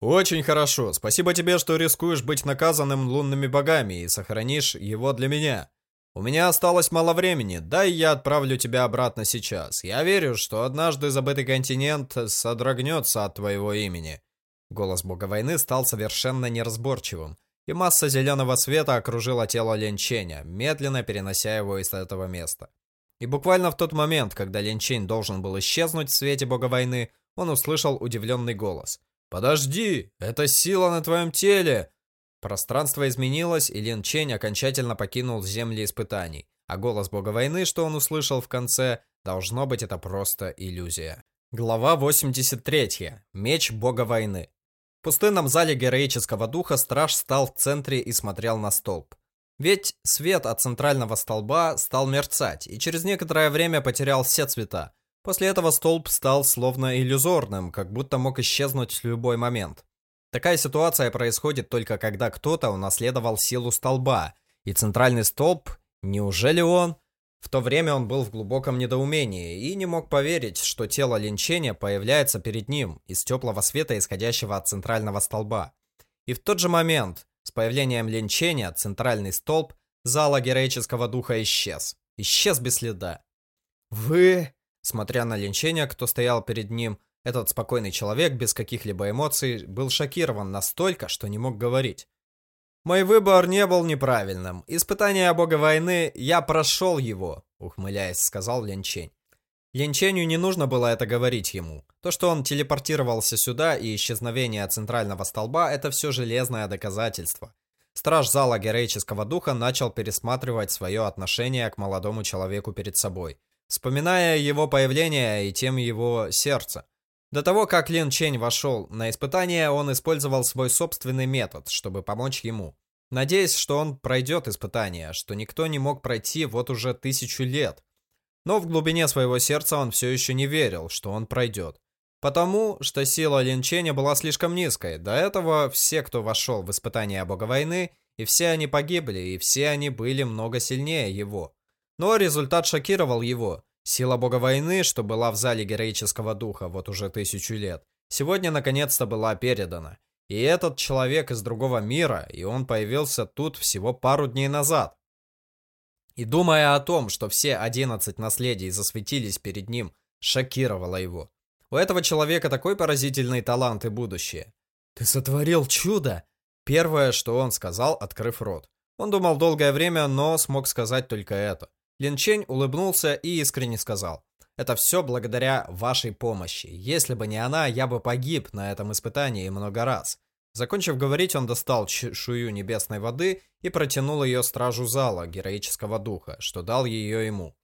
«Очень хорошо. Спасибо тебе, что рискуешь быть наказанным лунными богами и сохранишь его для меня. «У меня осталось мало времени, дай я отправлю тебя обратно сейчас. Я верю, что однажды забытый континент содрогнется от твоего имени». Голос бога войны стал совершенно неразборчивым, и масса зеленого света окружила тело Ленченя, медленно перенося его из этого места. И буквально в тот момент, когда Ленчень должен был исчезнуть в свете бога войны, он услышал удивленный голос. «Подожди! Это сила на твоем теле! Пространство изменилось, и Лин Чень окончательно покинул земли испытаний, а голос бога войны, что он услышал в конце, должно быть это просто иллюзия. Глава 83. Меч бога войны. В пустынном зале героического духа страж стал в центре и смотрел на столб. Ведь свет от центрального столба стал мерцать, и через некоторое время потерял все цвета. После этого столб стал словно иллюзорным, как будто мог исчезнуть в любой момент. Такая ситуация происходит только когда кто-то унаследовал силу столба, и центральный столб, неужели он? В то время он был в глубоком недоумении и не мог поверить, что тело линчения появляется перед ним из теплого света, исходящего от центрального столба. И в тот же момент, с появлением линчения, центральный столб зала героического духа исчез. Исчез без следа. «Вы...» Смотря на линчения, кто стоял перед ним, этот спокойный человек без каких-либо эмоций был шокирован настолько, что не мог говорить. «Мой выбор не был неправильным. Испытание бога войны, я прошел его», — ухмыляясь, сказал Ленчень. Ленченью не нужно было это говорить ему. То, что он телепортировался сюда и исчезновение центрального столба, это все железное доказательство. Страж зала героического духа начал пересматривать свое отношение к молодому человеку перед собой, вспоминая его появление и тем его сердце. До того, как Лин Чень вошел на испытание, он использовал свой собственный метод, чтобы помочь ему. Надеясь, что он пройдет испытание, что никто не мог пройти вот уже тысячу лет. Но в глубине своего сердца он все еще не верил, что он пройдет. Потому что сила Лин Ченя была слишком низкой. До этого все, кто вошел в испытание бога войны, и все они погибли, и все они были много сильнее его. Но результат шокировал его. Сила бога войны, что была в зале героического духа вот уже тысячу лет, сегодня наконец-то была передана. И этот человек из другого мира, и он появился тут всего пару дней назад. И думая о том, что все 11 наследий засветились перед ним, шокировало его. У этого человека такой поразительный талант и будущее. «Ты сотворил чудо!» Первое, что он сказал, открыв рот. Он думал долгое время, но смог сказать только это. Лин Чень улыбнулся и искренне сказал. Это все благодаря вашей помощи. Если бы не она, я бы погиб на этом испытании много раз. Закончив говорить, он достал чешую небесной воды и протянул ее стражу зала героического духа, что дал ее ему.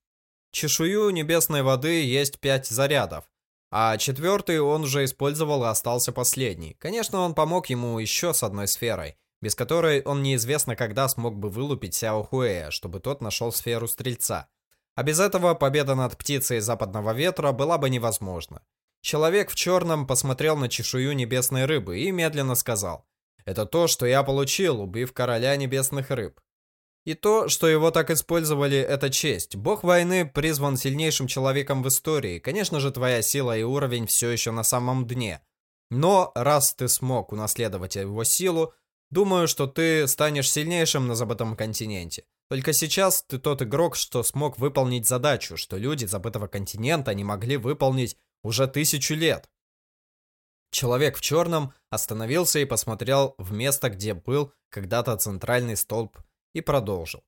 Чешую небесной воды есть пять зарядов, а четвертый он уже использовал и остался последний. Конечно, он помог ему еще с одной сферой, без которой он неизвестно когда смог бы вылупить Сяо Хуэя, чтобы тот нашел сферу Стрельца. А без этого победа над птицей Западного Ветра была бы невозможна. Человек в черном посмотрел на чешую небесной рыбы и медленно сказал, «Это то, что я получил, убив короля небесных рыб». И то, что его так использовали, это честь. Бог войны призван сильнейшим человеком в истории. Конечно же, твоя сила и уровень все еще на самом дне. Но раз ты смог унаследовать его силу, Думаю, что ты станешь сильнейшим на забытом континенте. Только сейчас ты тот игрок, что смог выполнить задачу, что люди забытого континента не могли выполнить уже тысячу лет. Человек в черном остановился и посмотрел в место, где был когда-то центральный столб, и продолжил.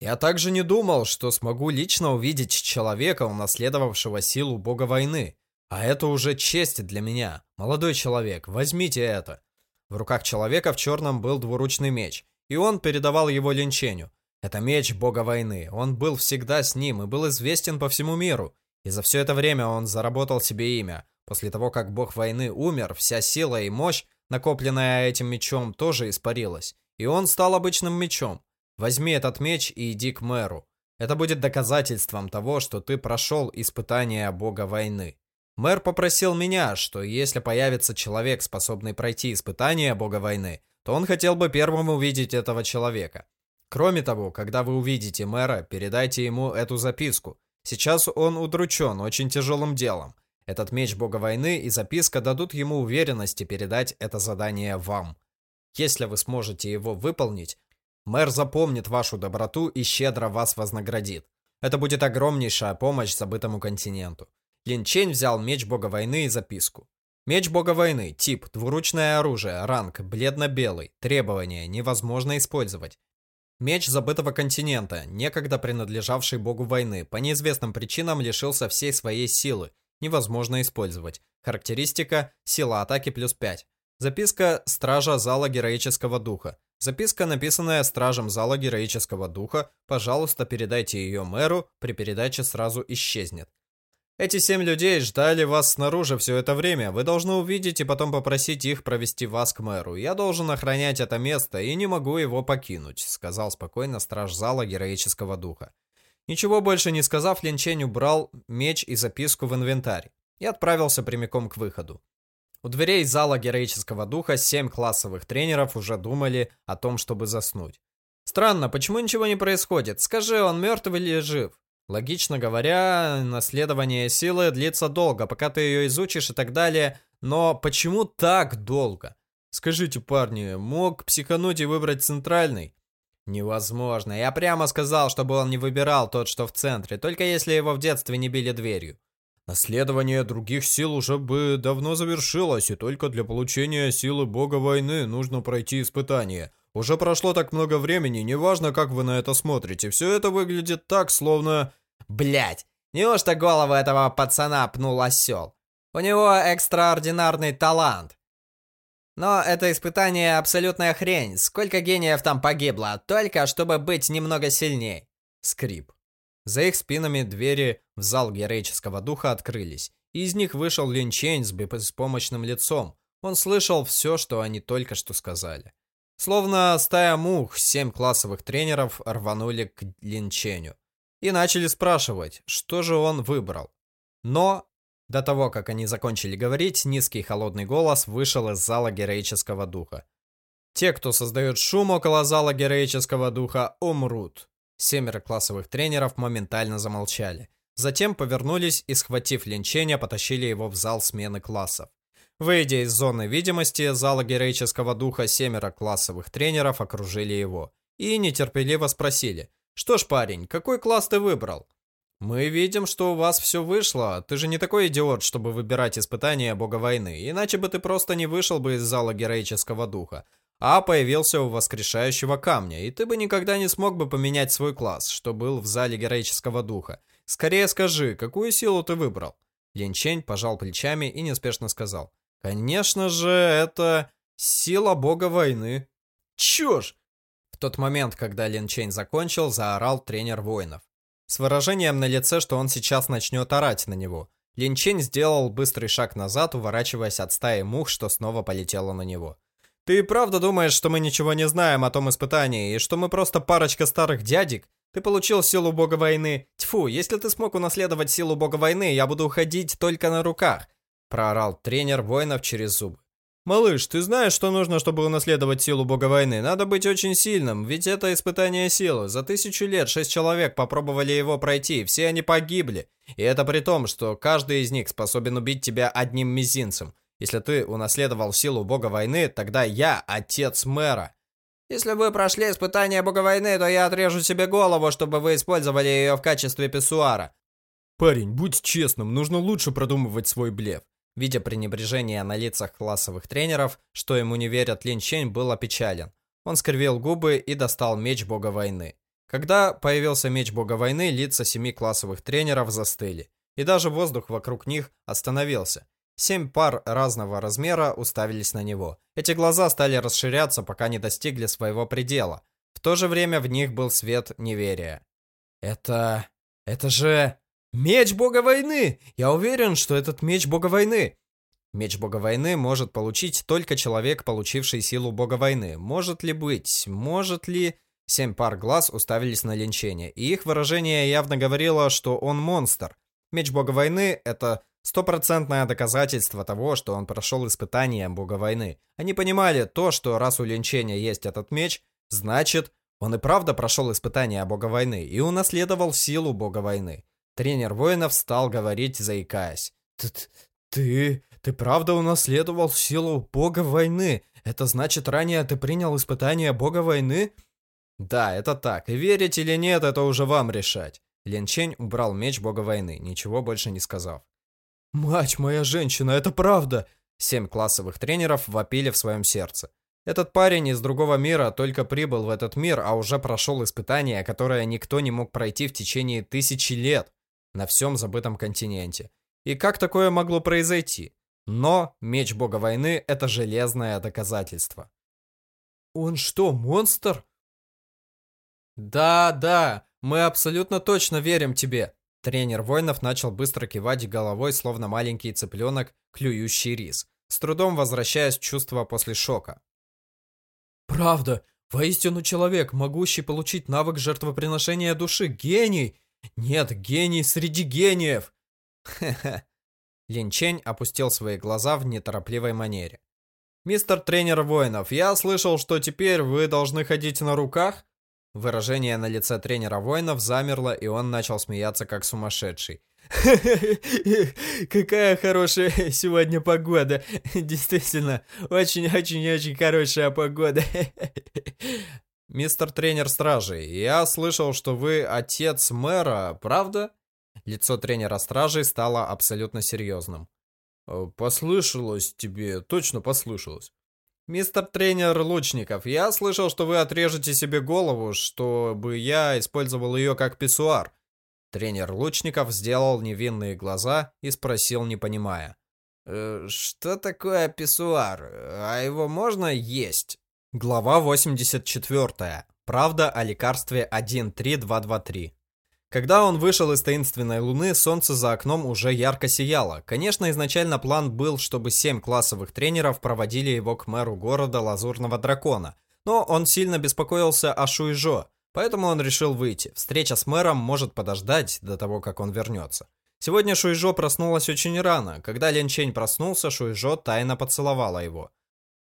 Я также не думал, что смогу лично увидеть человека, унаследовавшего силу бога войны. А это уже честь для меня. Молодой человек, возьмите это. В руках человека в черном был двуручный меч, и он передавал его линченю. Это меч бога войны. Он был всегда с ним и был известен по всему миру. И за все это время он заработал себе имя. После того, как бог войны умер, вся сила и мощь, накопленная этим мечом, тоже испарилась. И он стал обычным мечом. Возьми этот меч и иди к мэру. Это будет доказательством того, что ты прошел испытание бога войны. Мэр попросил меня, что если появится человек, способный пройти испытание бога войны, то он хотел бы первым увидеть этого человека. Кроме того, когда вы увидите мэра, передайте ему эту записку. Сейчас он удручен очень тяжелым делом. Этот меч бога войны и записка дадут ему уверенности передать это задание вам. Если вы сможете его выполнить, мэр запомнит вашу доброту и щедро вас вознаградит. Это будет огромнейшая помощь забытому континенту. Лин Чень взял меч бога войны и записку. Меч бога войны, тип, двуручное оружие, ранг, бледно-белый, требования, невозможно использовать. Меч забытого континента, некогда принадлежавший богу войны, по неизвестным причинам лишился всей своей силы, невозможно использовать. Характеристика, сила атаки плюс 5. Записка Стража Зала Героического Духа. Записка, написанная Стражем Зала Героического Духа, пожалуйста, передайте ее мэру, при передаче сразу исчезнет. Эти семь людей ждали вас снаружи все это время. Вы должны увидеть и потом попросить их провести вас к мэру. Я должен охранять это место и не могу его покинуть», — сказал спокойно страж зала героического духа. Ничего больше не сказав, Линчень убрал меч и записку в инвентарь и отправился прямиком к выходу. У дверей зала героического духа семь классовых тренеров уже думали о том, чтобы заснуть. «Странно, почему ничего не происходит? Скажи, он мертв или жив?» Логично говоря, наследование силы длится долго, пока ты ее изучишь и так далее. Но почему так долго? Скажите, парни, мог психануть и выбрать центральный? Невозможно. Я прямо сказал, чтобы он не выбирал тот, что в центре, только если его в детстве не били дверью. Наследование других сил уже бы давно завершилось, и только для получения силы бога войны нужно пройти испытание. Уже прошло так много времени, неважно, как вы на это смотрите. Все это выглядит так, словно... Блять, неужто голову этого пацана пнул осел? У него экстраординарный талант. Но это испытание абсолютная хрень. Сколько гениев там погибло, только чтобы быть немного сильней. Скрип. За их спинами двери в зал героического духа открылись. И из них вышел Лин Чень с беспомощным лицом. Он слышал все, что они только что сказали. Словно стая мух, семь классовых тренеров рванули к Линченю и начали спрашивать, что же он выбрал. Но до того, как они закончили говорить, низкий холодный голос вышел из зала героического духа. Те, кто создает шум около зала героического духа, умрут. Семеро классовых тренеров моментально замолчали. Затем повернулись и, схватив Линченя, потащили его в зал смены классов. Выйдя из зоны видимости зала героического духа, семеро классовых тренеров окружили его и нетерпеливо спросили, «Что ж, парень, какой класс ты выбрал?» «Мы видим, что у вас все вышло. Ты же не такой идиот, чтобы выбирать испытания бога войны, иначе бы ты просто не вышел бы из зала героического духа, а появился у воскрешающего камня, и ты бы никогда не смог бы поменять свой класс, что был в зале героического духа. Скорее скажи, какую силу ты выбрал?» Линчень пожал плечами и неспешно сказал, Конечно же, это сила бога войны. Чушь! В тот момент, когда Лин Чейн закончил, заорал тренер воинов. С выражением на лице, что он сейчас начнет орать на него. Лин Чейн сделал быстрый шаг назад, уворачиваясь от стаи мух, что снова полетела на него. «Ты правда думаешь, что мы ничего не знаем о том испытании, и что мы просто парочка старых дядек? Ты получил силу бога войны. Тьфу, если ты смог унаследовать силу бога войны, я буду уходить только на руках. Проорал тренер воинов через зубы. «Малыш, ты знаешь, что нужно, чтобы унаследовать силу бога войны? Надо быть очень сильным, ведь это испытание силы. За тысячу лет шесть человек попробовали его пройти, все они погибли. И это при том, что каждый из них способен убить тебя одним мизинцем. Если ты унаследовал силу бога войны, тогда я отец мэра. Если вы прошли испытание бога войны, то я отрежу себе голову, чтобы вы использовали ее в качестве писсуара. Парень, будь честным, нужно лучше продумывать свой блеф. Видя пренебрежение на лицах классовых тренеров, что ему не верят Лин Чень был опечален. Он скривил губы и достал меч бога войны. Когда появился меч бога войны, лица семи классовых тренеров застыли, и даже воздух вокруг них остановился. Семь пар разного размера уставились на него. Эти глаза стали расширяться, пока не достигли своего предела. В то же время в них был свет неверия. «Это... это же... меч бога войны! Я уверен, что этот меч бога войны!» Меч бога войны может получить только человек, получивший силу бога войны. Может ли быть? Может ли... Семь пар глаз уставились на линчение, и их выражение явно говорило, что он монстр. Меч бога войны — это стопроцентное доказательство того, что он прошел испытание бога войны. Они понимали то, что раз у линчения есть этот меч, значит, он и правда прошел испытание бога войны и унаследовал силу бога войны. Тренер воинов стал говорить, заикаясь. «Ты... ты... ты правда унаследовал силу бога войны? Это значит, ранее ты принял испытание бога войны?» Да, это так. Верить или нет, это уже вам решать. Лин Чень убрал меч бога войны, ничего больше не сказав. «Мать моя женщина, это правда!» Семь классовых тренеров вопили в своем сердце. Этот парень из другого мира только прибыл в этот мир, а уже прошел испытание, которое никто не мог пройти в течение тысячи лет на всем забытом континенте. И как такое могло произойти? Но меч бога войны — это железное доказательство. «Он что, монстр?» «Да, да, мы абсолютно точно верим тебе!» Тренер воинов начал быстро кивать головой, словно маленький цыпленок, клюющий рис, с трудом возвращаясь в чувство после шока. «Правда, воистину человек, могущий получить навык жертвоприношения души, гений! Нет, гений среди гениев!» «Хе-хе!» Линчень опустил свои глаза в неторопливой манере. «Мистер тренер воинов, я слышал, что теперь вы должны ходить на руках?» Выражение на лице тренера воинов замерло, и он начал смеяться как сумасшедший. Какая хорошая сегодня погода. Действительно, очень-очень-очень хорошая погода. Мистер тренер стражи, я слышал, что вы отец мэра, правда? Лицо тренера стражей стало абсолютно серьезным. Послышалось тебе, точно послышалось. «Мистер тренер лучников, я слышал, что вы отрежете себе голову, чтобы я использовал ее как писсуар». Тренер лучников сделал невинные глаза и спросил, не понимая. «Э, «Что такое писсуар? А его можно есть?» Глава 84. Правда о лекарстве 13223. Когда он вышел из таинственной луны, солнце за окном уже ярко сияло. Конечно, изначально план был, чтобы семь классовых тренеров проводили его к мэру города Лазурного Дракона. Но он сильно беспокоился о Шуйжо, поэтому он решил выйти. Встреча с мэром может подождать до того, как он вернется. Сегодня Шуйжо проснулась очень рано. Когда Лин Чень проснулся, Шуйжо тайно поцеловала его.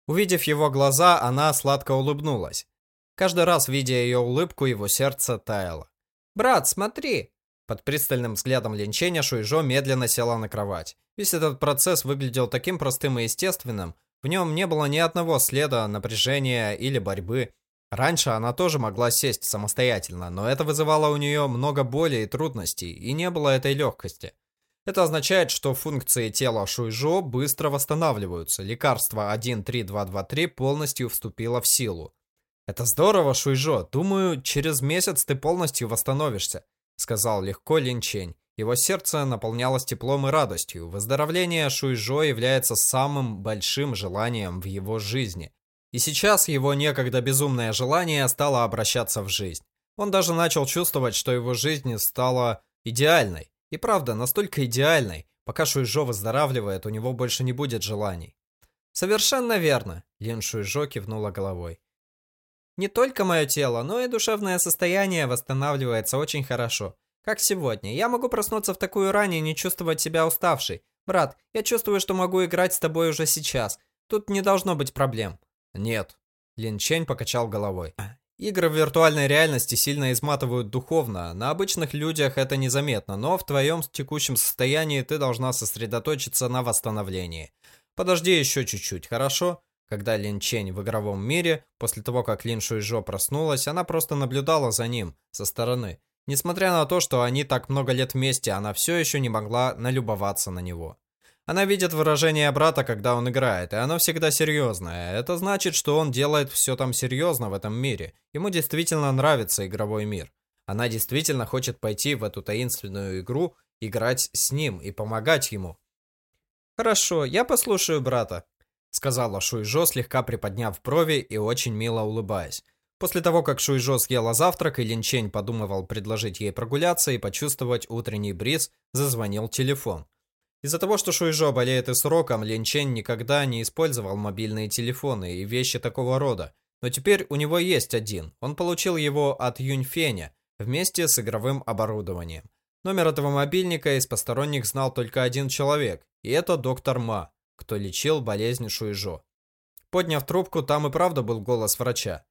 Увидев его глаза, она сладко улыбнулась. Каждый раз, видя ее улыбку, его сердце таяло. «Брат, смотри!» Под пристальным взглядом Линченя Шуйжо медленно села на кровать. Весь этот процесс выглядел таким простым и естественным. В нем не было ни одного следа напряжения или борьбы. Раньше она тоже могла сесть самостоятельно, но это вызывало у нее много боли и трудностей, и не было этой легкости. Это означает, что функции тела Шуйжо быстро восстанавливаются. Лекарство 13223 полностью вступило в силу. «Это здорово, Шуйжо. Думаю, через месяц ты полностью восстановишься», — сказал легко Линчень. Его сердце наполнялось теплом и радостью. Выздоровление Шуйжо является самым большим желанием в его жизни. И сейчас его некогда безумное желание стало обращаться в жизнь. Он даже начал чувствовать, что его жизнь стала идеальной. И правда, настолько идеальной. Пока Шуйжо выздоравливает, у него больше не будет желаний. «Совершенно верно», — Лин Шуйжо кивнула головой. Не только мое тело, но и душевное состояние восстанавливается очень хорошо. Как сегодня. Я могу проснуться в такую рань и не чувствовать себя уставшей. Брат, я чувствую, что могу играть с тобой уже сейчас. Тут не должно быть проблем. Нет. Лин Чень покачал головой. Игры в виртуальной реальности сильно изматывают духовно. На обычных людях это незаметно, но в твоем текущем состоянии ты должна сосредоточиться на восстановлении. Подожди еще чуть-чуть, хорошо? Когда Лин Чень в игровом мире, после того, как Лин Шуйжо проснулась, она просто наблюдала за ним, со стороны. Несмотря на то, что они так много лет вместе, она все еще не могла налюбоваться на него. Она видит выражение брата, когда он играет, и оно всегда серьезное. Это значит, что он делает все там серьезно в этом мире. Ему действительно нравится игровой мир. Она действительно хочет пойти в эту таинственную игру, играть с ним и помогать ему. «Хорошо, я послушаю брата», — сказала Шуйжо, слегка приподняв брови и очень мило улыбаясь. После того, как Шуйжо съела завтрак, и Линчень подумывал предложить ей прогуляться и почувствовать утренний бриз, зазвонил телефон. Из-за того, что Шуйжо болеет и сроком, Линчень никогда не использовал мобильные телефоны и вещи такого рода. Но теперь у него есть один. Он получил его от Юньфеня вместе с игровым оборудованием. Номер этого мобильника из посторонних знал только один человек, и это доктор Ма, кто лечил болезнь Шуйжо. Подняв трубку, там и правда был голос врача.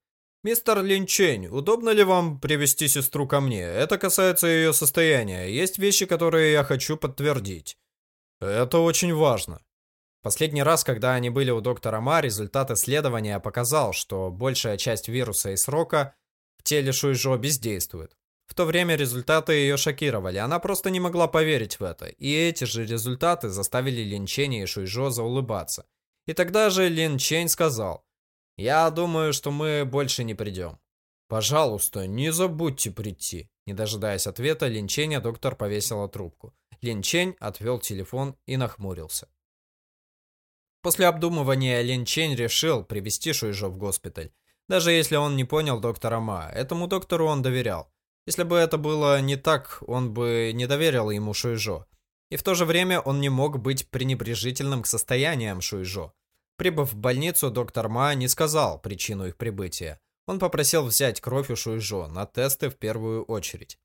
«Мистер Линчень, удобно ли вам привести сестру ко мне? Это касается ее состояния. Есть вещи, которые я хочу подтвердить». «Это очень важно». Последний раз, когда они были у доктора Ма, результат исследования показал, что большая часть вируса и срока в теле Шуйжо бездействует. В то время результаты ее шокировали, она просто не могла поверить в это, и эти же результаты заставили Лин Ченя и Шуйжо заулыбаться. И тогда же Лин Чень сказал, «Я думаю, что мы больше не придем». «Пожалуйста, не забудьте прийти». Не дожидаясь ответа Лин Ченя, доктор повесила трубку. Лин Чень отвел телефон и нахмурился. После обдумывания Лин Чень решил привести Шуйжо в госпиталь. Даже если он не понял доктора Ма, этому доктору он доверял. Если бы это было не так, он бы не доверил ему Шуйжо. И в то же время он не мог быть пренебрежительным к состояниям Шуйжо. Прибыв в больницу, доктор Ма не сказал причину их прибытия. Он попросил взять кровь у Шуйжо на тесты в первую очередь.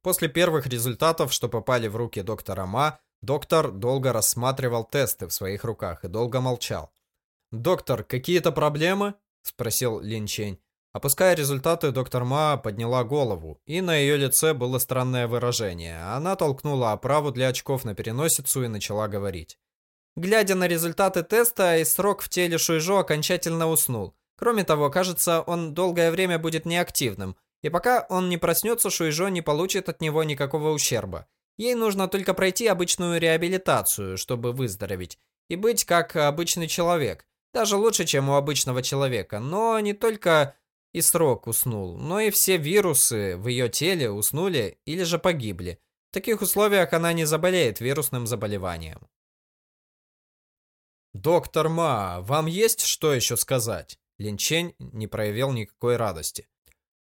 После первых результатов, что попали в руки доктора Ма, доктор долго рассматривал тесты в своих руках и долго молчал. «Доктор, какие-то проблемы?» – спросил Лин Чень. Опуская результаты, доктор Ма подняла голову, и на ее лице было странное выражение. Она толкнула оправу для очков на переносицу и начала говорить. Глядя на результаты теста, и срок в теле Шуйжо окончательно уснул. Кроме того, кажется, он долгое время будет неактивным, и пока он не проснется, Шуйжо не получит от него никакого ущерба. Ей нужно только пройти обычную реабилитацию, чтобы выздороветь, и быть как обычный человек. Даже лучше, чем у обычного человека, но не только и срок уснул, но и все вирусы в ее теле уснули или же погибли. В таких условиях она не заболеет вирусным заболеванием. «Доктор Ма, вам есть что еще сказать?» Линчень не проявил никакой радости.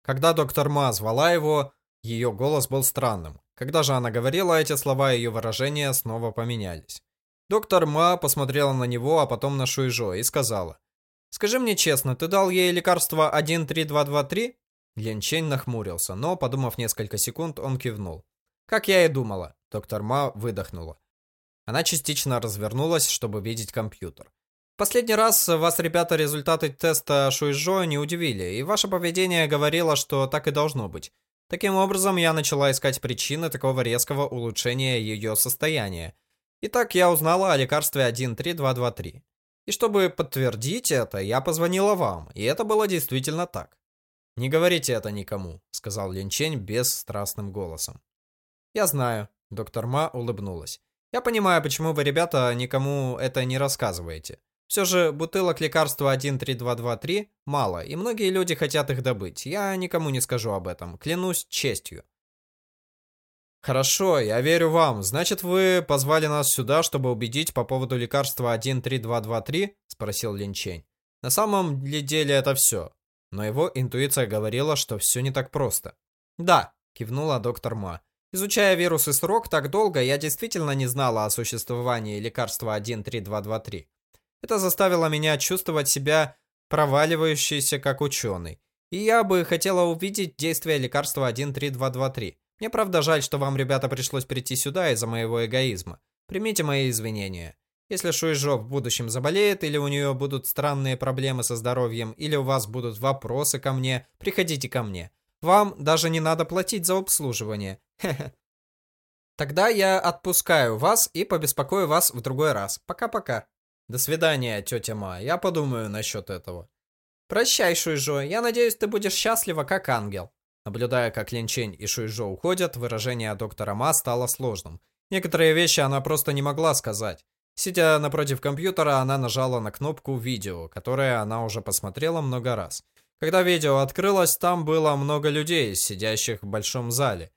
Когда доктор Ма звала его, ее голос был странным. Когда же она говорила эти слова, ее выражения снова поменялись. Доктор Ма посмотрела на него, а потом на Шуйжо и сказала. Скажи мне честно, ты дал ей лекарство 13223? Лин Чень нахмурился, но, подумав несколько секунд, он кивнул. Как я и думала, доктор Ма выдохнула. Она частично развернулась, чтобы видеть компьютер. Последний раз вас, ребята, результаты теста Шуйжо не удивили, и ваше поведение говорило, что так и должно быть. Таким образом, я начала искать причины такого резкого улучшения ее состояния. Итак, я узнала о лекарстве 13223. И чтобы подтвердить это, я позвонила вам, и это было действительно так. «Не говорите это никому», — сказал Линчень бесстрастным голосом. «Я знаю», — доктор Ма улыбнулась. «Я понимаю, почему вы, ребята, никому это не рассказываете. Все же бутылок лекарства 13223 мало, и многие люди хотят их добыть. Я никому не скажу об этом, клянусь честью. «Хорошо, я верю вам. Значит, вы позвали нас сюда, чтобы убедить по поводу лекарства 13223?» – спросил Линчень. На самом деле это все. Но его интуиция говорила, что все не так просто. «Да», – кивнула доктор Ма. «Изучая вирус и срок так долго, я действительно не знала о существовании лекарства 13223. Это заставило меня чувствовать себя проваливающейся как ученый. И я бы хотела увидеть действие лекарства 13223. Мне правда жаль, что вам, ребята, пришлось прийти сюда из-за моего эгоизма. Примите мои извинения. Если Шуйжо в будущем заболеет, или у нее будут странные проблемы со здоровьем, или у вас будут вопросы ко мне, приходите ко мне. Вам даже не надо платить за обслуживание. Тогда я отпускаю вас и побеспокою вас в другой раз. Пока-пока. До свидания, тетя Ма. Я подумаю насчет этого. Прощай, Шуйжо. Я надеюсь, ты будешь счастлива, как ангел. Наблюдая, как Линчень и Шуйжо уходят, выражение доктора Ма стало сложным. Некоторые вещи она просто не могла сказать. Сидя напротив компьютера, она нажала на кнопку «Видео», которое она уже посмотрела много раз. Когда видео открылось, там было много людей, сидящих в большом зале.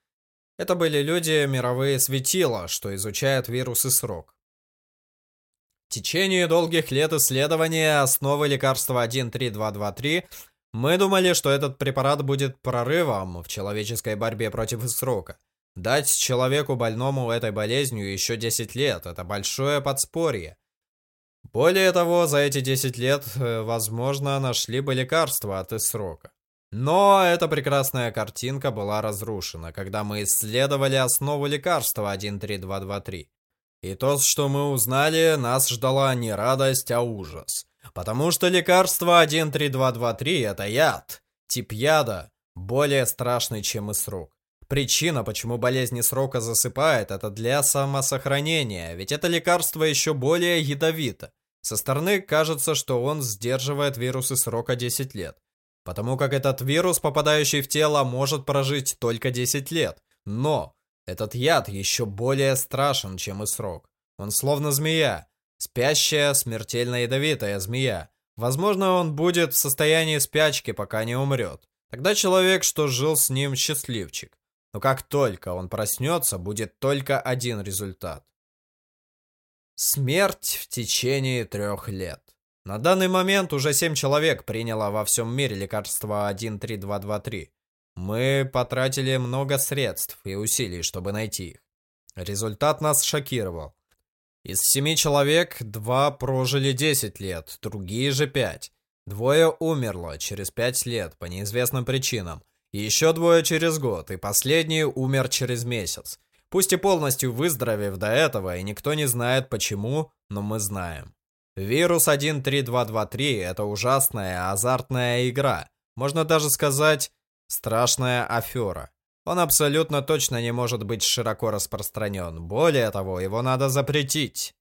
Это были люди мировые светила, что изучают вирусы срок. В течение долгих лет исследования основы лекарства 13223 мы думали, что этот препарат будет прорывом в человеческой борьбе против срока. Дать человеку больному этой болезнью еще 10 лет – это большое подспорье. Более того, за эти 10 лет, э, возможно, нашли бы лекарство от срока. Но эта прекрасная картинка была разрушена, когда мы исследовали основу лекарства 13223. И то, что мы узнали, нас ждала не радость, а ужас. Потому что лекарство 13223 – это яд. Тип яда более страшный, чем и срок. Причина, почему болезни срока засыпает, это для самосохранения, ведь это лекарство еще более ядовито. Со стороны кажется, что он сдерживает вирусы срока 10 лет. Потому как этот вирус, попадающий в тело, может прожить только 10 лет. Но этот яд еще более страшен, чем и срок. Он словно змея. Спящая, смертельно ядовитая змея. Возможно, он будет в состоянии спячки, пока не умрет. Тогда человек, что жил с ним, счастливчик. Но как только он проснется, будет только один результат. Смерть в течение трех лет. На данный момент уже семь человек приняло во всем мире лекарство 13223. Мы потратили много средств и усилий, чтобы найти их. Результат нас шокировал. Из семи человек два прожили 10 лет, другие же пять. Двое умерло через пять лет по неизвестным причинам. Еще двое через год, и последний умер через месяц. Пусть и полностью выздоровев до этого, и никто не знает почему, но мы знаем. Вирус 13223 – это ужасная азартная игра. Можно даже сказать, страшная афера. Он абсолютно точно не может быть широко распространен. Более того, его надо запретить.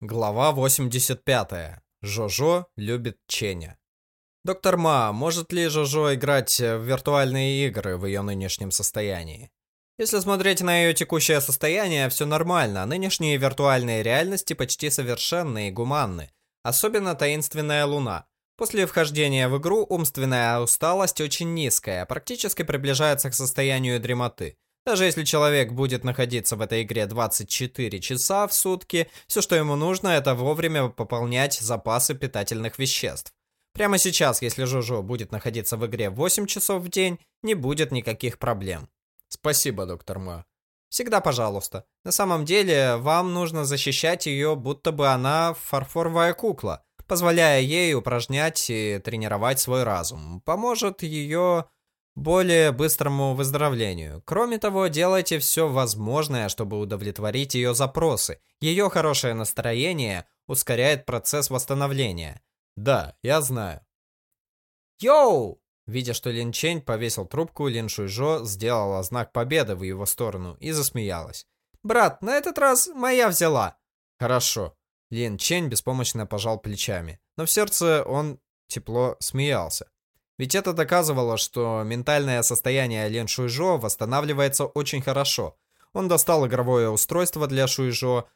Глава 85. Жожо любит Ченя. Доктор Ма, может ли Жожо играть в виртуальные игры в ее нынешнем состоянии? Если смотреть на ее текущее состояние, все нормально. Нынешние виртуальные реальности почти совершенны и гуманны. Особенно таинственная луна. После вхождения в игру умственная усталость очень низкая, практически приближается к состоянию дремоты. Даже если человек будет находиться в этой игре 24 часа в сутки, все, что ему нужно, это вовремя пополнять запасы питательных веществ. Прямо сейчас, если Жожо будет находиться в игре 8 часов в день, не будет никаких проблем. Спасибо, доктор Ма. Всегда пожалуйста. На самом деле, вам нужно защищать ее, будто бы она фарфоровая кукла, позволяя ей упражнять и тренировать свой разум. Поможет ее более быстрому выздоровлению. Кроме того, делайте все возможное, чтобы удовлетворить ее запросы. Ее хорошее настроение ускоряет процесс восстановления. Да, я знаю. Йоу! Видя, что Лин Чень повесил трубку, Лин Шуйжо сделала знак победы в его сторону и засмеялась. «Брат, на этот раз моя взяла!» «Хорошо». Лин Чень беспомощно пожал плечами, но в сердце он тепло смеялся. Ведь это доказывало, что ментальное состояние Лин Шуйжо восстанавливается очень хорошо. Он достал игровое устройство для Шуйжо.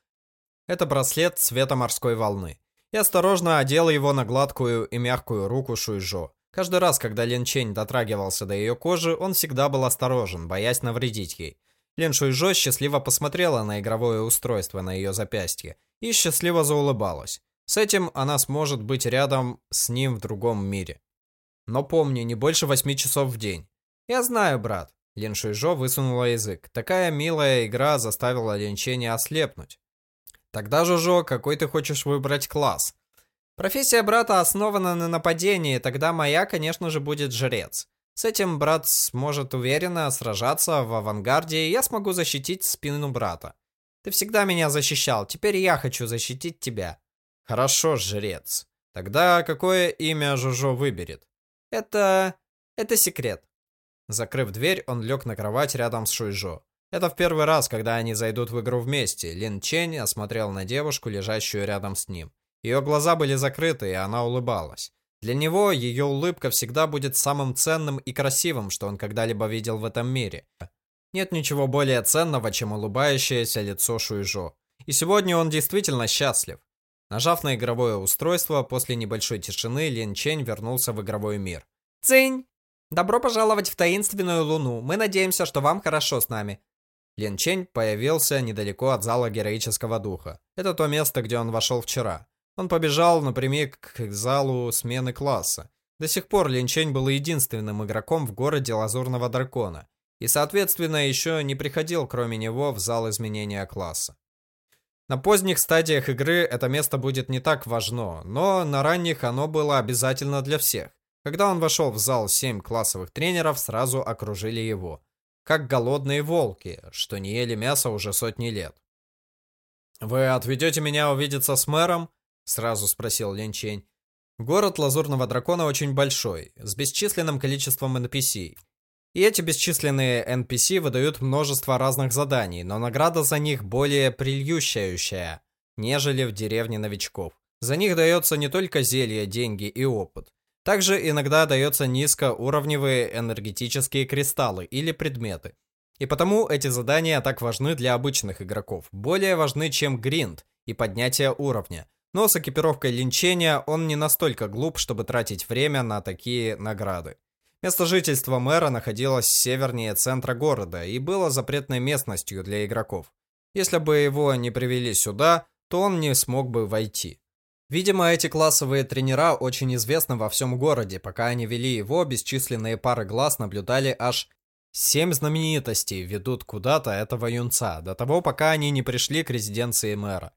Это браслет цвета морской волны. И осторожно одел его на гладкую и мягкую руку Шуйжо. Каждый раз, когда Лин Чень дотрагивался до ее кожи, он всегда был осторожен, боясь навредить ей. Лин Шуйжо счастливо посмотрела на игровое устройство на ее запястье и счастливо заулыбалась. С этим она сможет быть рядом с ним в другом мире. Но помни, не больше восьми часов в день. Я знаю, брат. Лин Шуйжо высунула язык. Такая милая игра заставила Лин Ченя ослепнуть. Тогда, Жожо, какой ты хочешь выбрать класс? Профессия брата основана на нападении, тогда моя, конечно же, будет жрец. С этим брат сможет уверенно сражаться в авангарде, и я смогу защитить спину брата. Ты всегда меня защищал, теперь я хочу защитить тебя. Хорошо, жрец. Тогда какое имя Жужо выберет? Это... это секрет. Закрыв дверь, он лег на кровать рядом с Шуйжо. Это в первый раз, когда они зайдут в игру вместе. Лин Чень осмотрел на девушку, лежащую рядом с ним. Ее глаза были закрыты, и она улыбалась. Для него ее улыбка всегда будет самым ценным и красивым, что он когда-либо видел в этом мире. Нет ничего более ценного, чем улыбающееся лицо Шуйжо. И сегодня он действительно счастлив. Нажав на игровое устройство, после небольшой тишины Лин Чень вернулся в игровой мир. «Цинь! Добро пожаловать в таинственную луну. Мы надеемся, что вам хорошо с нами». Лин Чень появился недалеко от зала героического духа. Это то место, где он вошел вчера. Он побежал напрямик к залу смены класса. До сих пор Лин Чень был единственным игроком в городе Лазурного Дракона. И, соответственно, еще не приходил, кроме него, в зал изменения класса. На поздних стадиях игры это место будет не так важно, но на ранних оно было обязательно для всех. Когда он вошел в зал, семь классовых тренеров сразу окружили его. Как голодные волки, что не ели мясо уже сотни лет. «Вы отведете меня увидеться с мэром?» Сразу спросил Линчень. Город Лазурного Дракона очень большой, с бесчисленным количеством NPC. И эти бесчисленные NPC выдают множество разных заданий, но награда за них более прельющающая, нежели в деревне новичков. За них дается не только зелье, деньги и опыт. Также иногда дается низкоуровневые энергетические кристаллы или предметы. И потому эти задания так важны для обычных игроков, более важны, чем гринд и поднятие уровня. Но с экипировкой линчения он не настолько глуп, чтобы тратить время на такие награды. Место жительства мэра находилось севернее центра города и было запретной местностью для игроков. Если бы его не привели сюда, то он не смог бы войти. Видимо, эти классовые тренера очень известны во всем городе. Пока они вели его, бесчисленные пары глаз наблюдали аж Семь знаменитостей ведут куда-то этого юнца, до того, пока они не пришли к резиденции мэра.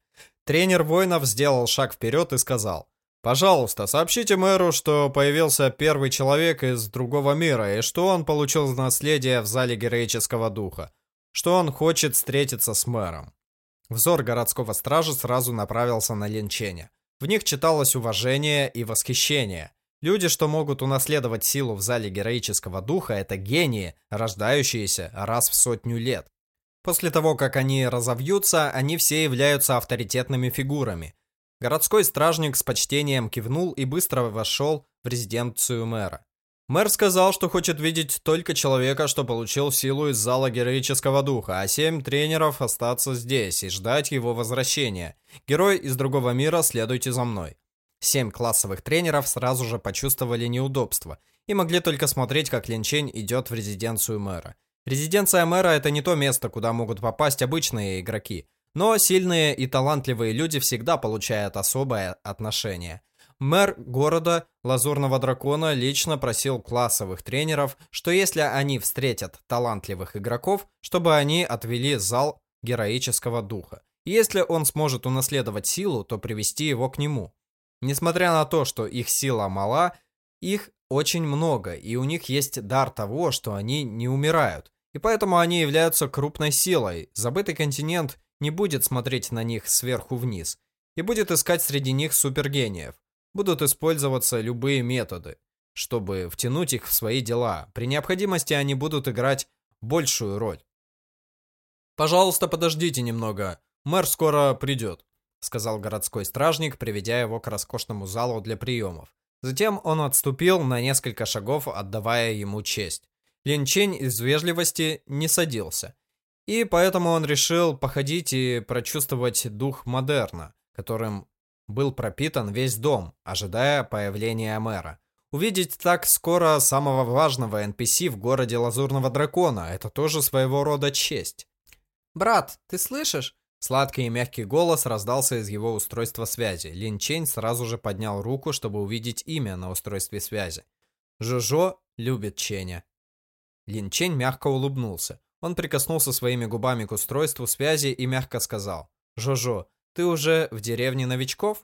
Тренер воинов сделал шаг вперед и сказал, Пожалуйста, сообщите мэру, что появился первый человек из другого мира и что он получил наследие в зале героического духа, что он хочет встретиться с мэром. Взор городского стража сразу направился на Линченя. В них читалось уважение и восхищение. Люди, что могут унаследовать силу в зале героического духа, это гении, рождающиеся раз в сотню лет. После того, как они разовьются, они все являются авторитетными фигурами. Городской стражник с почтением кивнул и быстро вошел в резиденцию мэра. Мэр сказал, что хочет видеть только человека, что получил силу из зала героического духа, а семь тренеров остаться здесь и ждать его возвращения. Герой из другого мира, следуйте за мной. Семь классовых тренеров сразу же почувствовали неудобство и могли только смотреть, как Линчень идет в резиденцию мэра. Резиденция мэра это не то место, куда могут попасть обычные игроки. Но сильные и талантливые люди всегда получают особое отношение. Мэр города Лазурного Дракона лично просил классовых тренеров, что если они встретят талантливых игроков, чтобы они отвели зал героического духа. Если он сможет унаследовать силу, то привести его к нему. Несмотря на то, что их сила мала, их очень много, и у них есть дар того, что они не умирают. И поэтому они являются крупной силой. Забытый континент не будет смотреть на них сверху вниз и будет искать среди них супергениев. Будут использоваться любые методы, чтобы втянуть их в свои дела. При необходимости они будут играть большую роль. «Пожалуйста, подождите немного. Мэр скоро придет», — сказал городской стражник, приведя его к роскошному залу для приемов. Затем он отступил на несколько шагов, отдавая ему честь. Лин Чень из вежливости не садился, и поэтому он решил походить и прочувствовать дух модерна, которым был пропитан весь дом, ожидая появления мэра. Увидеть так скоро самого важного NPC в городе Лазурного Дракона – это тоже своего рода честь. «Брат, ты слышишь?» Сладкий и мягкий голос раздался из его устройства связи. Лин Чень сразу же поднял руку, чтобы увидеть имя на устройстве связи. Жожо любит Ченя. Лин Чень мягко улыбнулся. Он прикоснулся своими губами к устройству связи и мягко сказал. «Жожо, ты уже в деревне новичков?»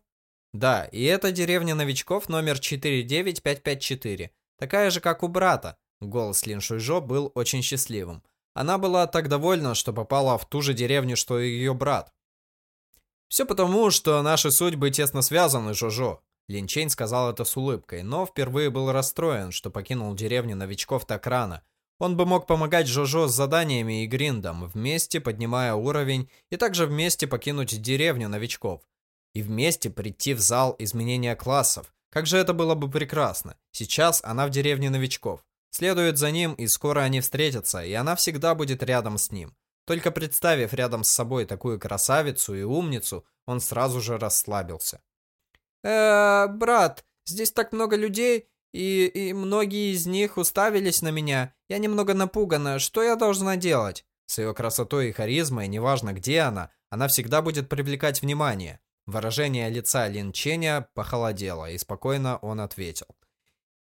«Да, и это деревня новичков номер 49554. Такая же, как у брата». Голос Лин Шуйжо был очень счастливым. Она была так довольна, что попала в ту же деревню, что и ее брат. «Все потому, что наши судьбы тесно связаны, Жожо», Лин Чейн сказал это с улыбкой, но впервые был расстроен, что покинул деревню новичков так рано, он бы мог помогать Жожо с заданиями и гриндом, вместе поднимая уровень, и также вместе покинуть деревню новичков. И вместе прийти в зал изменения классов. Как же это было бы прекрасно. Сейчас она в деревне новичков. Следует за ним, и скоро они встретятся, и она всегда будет рядом с ним. Только представив рядом с собой такую красавицу и умницу, он сразу же расслабился. э брат, здесь так много людей, и, и многие из них уставились на меня. Я немного напугана. Что я должна делать?» С ее красотой и харизмой, неважно где она, она всегда будет привлекать внимание. Выражение лица Лин Ченя похолодело, и спокойно он ответил.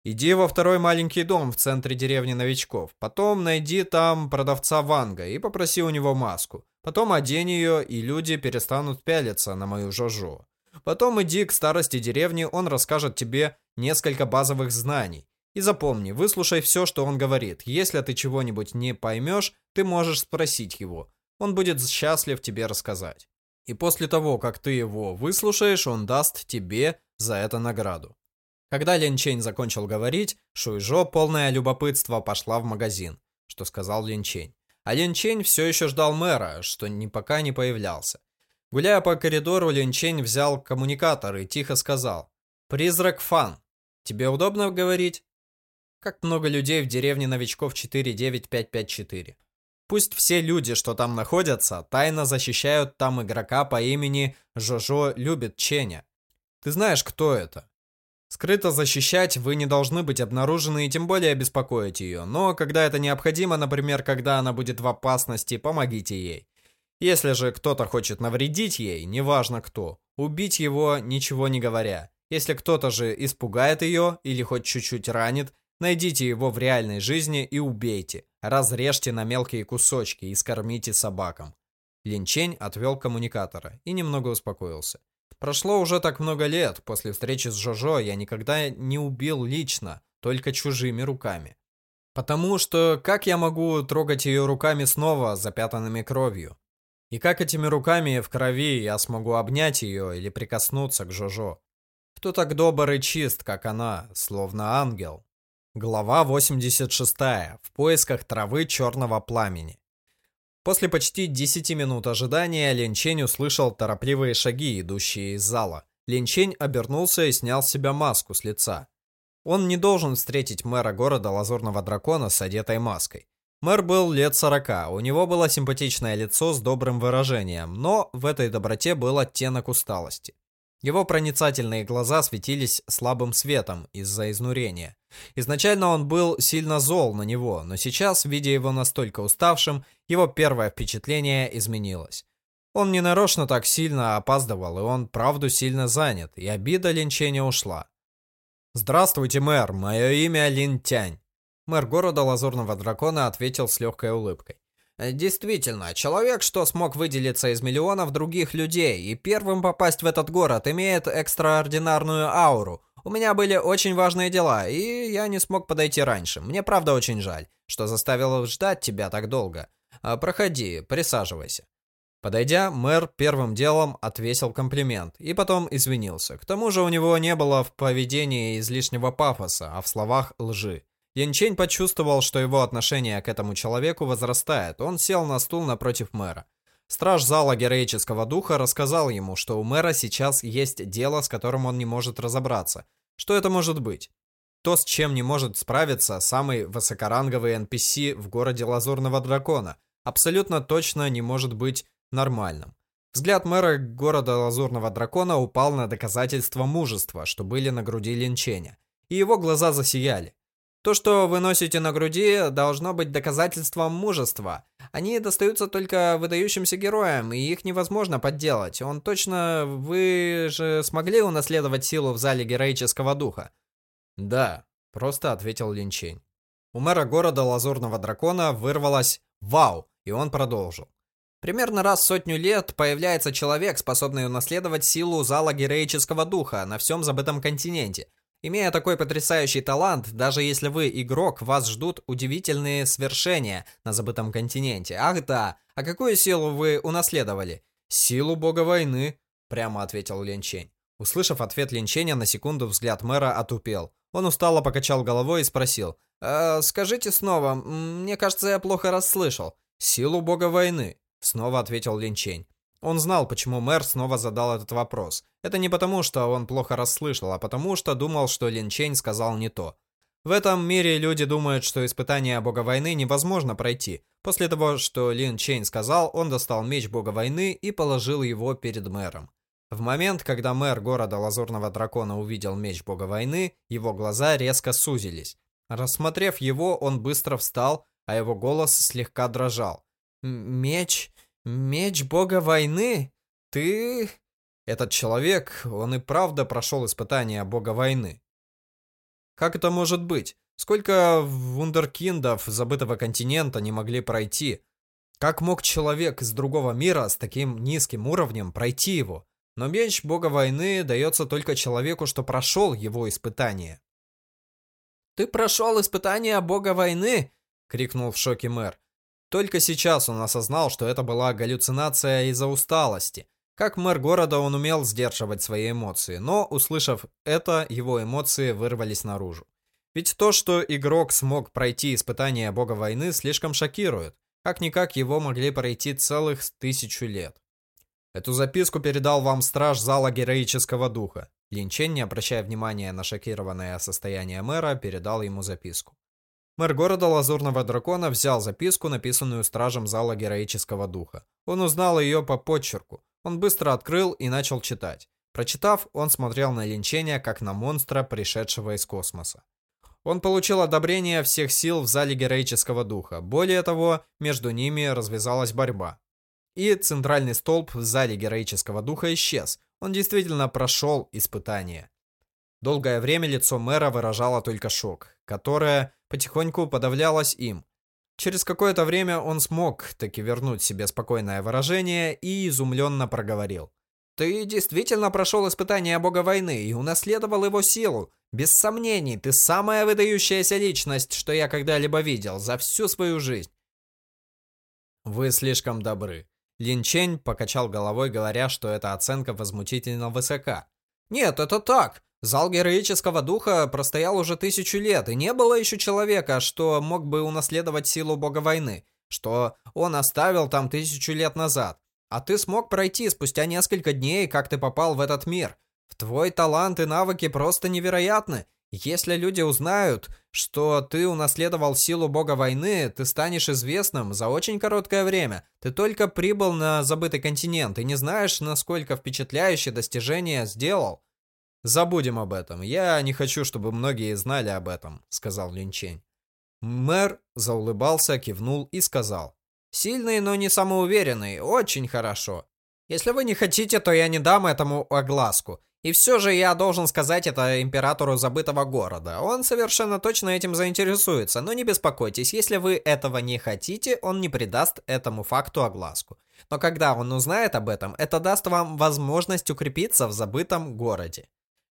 Иди во второй маленький дом в центре деревни новичков. Потом найди там продавца Ванга и попроси у него маску. Потом одень ее, и люди перестанут пялиться на мою Жожо. Потом иди к старости деревни, он расскажет тебе несколько базовых знаний. И запомни, выслушай все, что он говорит. Если ты чего-нибудь не поймешь, ты можешь спросить его. Он будет счастлив тебе рассказать. И после того, как ты его выслушаешь, он даст тебе за это награду. Когда Лин Чень закончил говорить, Шуйжо, полное любопытство, пошла в магазин, что сказал Лин Чень. А Лин Чень все еще ждал мэра, что ни пока не появлялся. Гуляя по коридору, Лин Чень взял коммуникатор и тихо сказал. «Призрак Фан, тебе удобно говорить?» Как много людей в деревне новичков 49554. Пусть все люди, что там находятся, тайно защищают там игрока по имени Жожо Любит Ченя. Ты знаешь, кто это? Скрыто защищать вы не должны быть обнаружены и тем более беспокоить ее, но когда это необходимо, например, когда она будет в опасности, помогите ей. Если же кто-то хочет навредить ей, неважно кто, убить его, ничего не говоря. Если кто-то же испугает ее или хоть чуть-чуть ранит, найдите его в реальной жизни и убейте. Разрежьте на мелкие кусочки и скормите собакам. Линчень отвел коммуникатора и немного успокоился. Прошло уже так много лет, после встречи с Жожо я никогда не убил лично, только чужими руками. Потому что как я могу трогать ее руками снова, запятанными кровью? И как этими руками в крови я смогу обнять ее или прикоснуться к Жожо? Кто так добр и чист, как она, словно ангел? Глава 86. В поисках травы черного пламени. После почти 10 минут ожидания Ленчень услышал торопливые шаги, идущие из зала. Ленчень обернулся и снял с себя маску с лица. Он не должен встретить мэра города Лазурного Дракона с одетой маской. Мэр был лет 40, у него было симпатичное лицо с добрым выражением, но в этой доброте был оттенок усталости. Его проницательные глаза светились слабым светом из-за изнурения. Изначально он был сильно зол на него, но сейчас, видя его настолько уставшим, его первое впечатление изменилось. Он не нарочно так сильно опаздывал, и он правду сильно занят, и обида Линченя ушла. «Здравствуйте, мэр, мое имя Лин Тянь». Мэр города Лазурного Дракона ответил с легкой улыбкой. Действительно, человек, что смог выделиться из миллионов других людей и первым попасть в этот город, имеет экстраординарную ауру. У меня были очень важные дела, и я не смог подойти раньше. Мне правда очень жаль, что заставил ждать тебя так долго. А, проходи, присаживайся. Подойдя, мэр первым делом отвесил комплимент и потом извинился. К тому же у него не было в поведении излишнего пафоса, а в словах лжи. Янчень почувствовал, что его отношение к этому человеку возрастает. Он сел на стул напротив мэра. Страж зала героического духа рассказал ему, что у мэра сейчас есть дело, с которым он не может разобраться. Что это может быть? То, с чем не может справиться самый высокоранговый NPC в городе Лазурного Дракона, абсолютно точно не может быть нормальным. Взгляд мэра города Лазурного Дракона упал на доказательства мужества, что были на груди Линченя, и его глаза засияли. То, что вы носите на груди, должно быть доказательством мужества. Они достаются только выдающимся героям, и их невозможно подделать. Он точно... Вы же смогли унаследовать силу в зале героического духа? Да, просто ответил Линчень. У мэра города Лазурного Дракона вырвалось «Вау!» и он продолжил. Примерно раз в сотню лет появляется человек, способный унаследовать силу зала героического духа на всем забытом континенте. Имея такой потрясающий талант, даже если вы игрок, вас ждут удивительные свершения на забытом континенте. Ах да, а какую силу вы унаследовали? Силу бога войны, прямо ответил Линчень. Услышав ответ Линченя, на секунду взгляд мэра отупел. Он устало покачал головой и спросил. «Э, «Скажите снова, мне кажется, я плохо расслышал». «Силу бога войны», снова ответил Линчень. Он знал, почему мэр снова задал этот вопрос. Это не потому, что он плохо расслышал, а потому, что думал, что Лин Чень сказал не то. В этом мире люди думают, что испытание бога войны невозможно пройти. После того, что Лин Чейн сказал, он достал меч бога войны и положил его перед мэром. В момент, когда мэр города Лазурного Дракона увидел меч бога войны, его глаза резко сузились. Рассмотрев его, он быстро встал, а его голос слегка дрожал. «Меч? Меч бога войны? Ты...» Этот человек, он и правда прошел испытание бога войны. Как это может быть? Сколько вундеркиндов забытого континента не могли пройти? Как мог человек из другого мира с таким низким уровнем пройти его? Но меч бога войны дается только человеку, что прошел его испытание. «Ты прошел испытание бога войны?» — крикнул в шоке мэр. Только сейчас он осознал, что это была галлюцинация из-за усталости. Как мэр города он умел сдерживать свои эмоции, но, услышав это, его эмоции вырвались наружу. Ведь то, что игрок смог пройти испытание бога войны, слишком шокирует. Как-никак его могли пройти целых тысячу лет. Эту записку передал вам страж зала героического духа. Линчен, не обращая внимания на шокированное состояние мэра, передал ему записку. Мэр города Лазурного Дракона взял записку, написанную стражем зала героического духа. Он узнал ее по подчерку. Он быстро открыл и начал читать. Прочитав, он смотрел на линчения, как на монстра, пришедшего из космоса. Он получил одобрение всех сил в зале героического духа. Более того, между ними развязалась борьба. И центральный столб в зале героического духа исчез. Он действительно прошел испытание. Долгое время лицо мэра выражало только шок, которое потихоньку подавлялось им. Через какое-то время он смог таки вернуть себе спокойное выражение и изумленно проговорил. «Ты действительно прошел испытание бога войны и унаследовал его силу. Без сомнений, ты самая выдающаяся личность, что я когда-либо видел за всю свою жизнь». «Вы слишком добры. Лин Чень покачал головой, говоря, что эта оценка возмутительно высока. «Нет, это так. Зал героического духа простоял уже тысячу лет, и не было еще человека, что мог бы унаследовать силу бога войны, что он оставил там тысячу лет назад. А ты смог пройти спустя несколько дней, как ты попал в этот мир. В твой талант и навыки просто невероятны. Если люди узнают, что ты унаследовал силу бога войны, ты станешь известным за очень короткое время. Ты только прибыл на забытый континент и не знаешь, насколько впечатляющее достижение сделал. Забудем об этом. Я не хочу, чтобы многие знали об этом, сказал Линчень. Мэр заулыбался, кивнул и сказал. Сильный, но не самоуверенный. Очень хорошо. Если вы не хотите, то я не дам этому огласку. И все же я должен сказать это императору забытого города. Он совершенно точно этим заинтересуется, но не беспокойтесь, если вы этого не хотите, он не придаст этому факту огласку. Но когда он узнает об этом, это даст вам возможность укрепиться в забытом городе.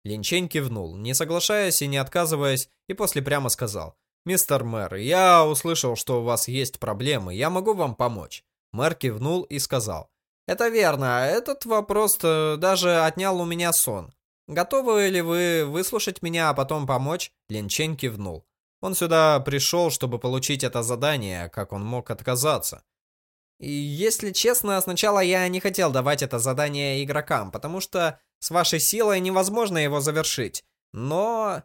Линчень кивнул, не соглашаясь и не отказываясь, и после прямо сказал. «Мистер мэр, я услышал, что у вас есть проблемы, я могу вам помочь». Мэр кивнул и сказал. Это верно. Этот вопрос даже отнял у меня сон. Готовы ли вы выслушать меня, а потом помочь? Лин Чен кивнул. Он сюда пришел, чтобы получить это задание, как он мог отказаться. И если честно, сначала я не хотел давать это задание игрокам, потому что с вашей силой невозможно его завершить. Но...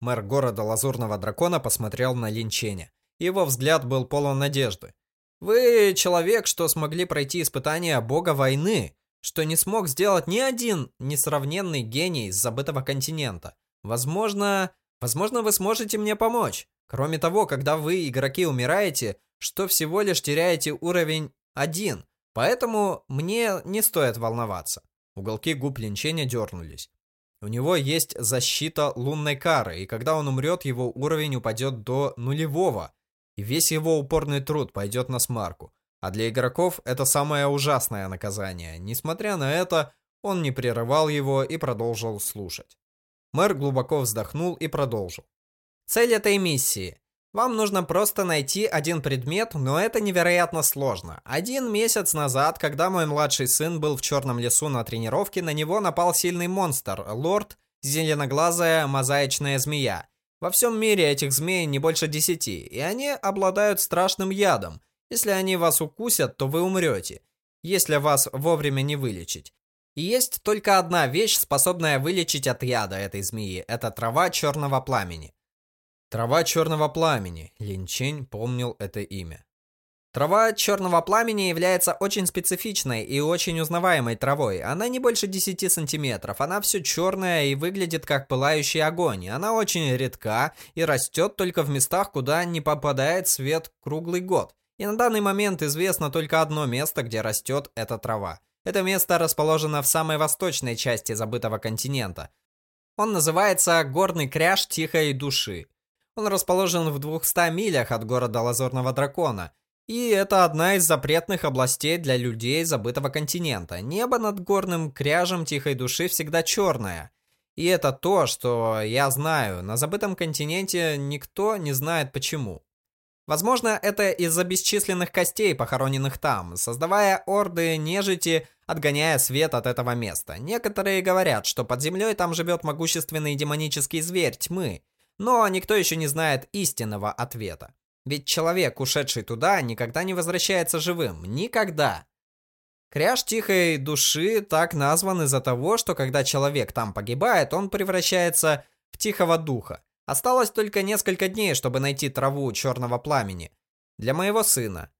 Мэр города Лазурного Дракона посмотрел на Линченя. Его взгляд был полон надежды. Вы человек, что смогли пройти испытание бога войны, что не смог сделать ни один несравненный гений с забытого континента. Возможно, возможно вы сможете мне помочь. Кроме того, когда вы, игроки, умираете, что всего лишь теряете уровень 1, поэтому мне не стоит волноваться. Уголки губ Линченя дернулись. У него есть защита лунной кары, и когда он умрет, его уровень упадет до нулевого, и весь его упорный труд пойдет на смарку. А для игроков это самое ужасное наказание. Несмотря на это, он не прерывал его и продолжил слушать. Мэр глубоко вздохнул и продолжил. Цель этой миссии. Вам нужно просто найти один предмет, но это невероятно сложно. Один месяц назад, когда мой младший сын был в черном лесу на тренировке, на него напал сильный монстр, лорд, зеленоглазая мозаичная змея. Во всем мире этих змей не больше десяти, и они обладают страшным ядом. Если они вас укусят, то вы умрете, если вас вовремя не вылечить. И есть только одна вещь, способная вылечить от яда этой змеи. Это трава черного пламени. Трава черного пламени. Линчень помнил это имя. Трава черного пламени является очень специфичной и очень узнаваемой травой. Она не больше 10 сантиметров, она все черная и выглядит как пылающий огонь. Она очень редка и растет только в местах, куда не попадает свет круглый год. И на данный момент известно только одно место, где растет эта трава. Это место расположено в самой восточной части забытого континента. Он называется Горный кряж Тихой Души. Он расположен в 200 милях от города Лазурного Дракона – и это одна из запретных областей для людей забытого континента. Небо над горным кряжем тихой души всегда черное. И это то, что я знаю. На забытом континенте никто не знает почему. Возможно, это из-за бесчисленных костей, похороненных там, создавая орды нежити, отгоняя свет от этого места. Некоторые говорят, что под землей там живет могущественный демонический зверь тьмы, но никто еще не знает истинного ответа. Ведь человек, ушедший туда, никогда не возвращается живым. Никогда. Кряж тихой души так назван из-за того, что когда человек там погибает, он превращается в тихого духа. Осталось только несколько дней, чтобы найти траву черного пламени. Для моего сына.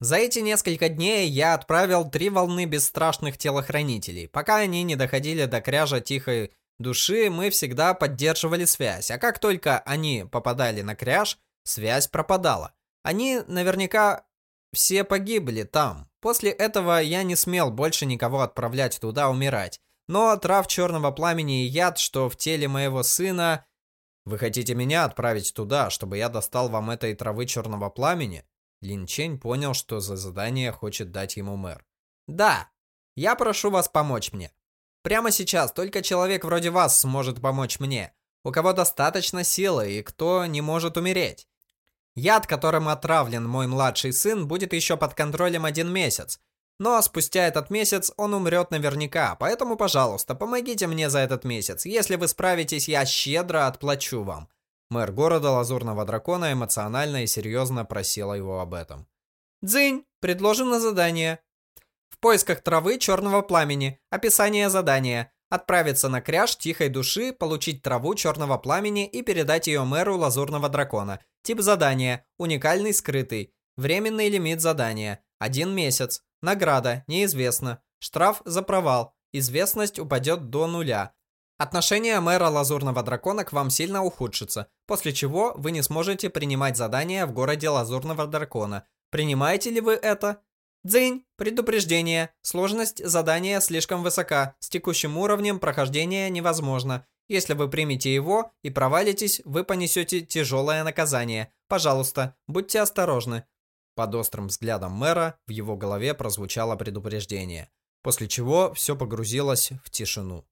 За эти несколько дней я отправил три волны бесстрашных телохранителей. Пока они не доходили до кряжа тихой души, мы всегда поддерживали связь. А как только они попадали на кряж, Связь пропадала. Они наверняка все погибли там. После этого я не смел больше никого отправлять туда умирать. Но трав черного пламени и яд, что в теле моего сына... Вы хотите меня отправить туда, чтобы я достал вам этой травы черного пламени? Лин Чень понял, что за задание хочет дать ему мэр. Да, я прошу вас помочь мне. Прямо сейчас только человек вроде вас сможет помочь мне. У кого достаточно силы и кто не может умереть. Яд, которым отравлен мой младший сын, будет еще под контролем один месяц. Но спустя этот месяц он умрет наверняка, поэтому, пожалуйста, помогите мне за этот месяц. Если вы справитесь, я щедро отплачу вам. Мэр города Лазурного Дракона эмоционально и серьезно просила его об этом. Дзынь, предложено задание. В поисках травы черного пламени. Описание задания. Отправиться на кряж тихой души, получить траву черного пламени и передать ее мэру Лазурного Дракона. Тип задания. Уникальный скрытый. Временный лимит задания. Один месяц. Награда. Неизвестно. Штраф за провал. Известность упадет до нуля. Отношение мэра Лазурного Дракона к вам сильно ухудшится, после чего вы не сможете принимать задания в городе Лазурного Дракона. Принимаете ли вы это? Дзынь. Предупреждение. Сложность задания слишком высока. С текущим уровнем прохождения невозможно. Если вы примете его и провалитесь, вы понесете тяжелое наказание. Пожалуйста, будьте осторожны. Под острым взглядом мэра в его голове прозвучало предупреждение, после чего все погрузилось в тишину.